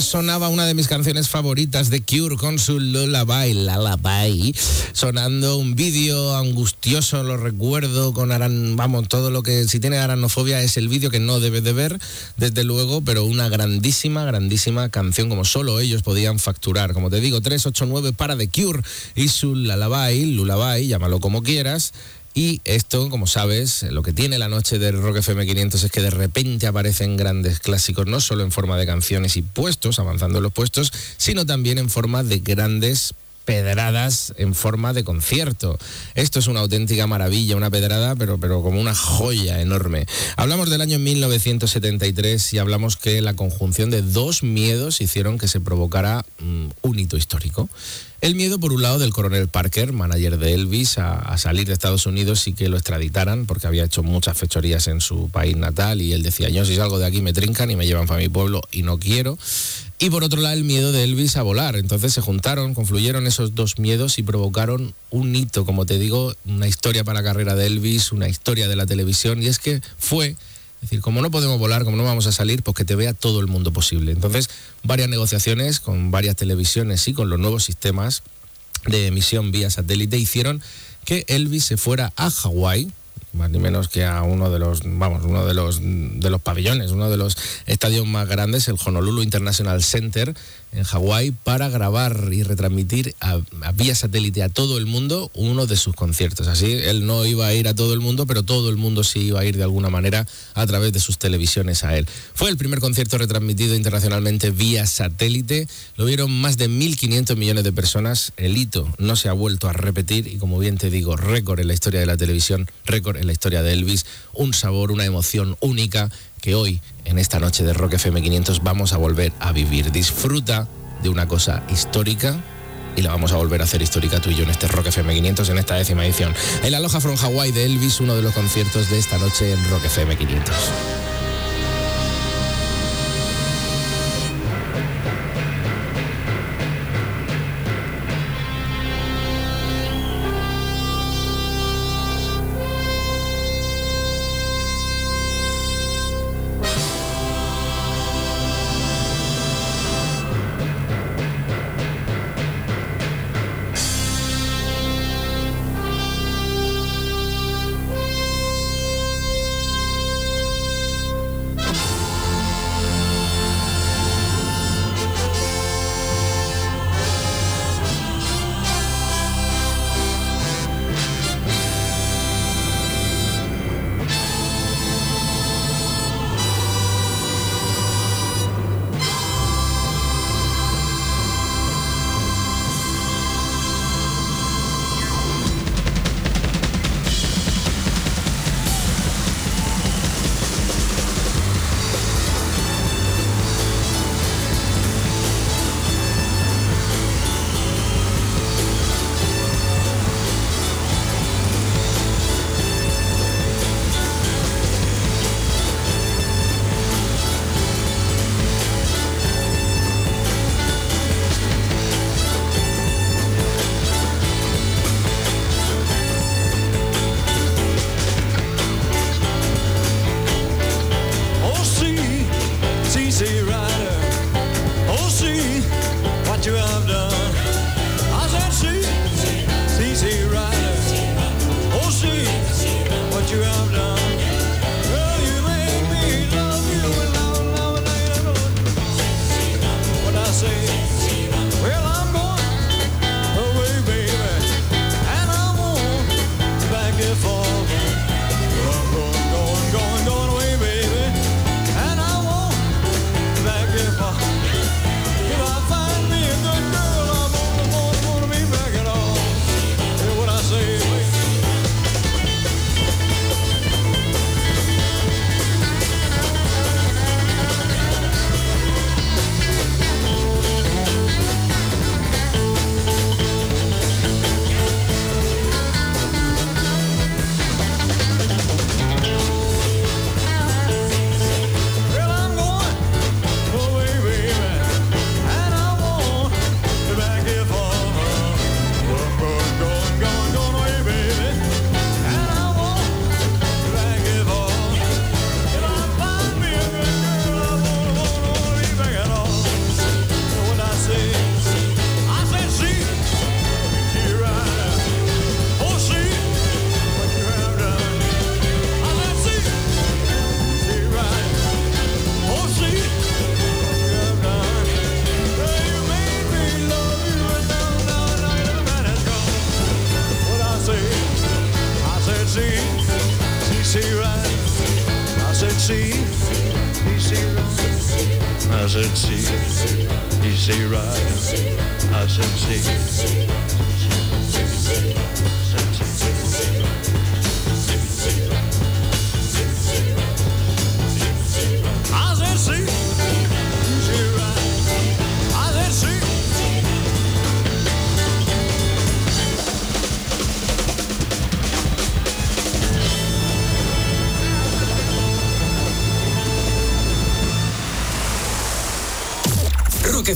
sonaba una de mis canciones favoritas de Cure con su Lullaby, Lullaby, sonando un vídeo angustioso, lo recuerdo, con Aran, vamos, todo lo que, si tiene aranofobia es el vídeo que no debes de ver, desde luego, pero una grandísima, grandísima canción como solo ellos podían facturar. Como te digo, 389 para The Cure y su Lullaby, Lullaby, llámalo como quieras. Y esto, como sabes, lo que tiene la noche de Rock FM 500 es que de repente aparecen grandes clásicos, no solo en forma de canciones y puestos, avanzando en los puestos, sino también en forma de grandes pedradas en forma de concierto. Esto es una auténtica maravilla, una pedrada, pero, pero como una joya enorme. Hablamos del año 1973 y hablamos que la conjunción de dos miedos hicieron que se provocara mm, un hito histórico. El miedo, por un lado, del coronel Parker, manager de Elvis, a, salir de Estados Unidos y que lo extraditaran, porque había hecho muchas fechorías en su país natal y él decía, yo si salgo de aquí me trincan y me llevan para mi pueblo y no quiero. Y por otro lado, el miedo de Elvis a volar. Entonces se juntaron, confluyeron esos dos miedos y provocaron un hito, como te digo, una historia para la carrera de Elvis, una historia de la televisión, y es que fue es decir, como no podemos volar, como no vamos a salir, pues que te vea todo el mundo posible. Entonces, varias negociaciones con varias televisiones y con los nuevos sistemas de emisión vía satélite hicieron que Elvis se fuera a Hawái, más ni menos que a uno de los, vamos, uno de los de los pabellones, uno de los estadios más grandes, el Honolulu International Center en Hawái, para grabar y retransmitir a, vía satélite a todo el mundo uno de sus conciertos. Así, él no iba a ir a todo el mundo, pero todo el mundo sí iba a ir de alguna manera a través de sus televisiones a él. Fue el primer concierto retransmitido internacionalmente vía satélite. Lo vieron más de 1.500 millones de personas. El hito no se ha vuelto a repetir y como bien te digo, récord en la historia de la televisión, récord en la historia de Elvis, un sabor, una emoción única que hoy, en esta noche de Rock FM 500, vamos a volver a vivir. Disfruta de una cosa histórica y la vamos a volver a hacer histórica tú y yo en este Rock FM 500 en esta décima edición. El Aloha from Hawaii de Elvis, uno de los conciertos de esta noche en Rock FM 500.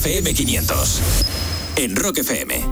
FM500. En Rock FM.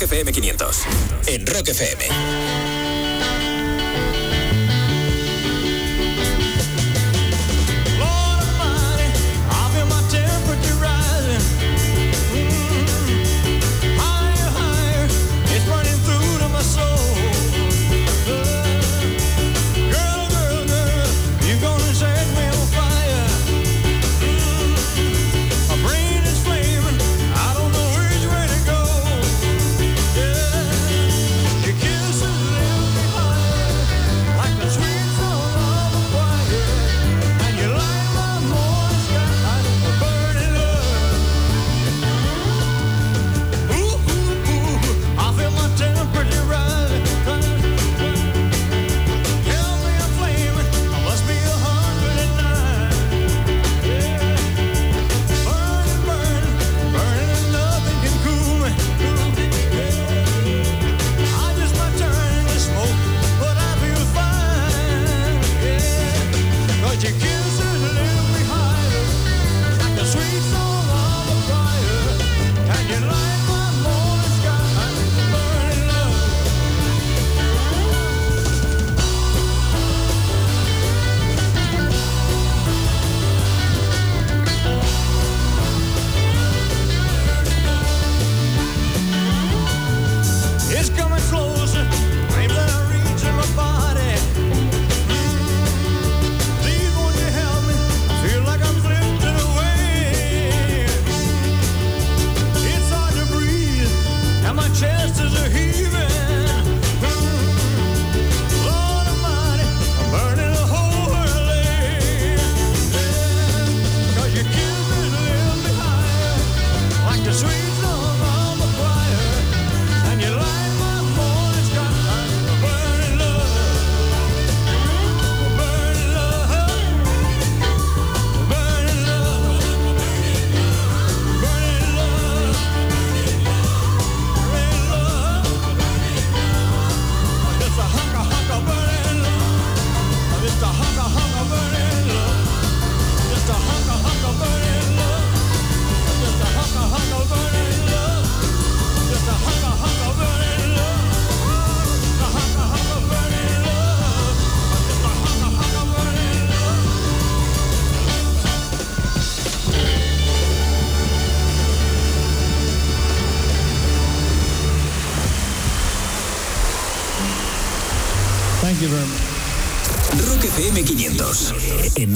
Rock FM 500.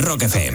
Rocket Fame.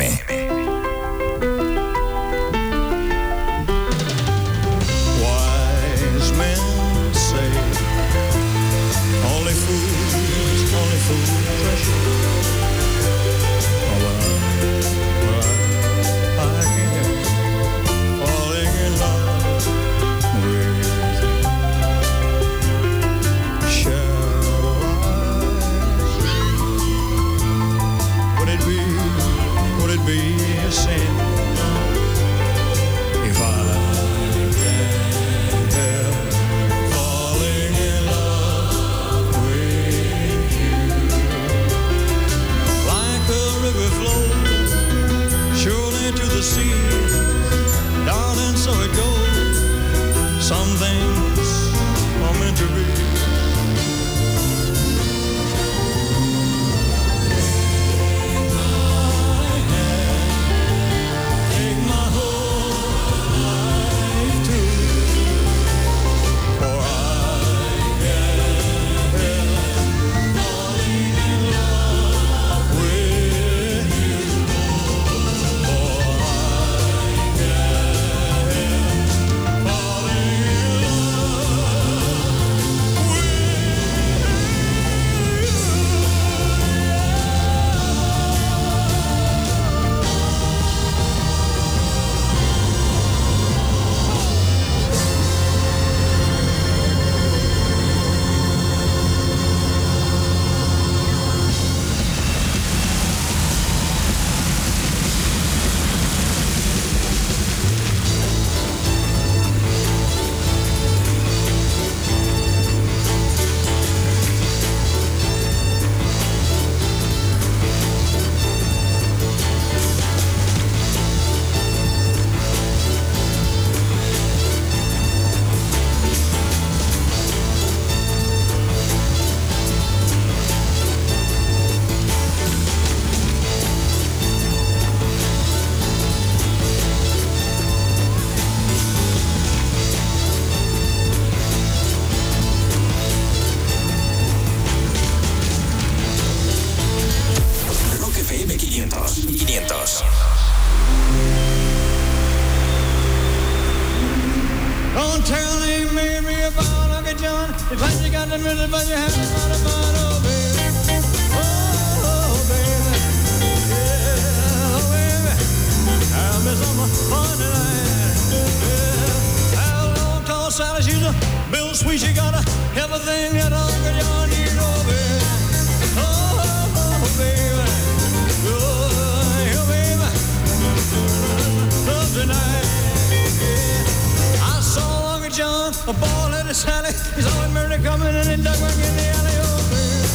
a ball at a Sally. He saw him early coming and he dug back in the alley. Oh, baby.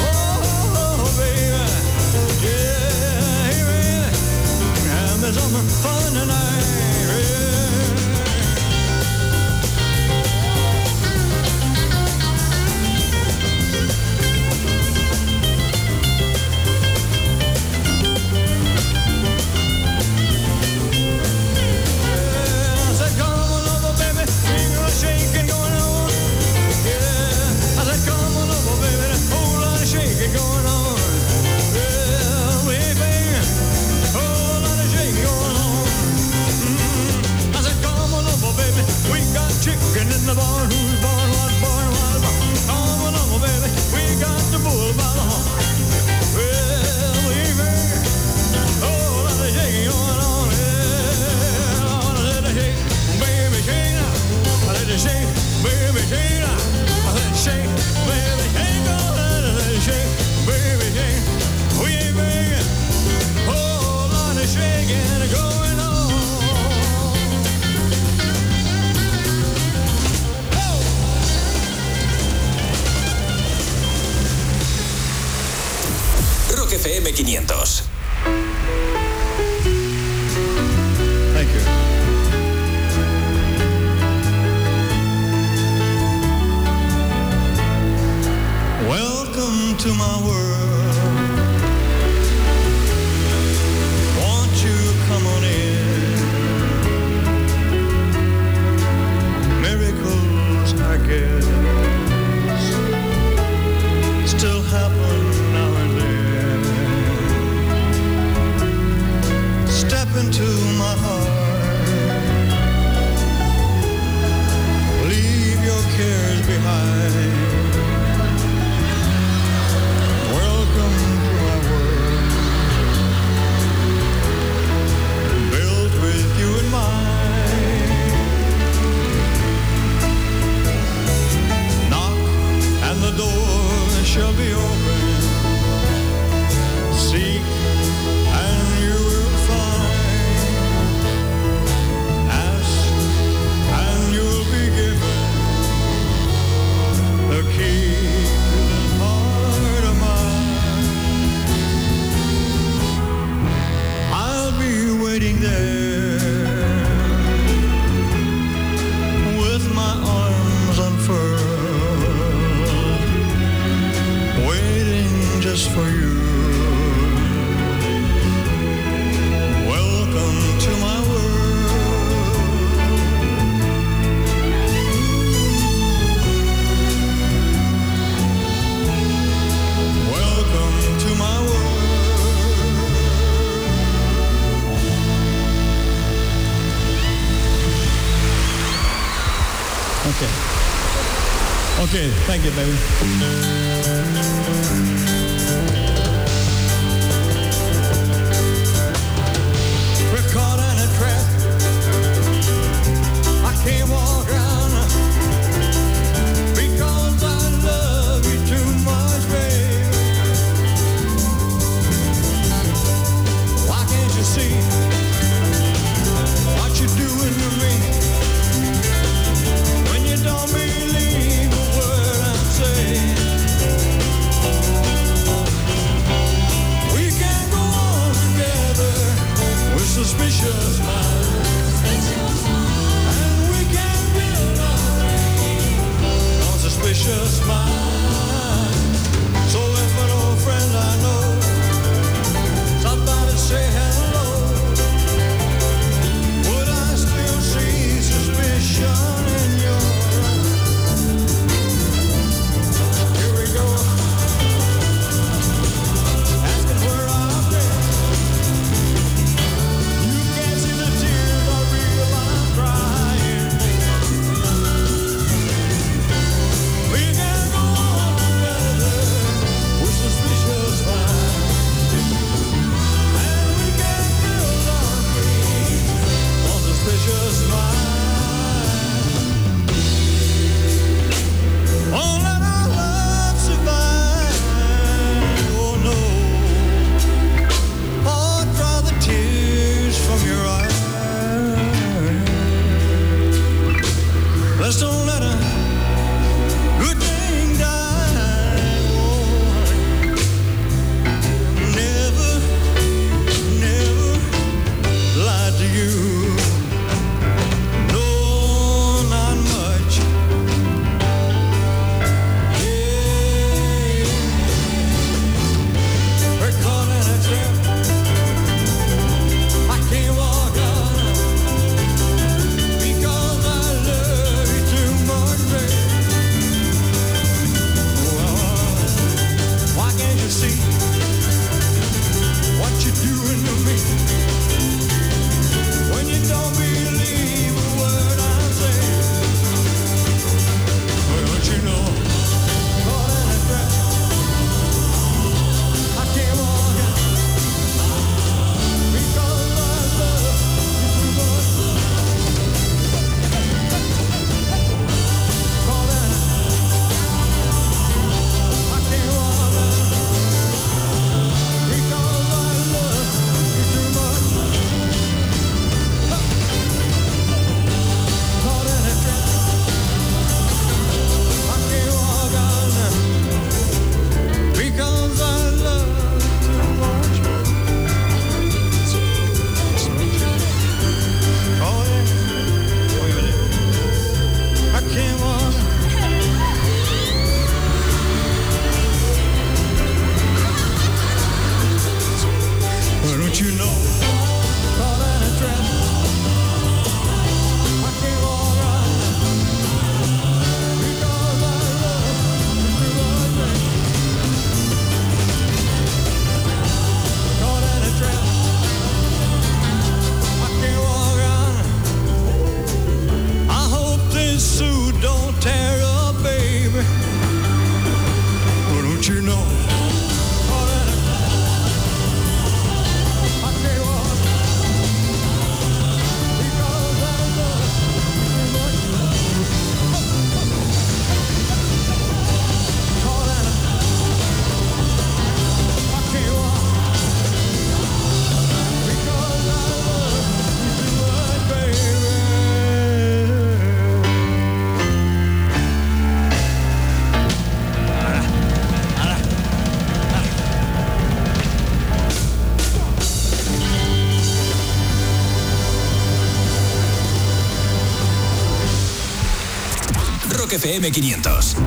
Oh, oh, baby. Yeah, hey, baby. Time is over for the night. Navarro. FM500. Thank you. Welcome to my world. FM 500.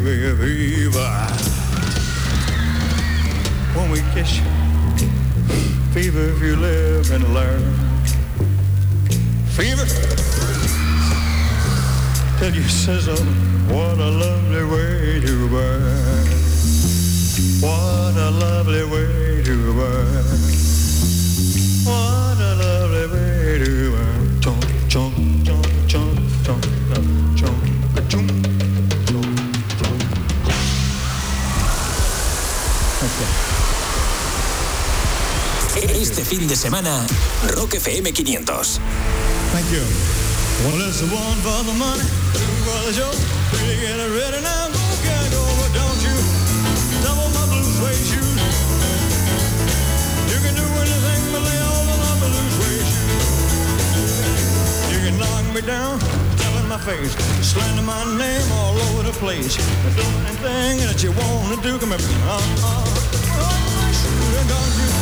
Give fever. When we kiss you, fever if you live and learn. Fever till you sizzle. What a lovely way to burn. What a lovely way to burn. Fin de semana, Rock FM 500. Thank you. Well, it's the one for the money, two for the show. Get it ready now. Go, but don't you double my blue suede shoes. You can do anything but lay all of my blue suede shoes. You can knock me down, tell in my face, slander my name all over the place. Do anything that you want to do, come here. Uh, uh, shoes, don't you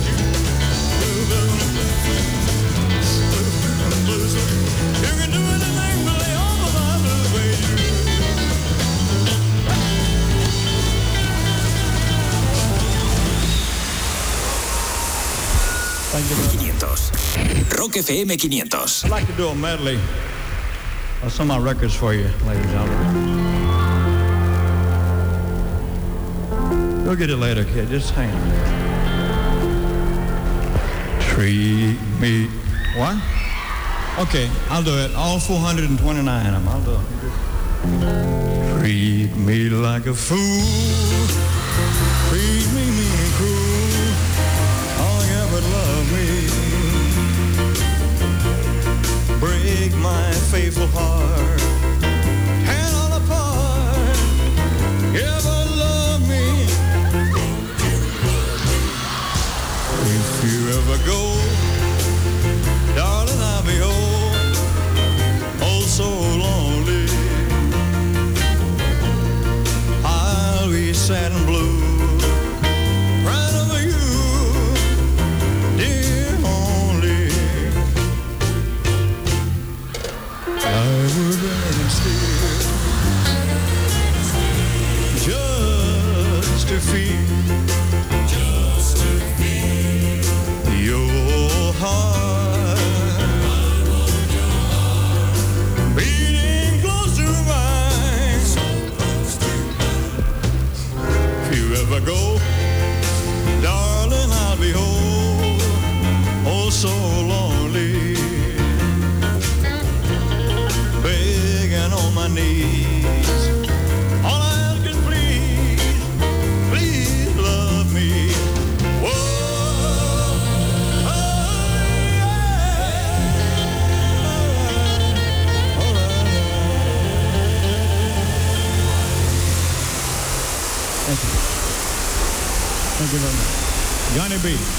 500. Rock FM 500. I'd like to do a medley of some of my records for you, ladies and gentlemen. You'll get it later, kid. Just hang on. Treat me. What? Okay, I'll do it. All 429 of them. I'll do it. Treat me like a fool. Treat me mean and cruel. My faithful heart. be.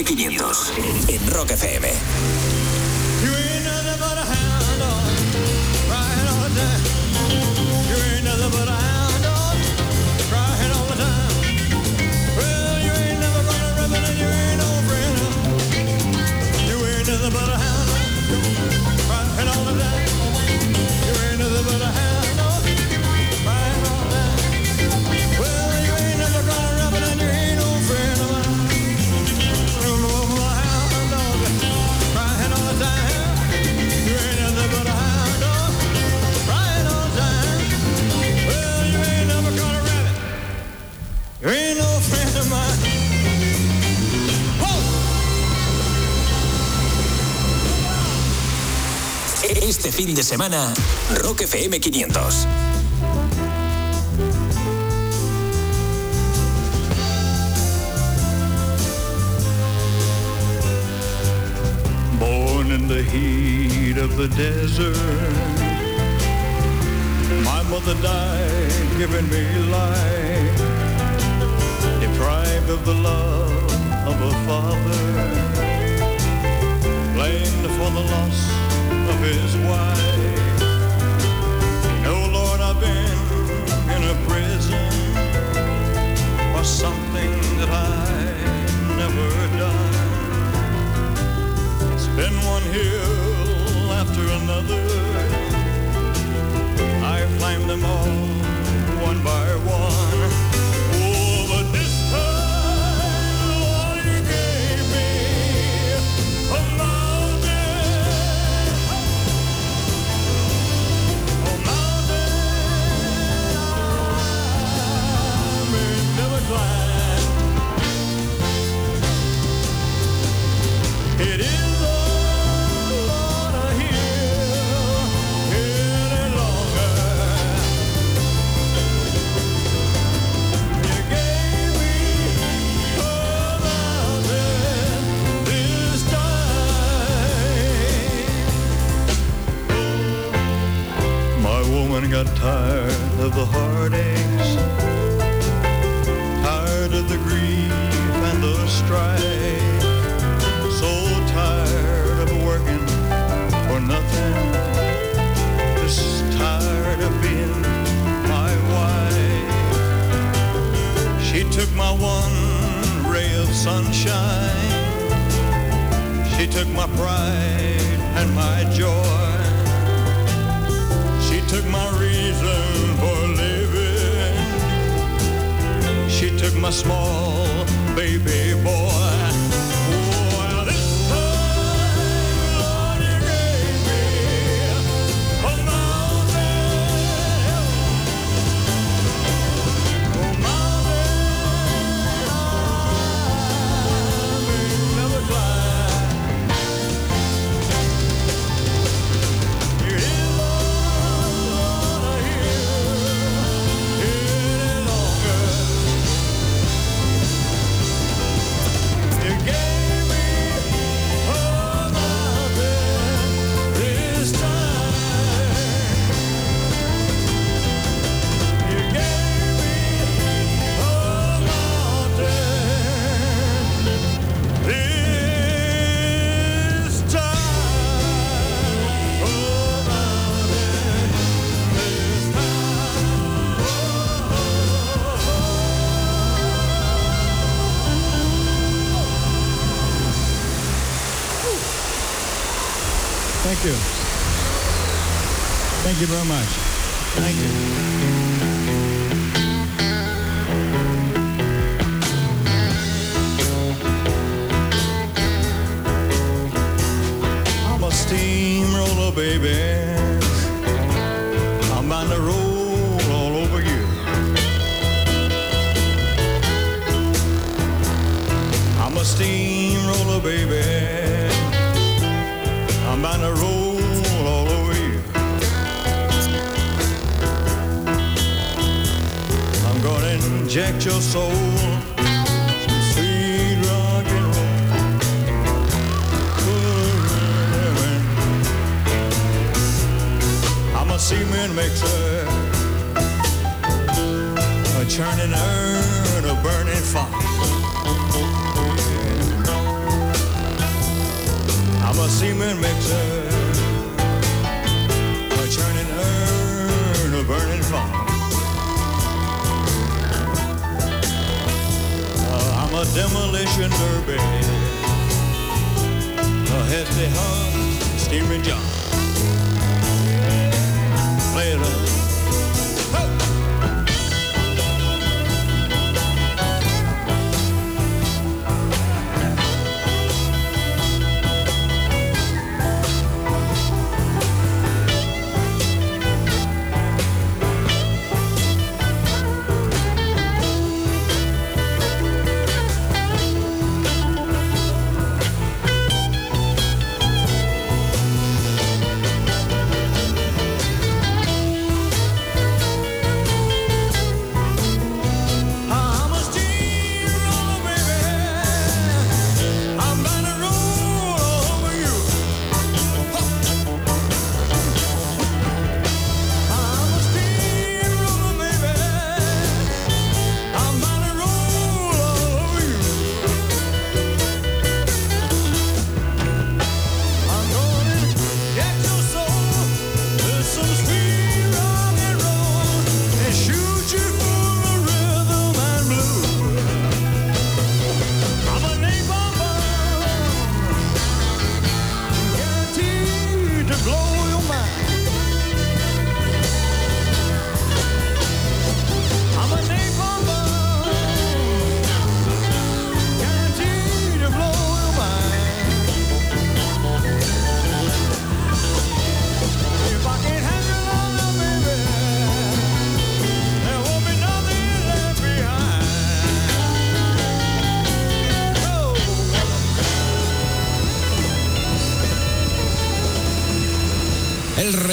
making it. semana, Rock FM 500. Born in the heat of the desert, my mother died giving me life, deprived of the love of a father, blamed for the loss of his wife. prison for something that I never done. It's been one hill after another. I climbed them all one by one. One got tired of the heartaches, tired of the grief and the strife, so tired of working for nothing, just tired of being my wife. She took my one ray of sunshine, she took my pride and my joy. She took my reason for living. She took my small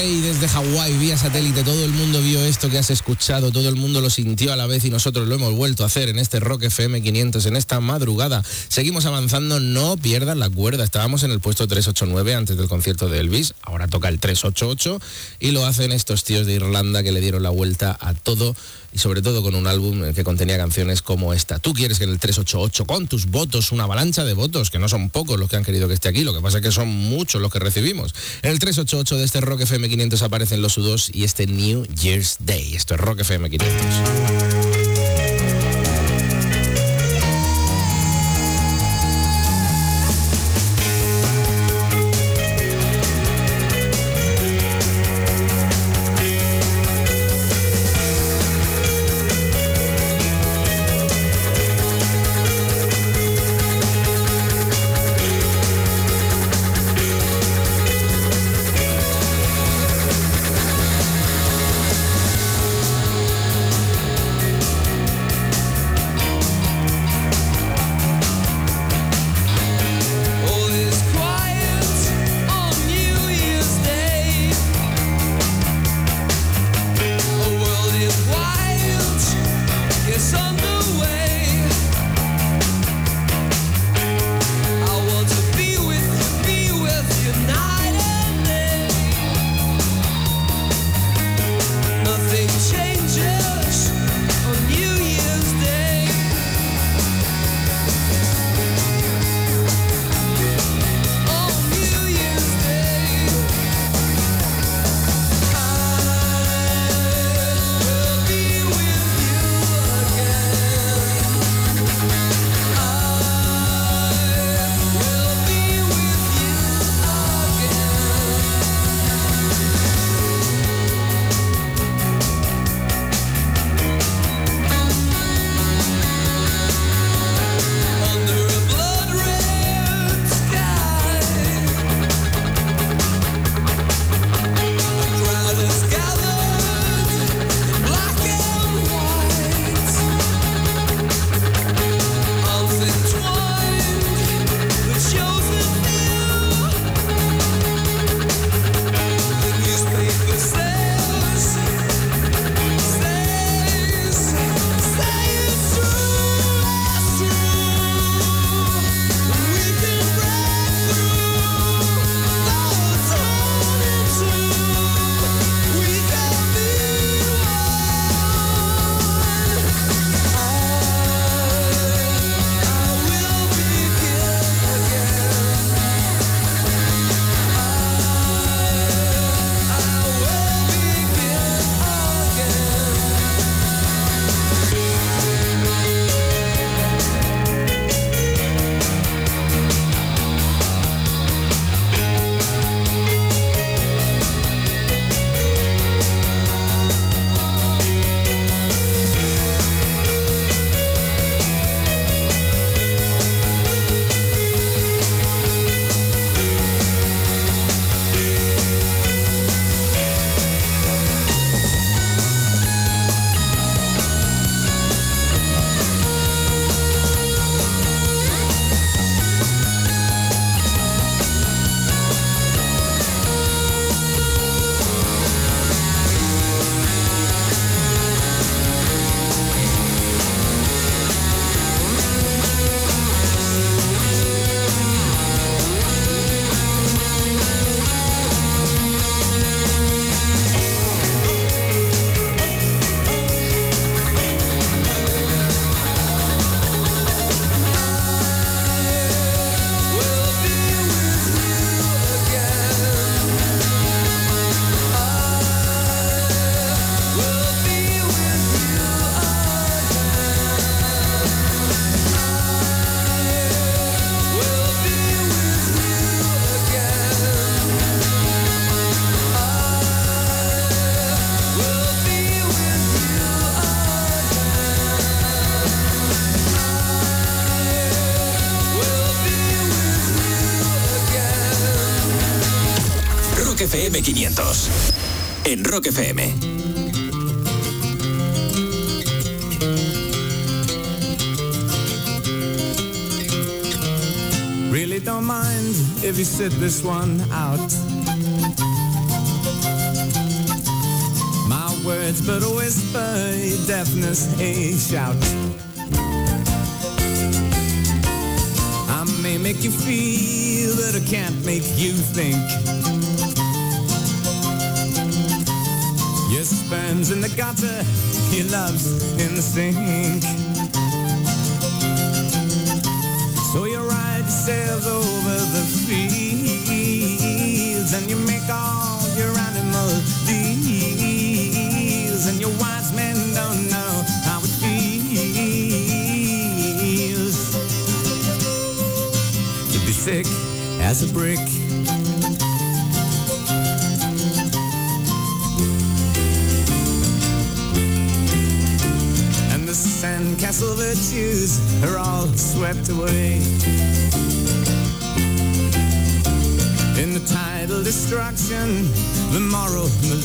Rey desde Hawái vía satélite, todo el mundo vio esto que has escuchado, todo el mundo lo sintió a la vez y nosotros lo hemos vuelto a hacer en este Rock FM 500 en esta madrugada. Seguimos avanzando, no pierdas la cuerda. Estábamos en el puesto 389 antes del concierto de Elvis, ahora toca el 388 y lo hacen estos tíos de Irlanda que le dieron la vuelta a todo y sobre todo con un álbum que contenía canciones como esta. Tú quieres que en el 388 con tus votos, una avalancha de votos, que no son pocos los que han querido que esté aquí, lo que pasa es que son muchos los que recibimos. En el 388 de este Rock FM 500 aparecen los U2 y este New Year's Day. Esto es Rock FM 500. En Rock FM. Really don't mind if you sit this one out. My words, but a whisper, your deafness, a shout. I may make you feel, but I can't make you think. Sperm's in the gutter, your love's in the sink. So you ride yourselves over the fields and you make all your animal deals and your wise men don't know how it feels to be sick as a brick.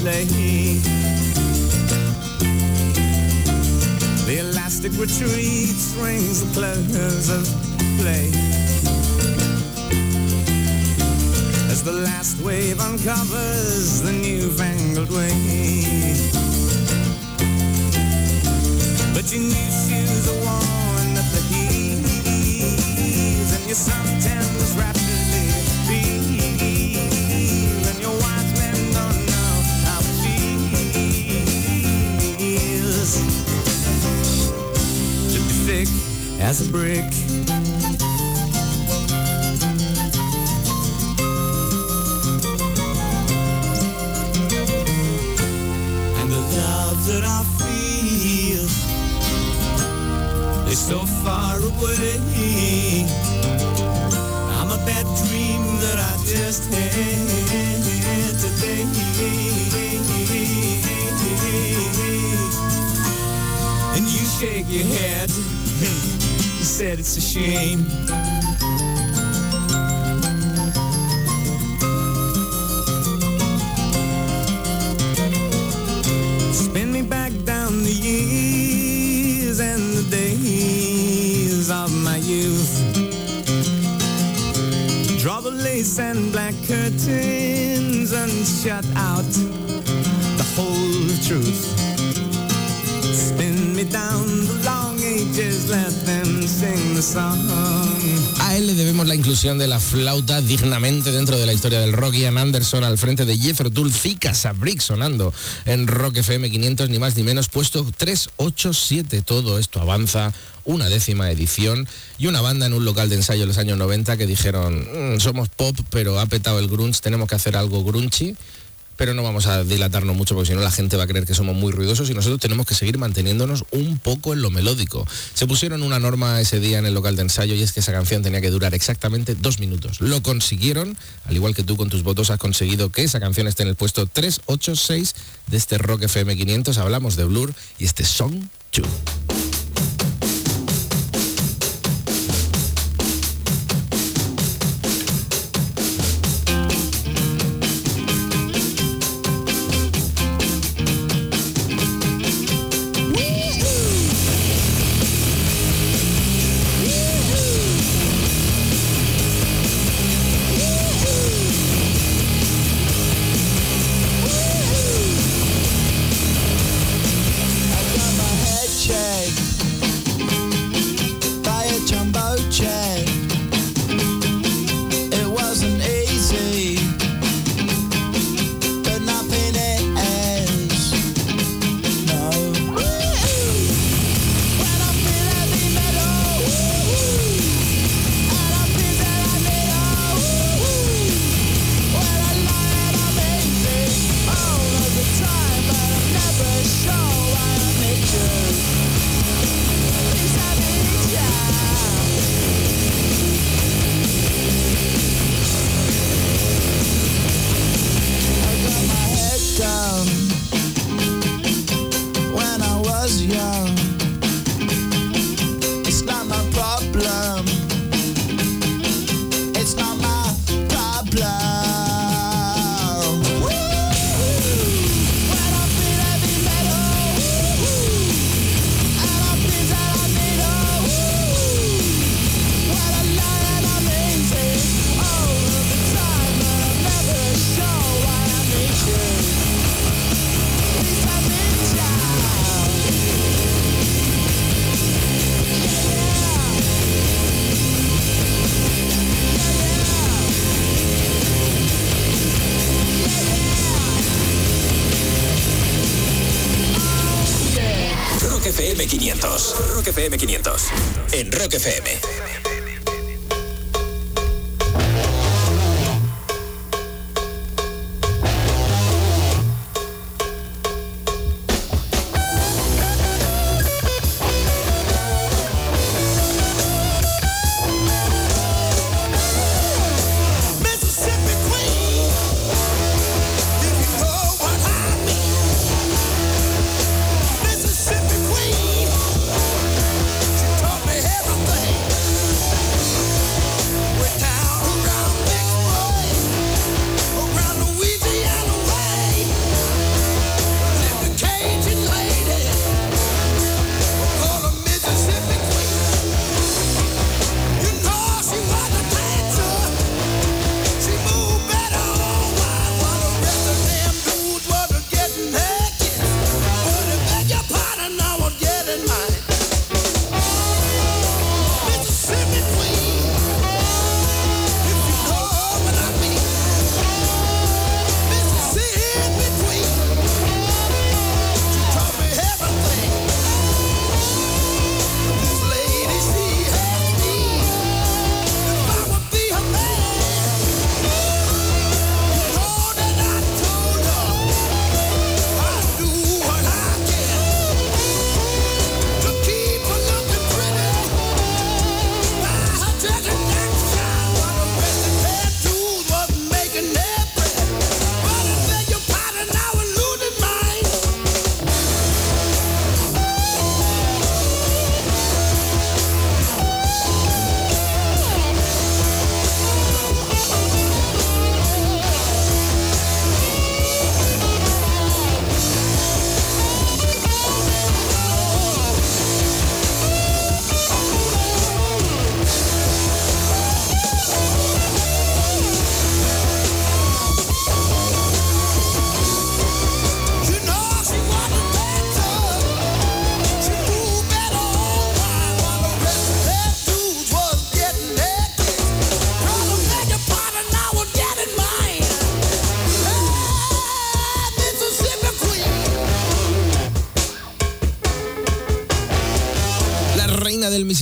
Malaise. The elastic retreat rings the close of play. As the last wave uncovers the newfangled way. But your new head. You said it's a shame. Spin me back down the years and the days of my youth. Draw the lace and black curtains and shut out the whole truth. A él le debemos la inclusión de la flauta dignamente dentro de la historia del rock. Ian Anderson al frente de Jethro Tull, Zika Sabrick sonando en Rock FM 500, ni más ni menos, puesto 387. Todo esto avanza una décima edición y una banda en un local de ensayo en los años 90 que dijeron, "Mm, somos pop, pero ha petado el grunge, tenemos que hacer algo grunchy pero no vamos a dilatarnos mucho porque si no la gente va a creer que somos muy ruidosos y nosotros tenemos que seguir manteniéndonos un poco en lo melódico. Se pusieron una norma ese día en el local de ensayo y es que esa canción tenía que durar exactamente dos minutos. Lo consiguieron, al igual que tú con tus votos has conseguido que esa canción esté en el puesto 386 de este Rock FM 500. Hablamos de Blur y este Song 2.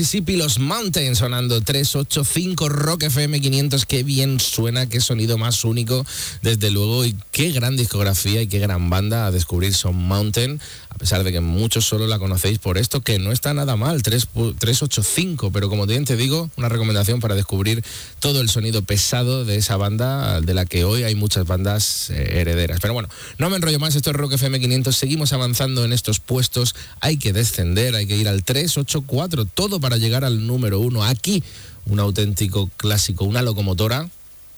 Mississippi, los Mountains, sonando 385 Rock FM 500. Qué bien suena, qué sonido más único, desde luego. Y qué gran discografía y qué gran banda a descubrir son Mountain. Pesar de que muchos solo la conocéis por esto, que no está nada mal, 3, 385. Pero como bien te digo, una recomendación para descubrir todo el sonido pesado de esa banda, de la que hoy hay muchas bandas eh, herederas. Pero bueno, no me enrollo más, esto es Rock FM 500. Seguimos avanzando en estos puestos. Hay que descender, hay que ir al 384, todo para llegar al número uno. Aquí, un auténtico clásico, una locomotora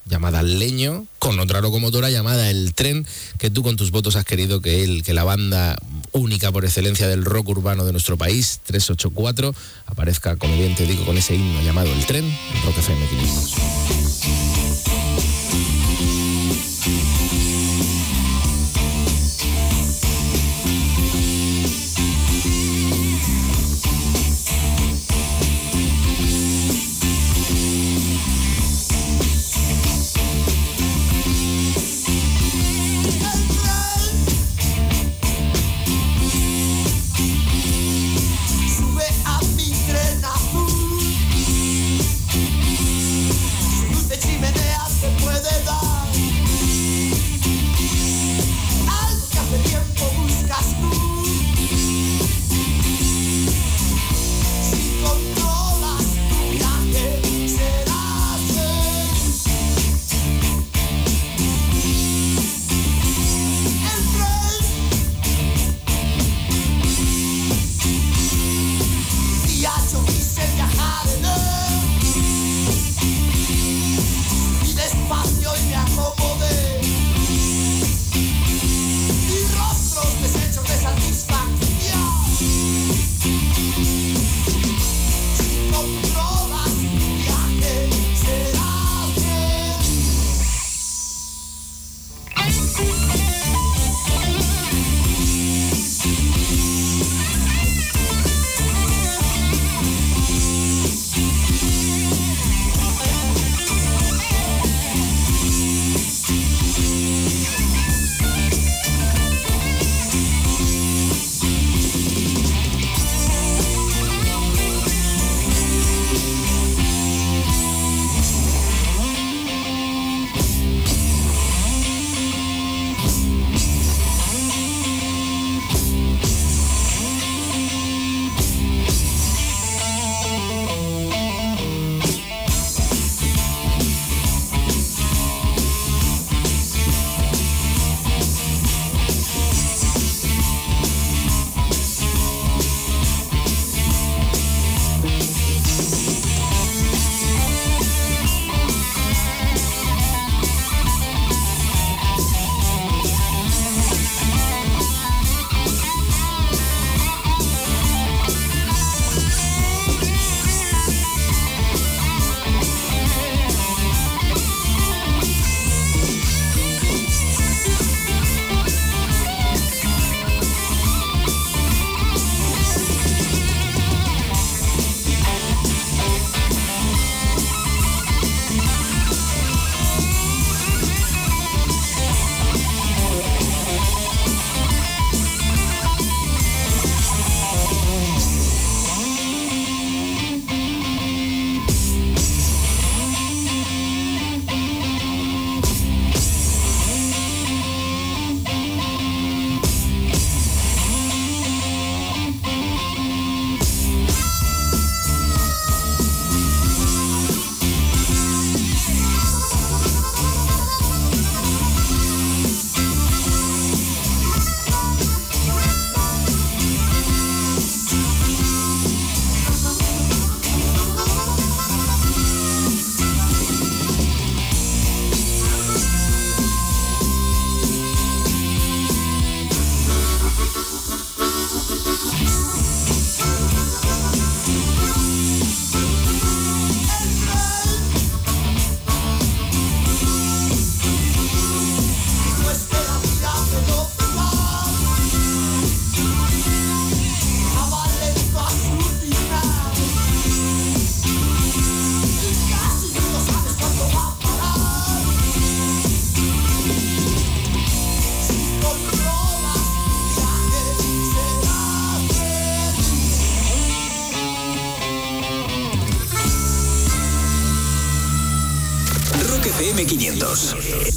llamada Leño, con otra locomotora llamada El Tren, que tú con tus votos has querido que él, que la banda única por excelencia del rock urbano de nuestro país, 384, aparezca, como bien te digo, con ese himno llamado El Tren, en Rock FM 500.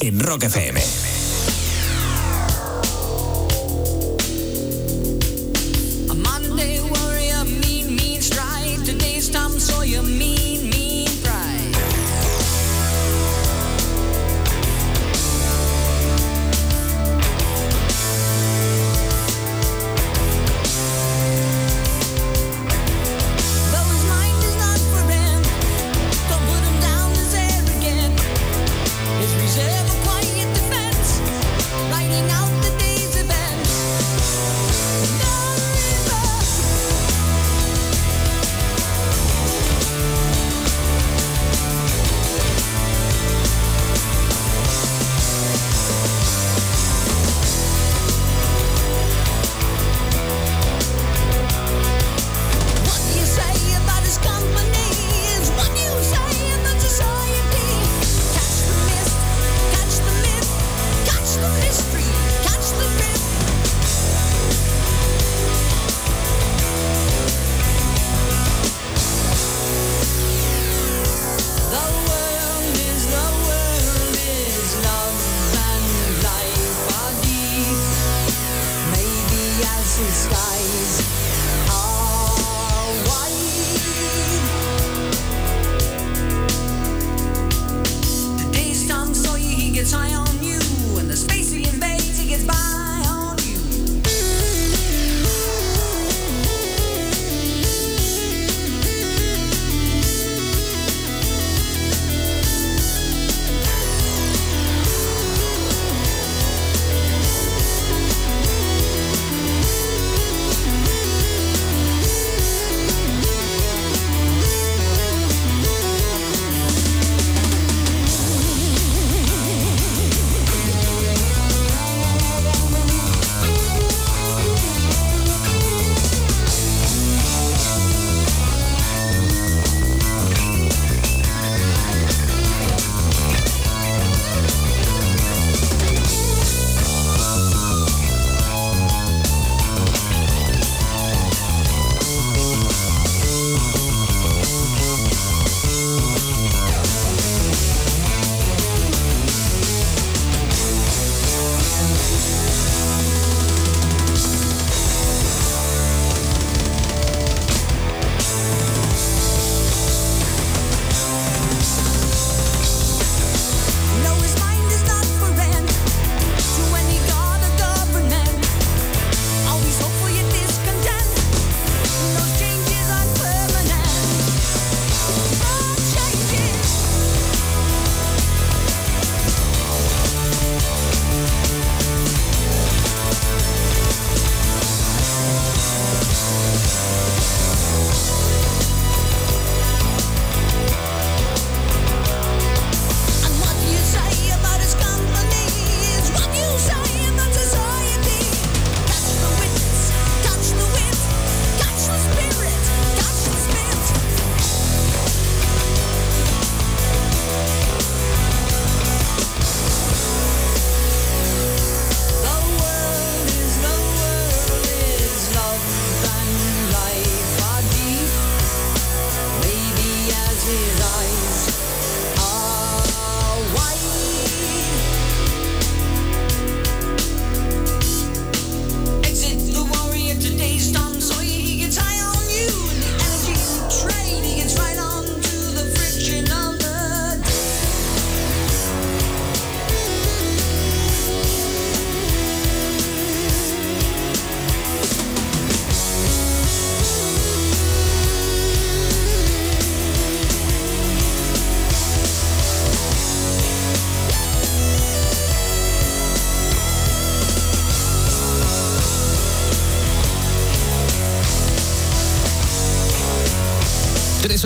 En Rock FM.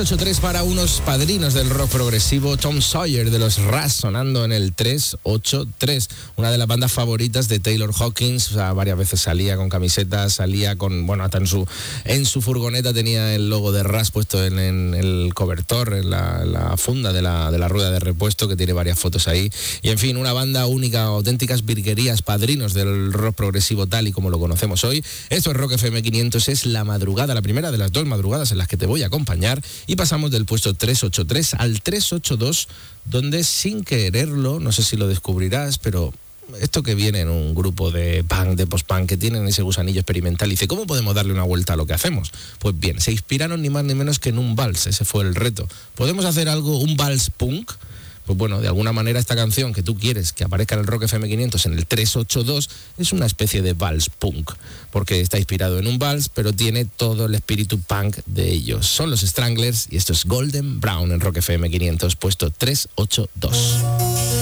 ...383 para unos padrinos del rock progresivo... ...Tom Sawyer de los Ras sonando en el 383... ...una de las bandas favoritas de Taylor Hawkins... Varias veces salía con camisetas... ...salía con... bueno, hasta en su, en su furgoneta tenía el logo de Ras puesto en, en el cobertor... ...en la, la funda de la, de la rueda de repuesto... ...que tiene varias fotos ahí... ...y en fin, una banda única... ...auténticas virguerías, padrinos del rock progresivo... ...tal y como lo conocemos hoy... ...esto es Rock FM 500... ...es la madrugada, la primera de las dos madrugadas... ...en las que te voy a acompañar... y pasamos del puesto 383 al 382, donde sin quererlo, no sé si lo descubrirás, pero esto que viene en un grupo de punk, de post-punk, que tienen ese gusanillo experimental, y dice, ¿cómo podemos darle una vuelta a lo que hacemos? Pues bien, se inspiraron ni más ni menos que en un vals, ese fue el reto. ¿Podemos hacer algo, un vals punk? Pues bueno, de alguna manera esta canción que tú quieres que aparezca en el Rock FM 500 en el 382 es una especie de vals punk, porque está inspirado en un vals, pero tiene todo el espíritu punk de ellos. Son los Stranglers y esto es Golden Brown en Rock FM 500, puesto 382.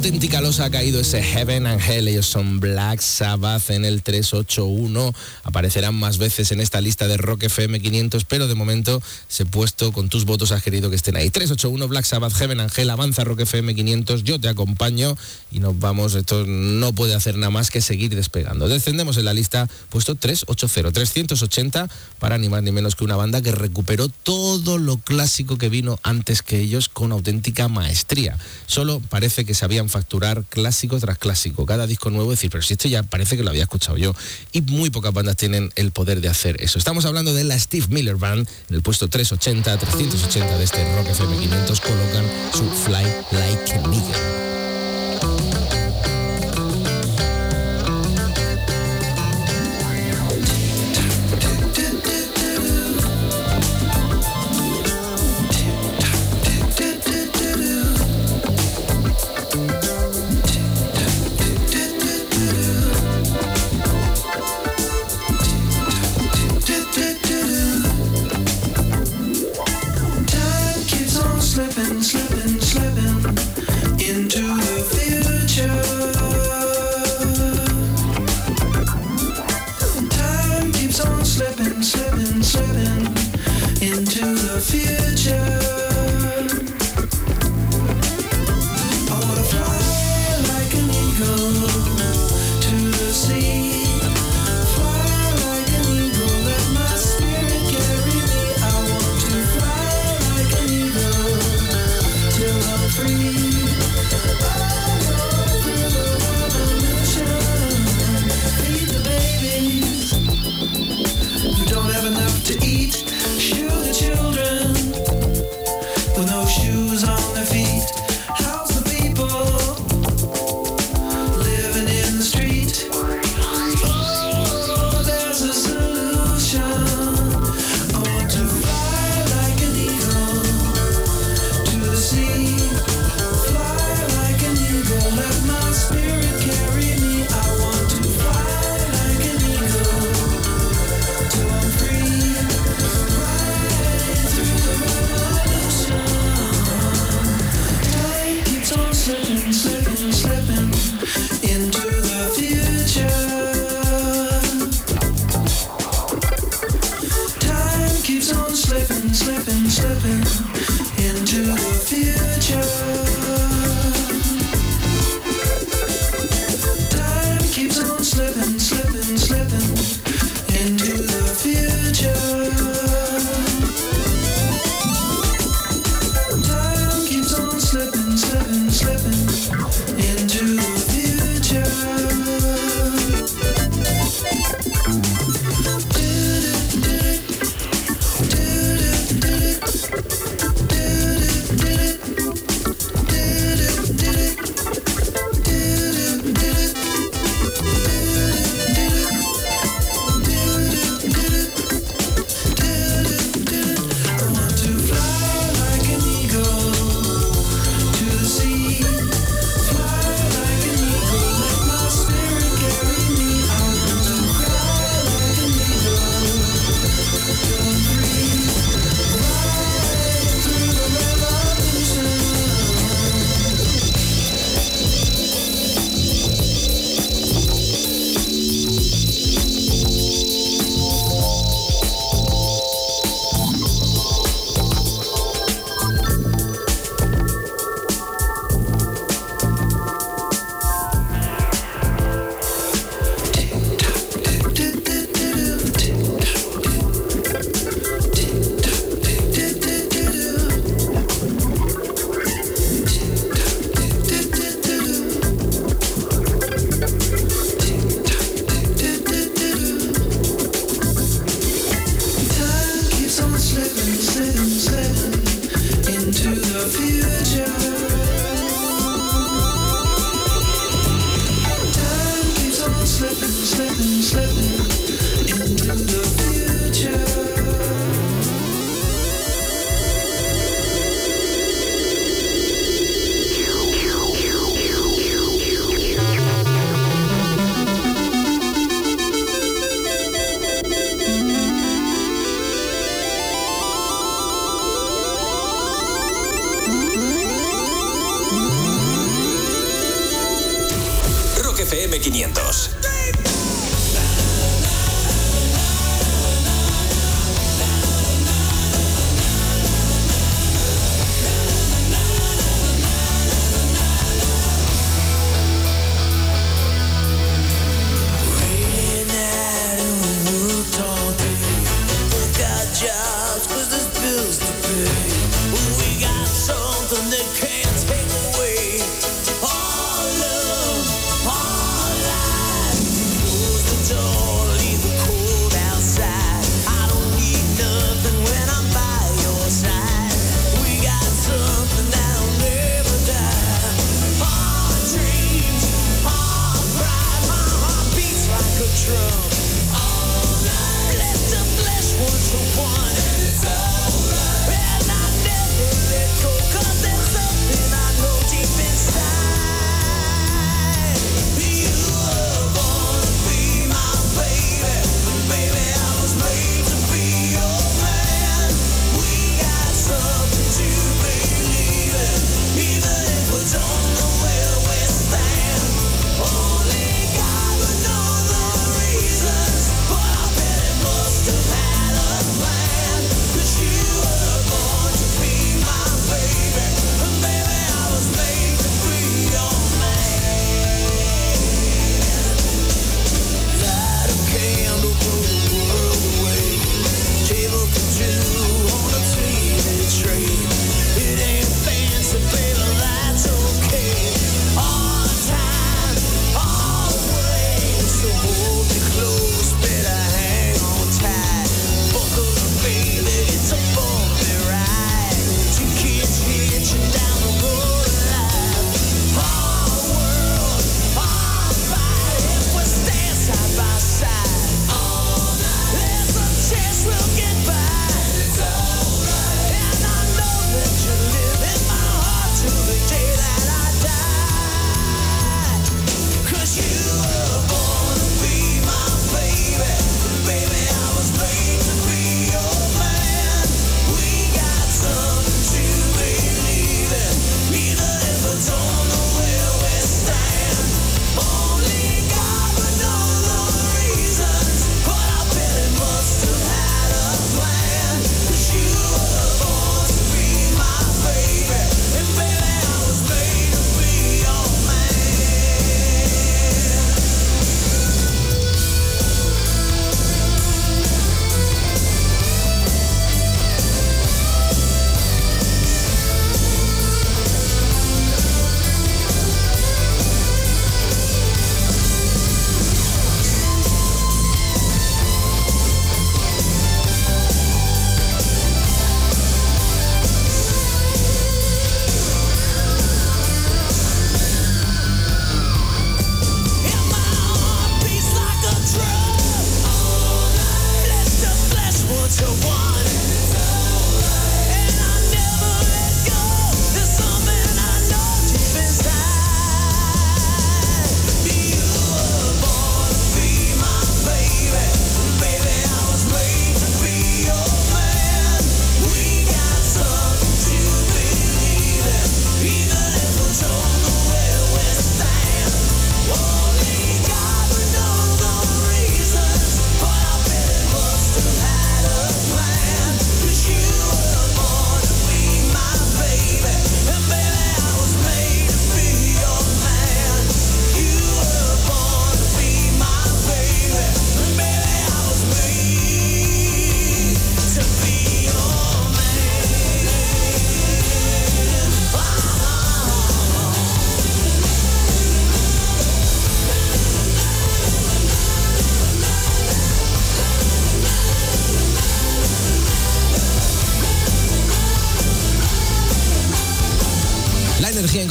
Auténtica losa ha caído ese Heaven and Hell. Ellos son Black Sabbath en el 381. Aparecerán más veces en esta lista de Rock FM 500, pero de momento se he puesto con tus votos, has querido que estén ahí. 381 Black Sabbath, Heaven and Hell, avanza Rock FM 500. Yo te acompaño y nos vamos. Esto no puede hacer nada más que seguir despegando. Descendemos en la lista, puesto 380, 380 para ni más ni menos que una banda que recuperó todo lo clásico que vino antes que ellos con auténtica maestría. Solo parece que sabían facturar clásico tras clásico, cada disco nuevo, decir, pero si esto ya parece que lo había escuchado yo. Y muy pocas bandas tienen el poder de hacer eso. Estamos hablando de la Steve Miller Band, en el puesto 380, 380 de este Rock FM 500 colocan su Fly Like an Eagle.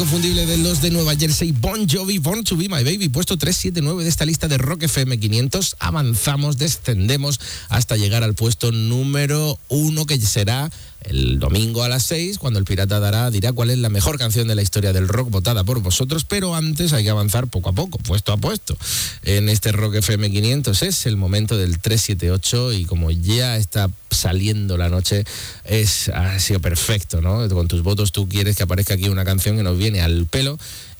inconfundible de los de Nueva Jersey, Bon Jovi, Born to Be My Baby, puesto 379 de esta lista de Rock FM 500. Avanzamos, descendemos hasta llegar al puesto número 1, que será el domingo a las 6, cuando el pirata dará, dirá cuál es la mejor canción de la historia del rock votada por vosotros, pero antes hay que avanzar poco a poco, puesto a puesto. En este Rock FM 500 es el momento del 378 y como ya está saliendo la noche, es, ha sido perfecto, ¿no? Con tus votos tú quieres que aparezca aquí una canción que nos viene al pelo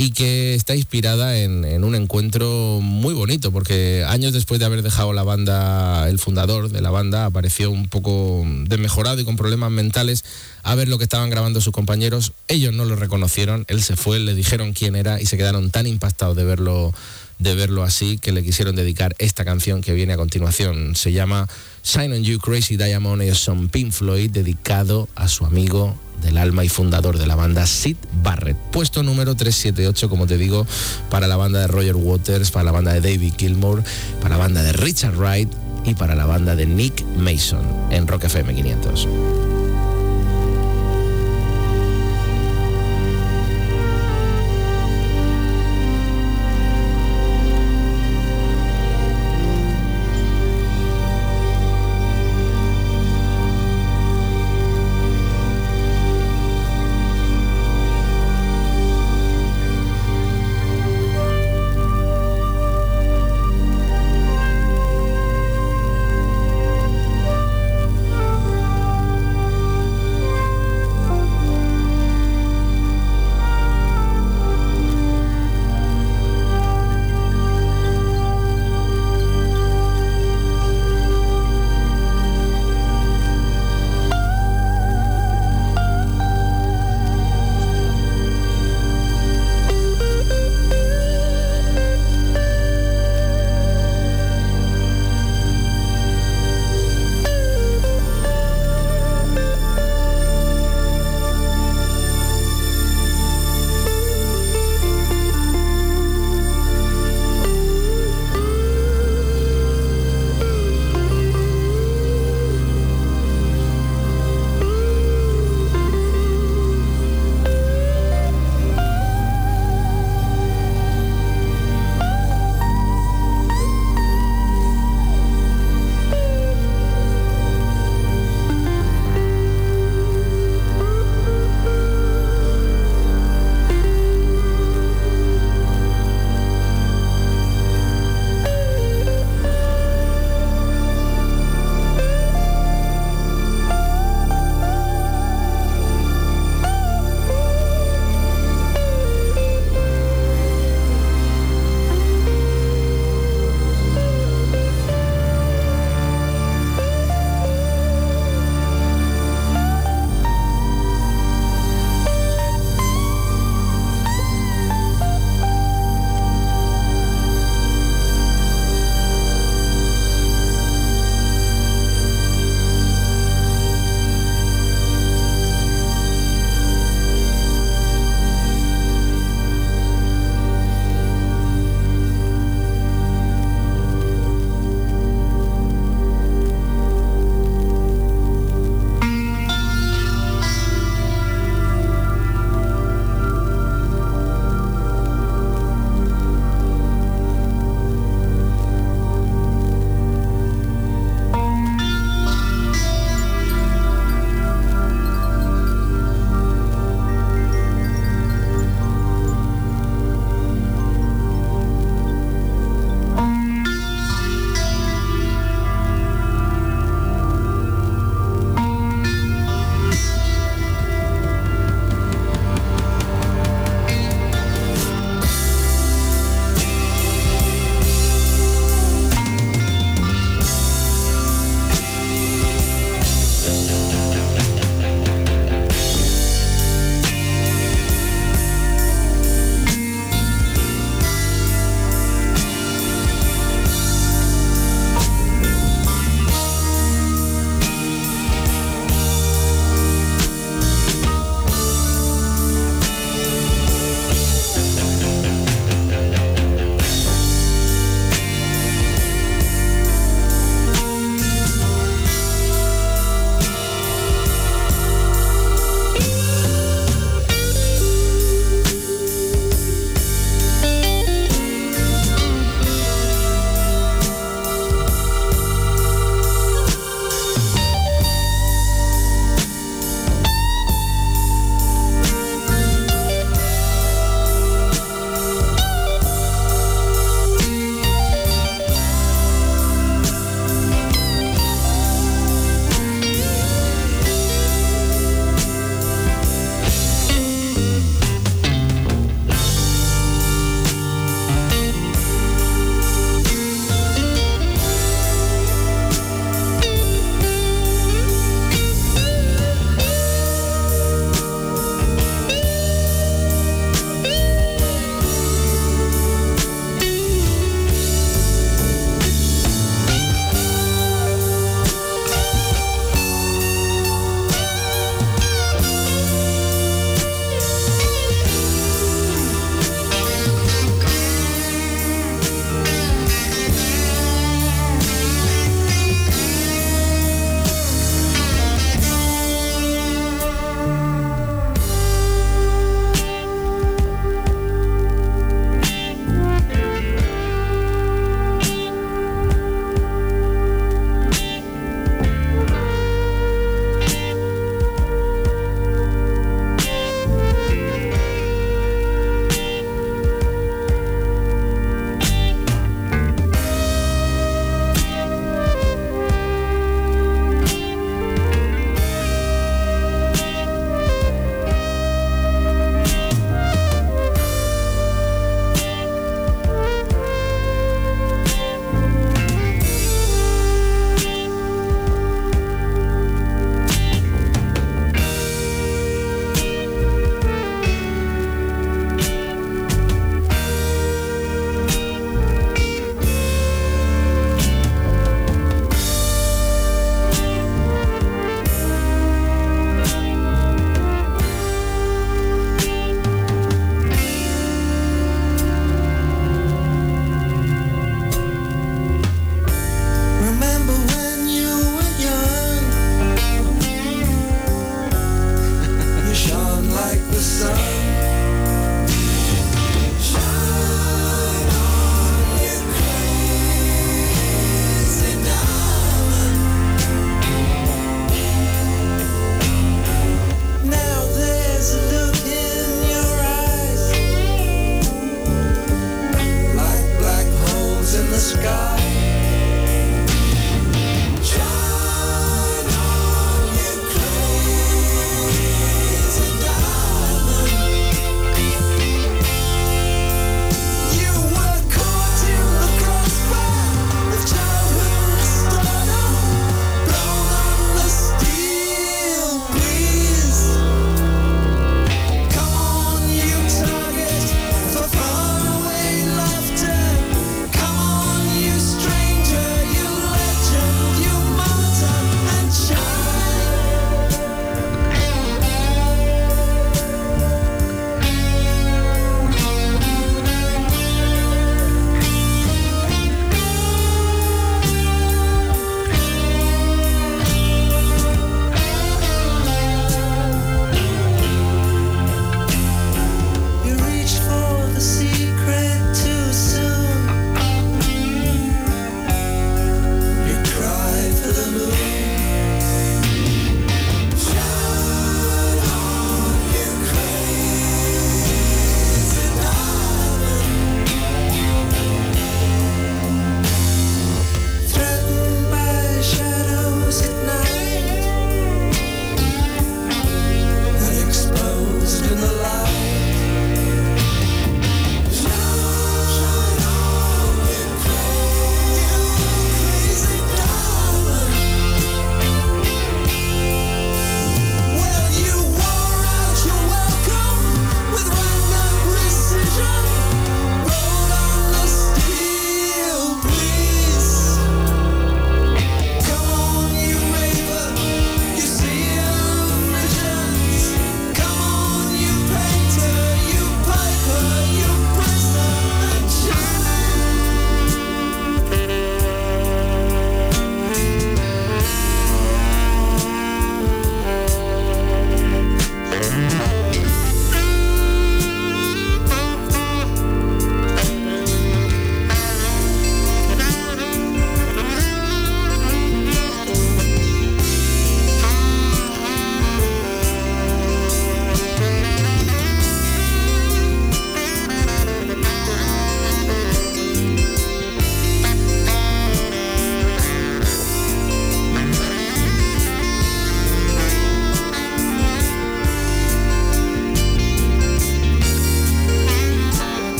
y que está inspirada en, un encuentro muy bonito, porque años después de haber dejado la banda, el fundador de la banda apareció un poco desmejorado y con problemas mentales a ver lo que estaban grabando sus compañeros. Ellos no lo reconocieron, él se fue, le dijeron quién era y se quedaron tan impactados de verlo, de verlo así que le quisieron dedicar esta canción que viene a continuación. Se llama Shine on You Crazy Diamond es son Pink Floyd dedicado a su amigo del alma y fundador de la banda Sid Barrett. Puesto número 378, como te digo, para la banda de Roger Waters, para la banda de David Gilmour, para la banda de Richard Wright y para la banda de Nick Mason en Rock FM 500.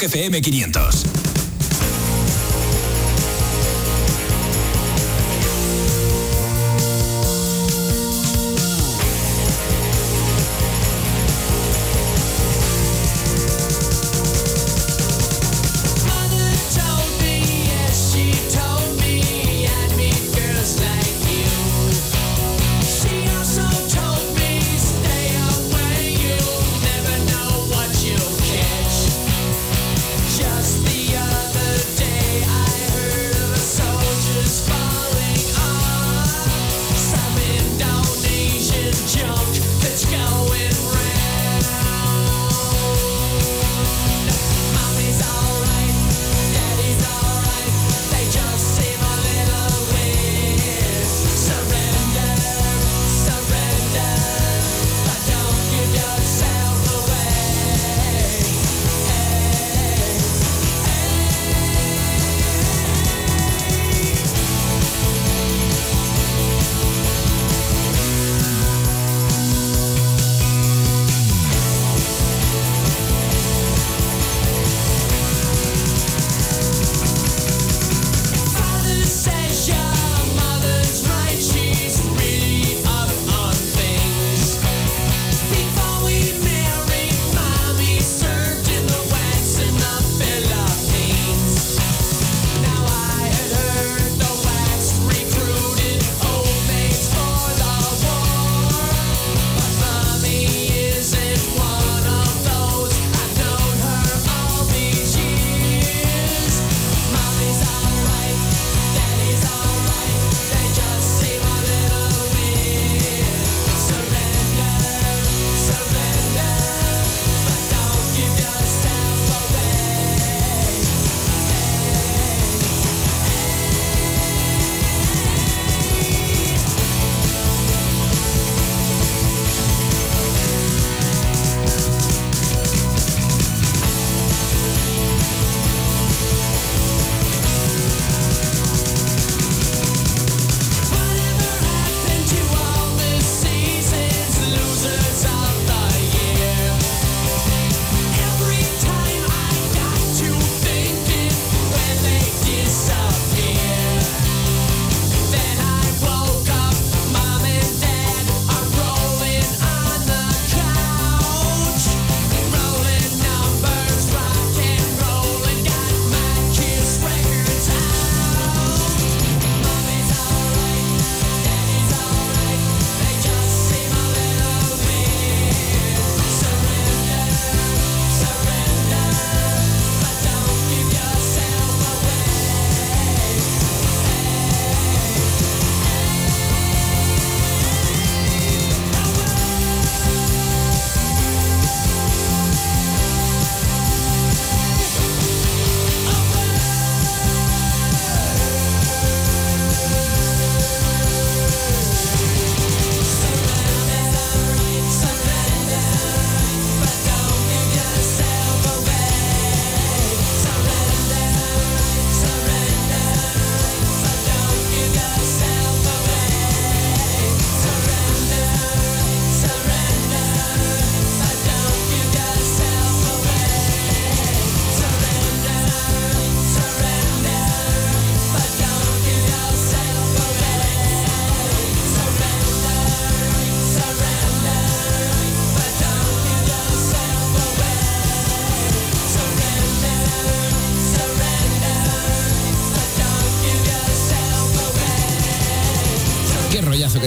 Rock FM 500.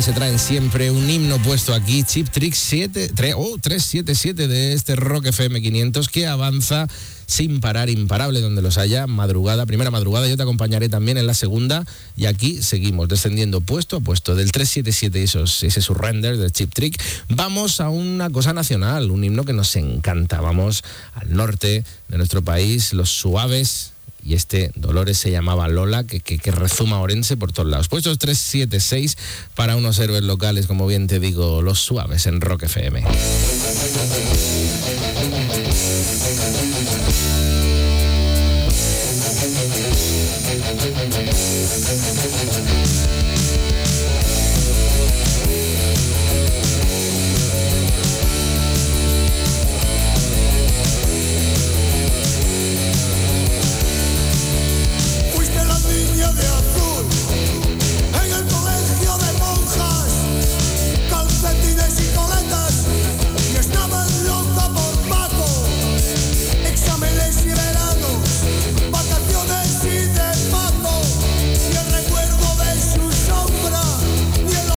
Se traen siempre. Un himno puesto aquí, Chip Trick 7, 3, oh, 377 de este Rock FM 500 que avanza sin parar, imparable donde los haya. Madrugada, primera madrugada, yo te acompañaré también en la segunda. Y aquí seguimos descendiendo puesto a puesto del 377, esos, ese surrender del Chip Trick. Vamos a una cosa nacional, un himno que nos encanta. Vamos al norte de nuestro país, los suaves y este Dolores se llamaba Lola, que, que, que rezuma orense por todos lados. Puestos 376 para unos héroes locales, como bien te digo, los suaves en Rock FM.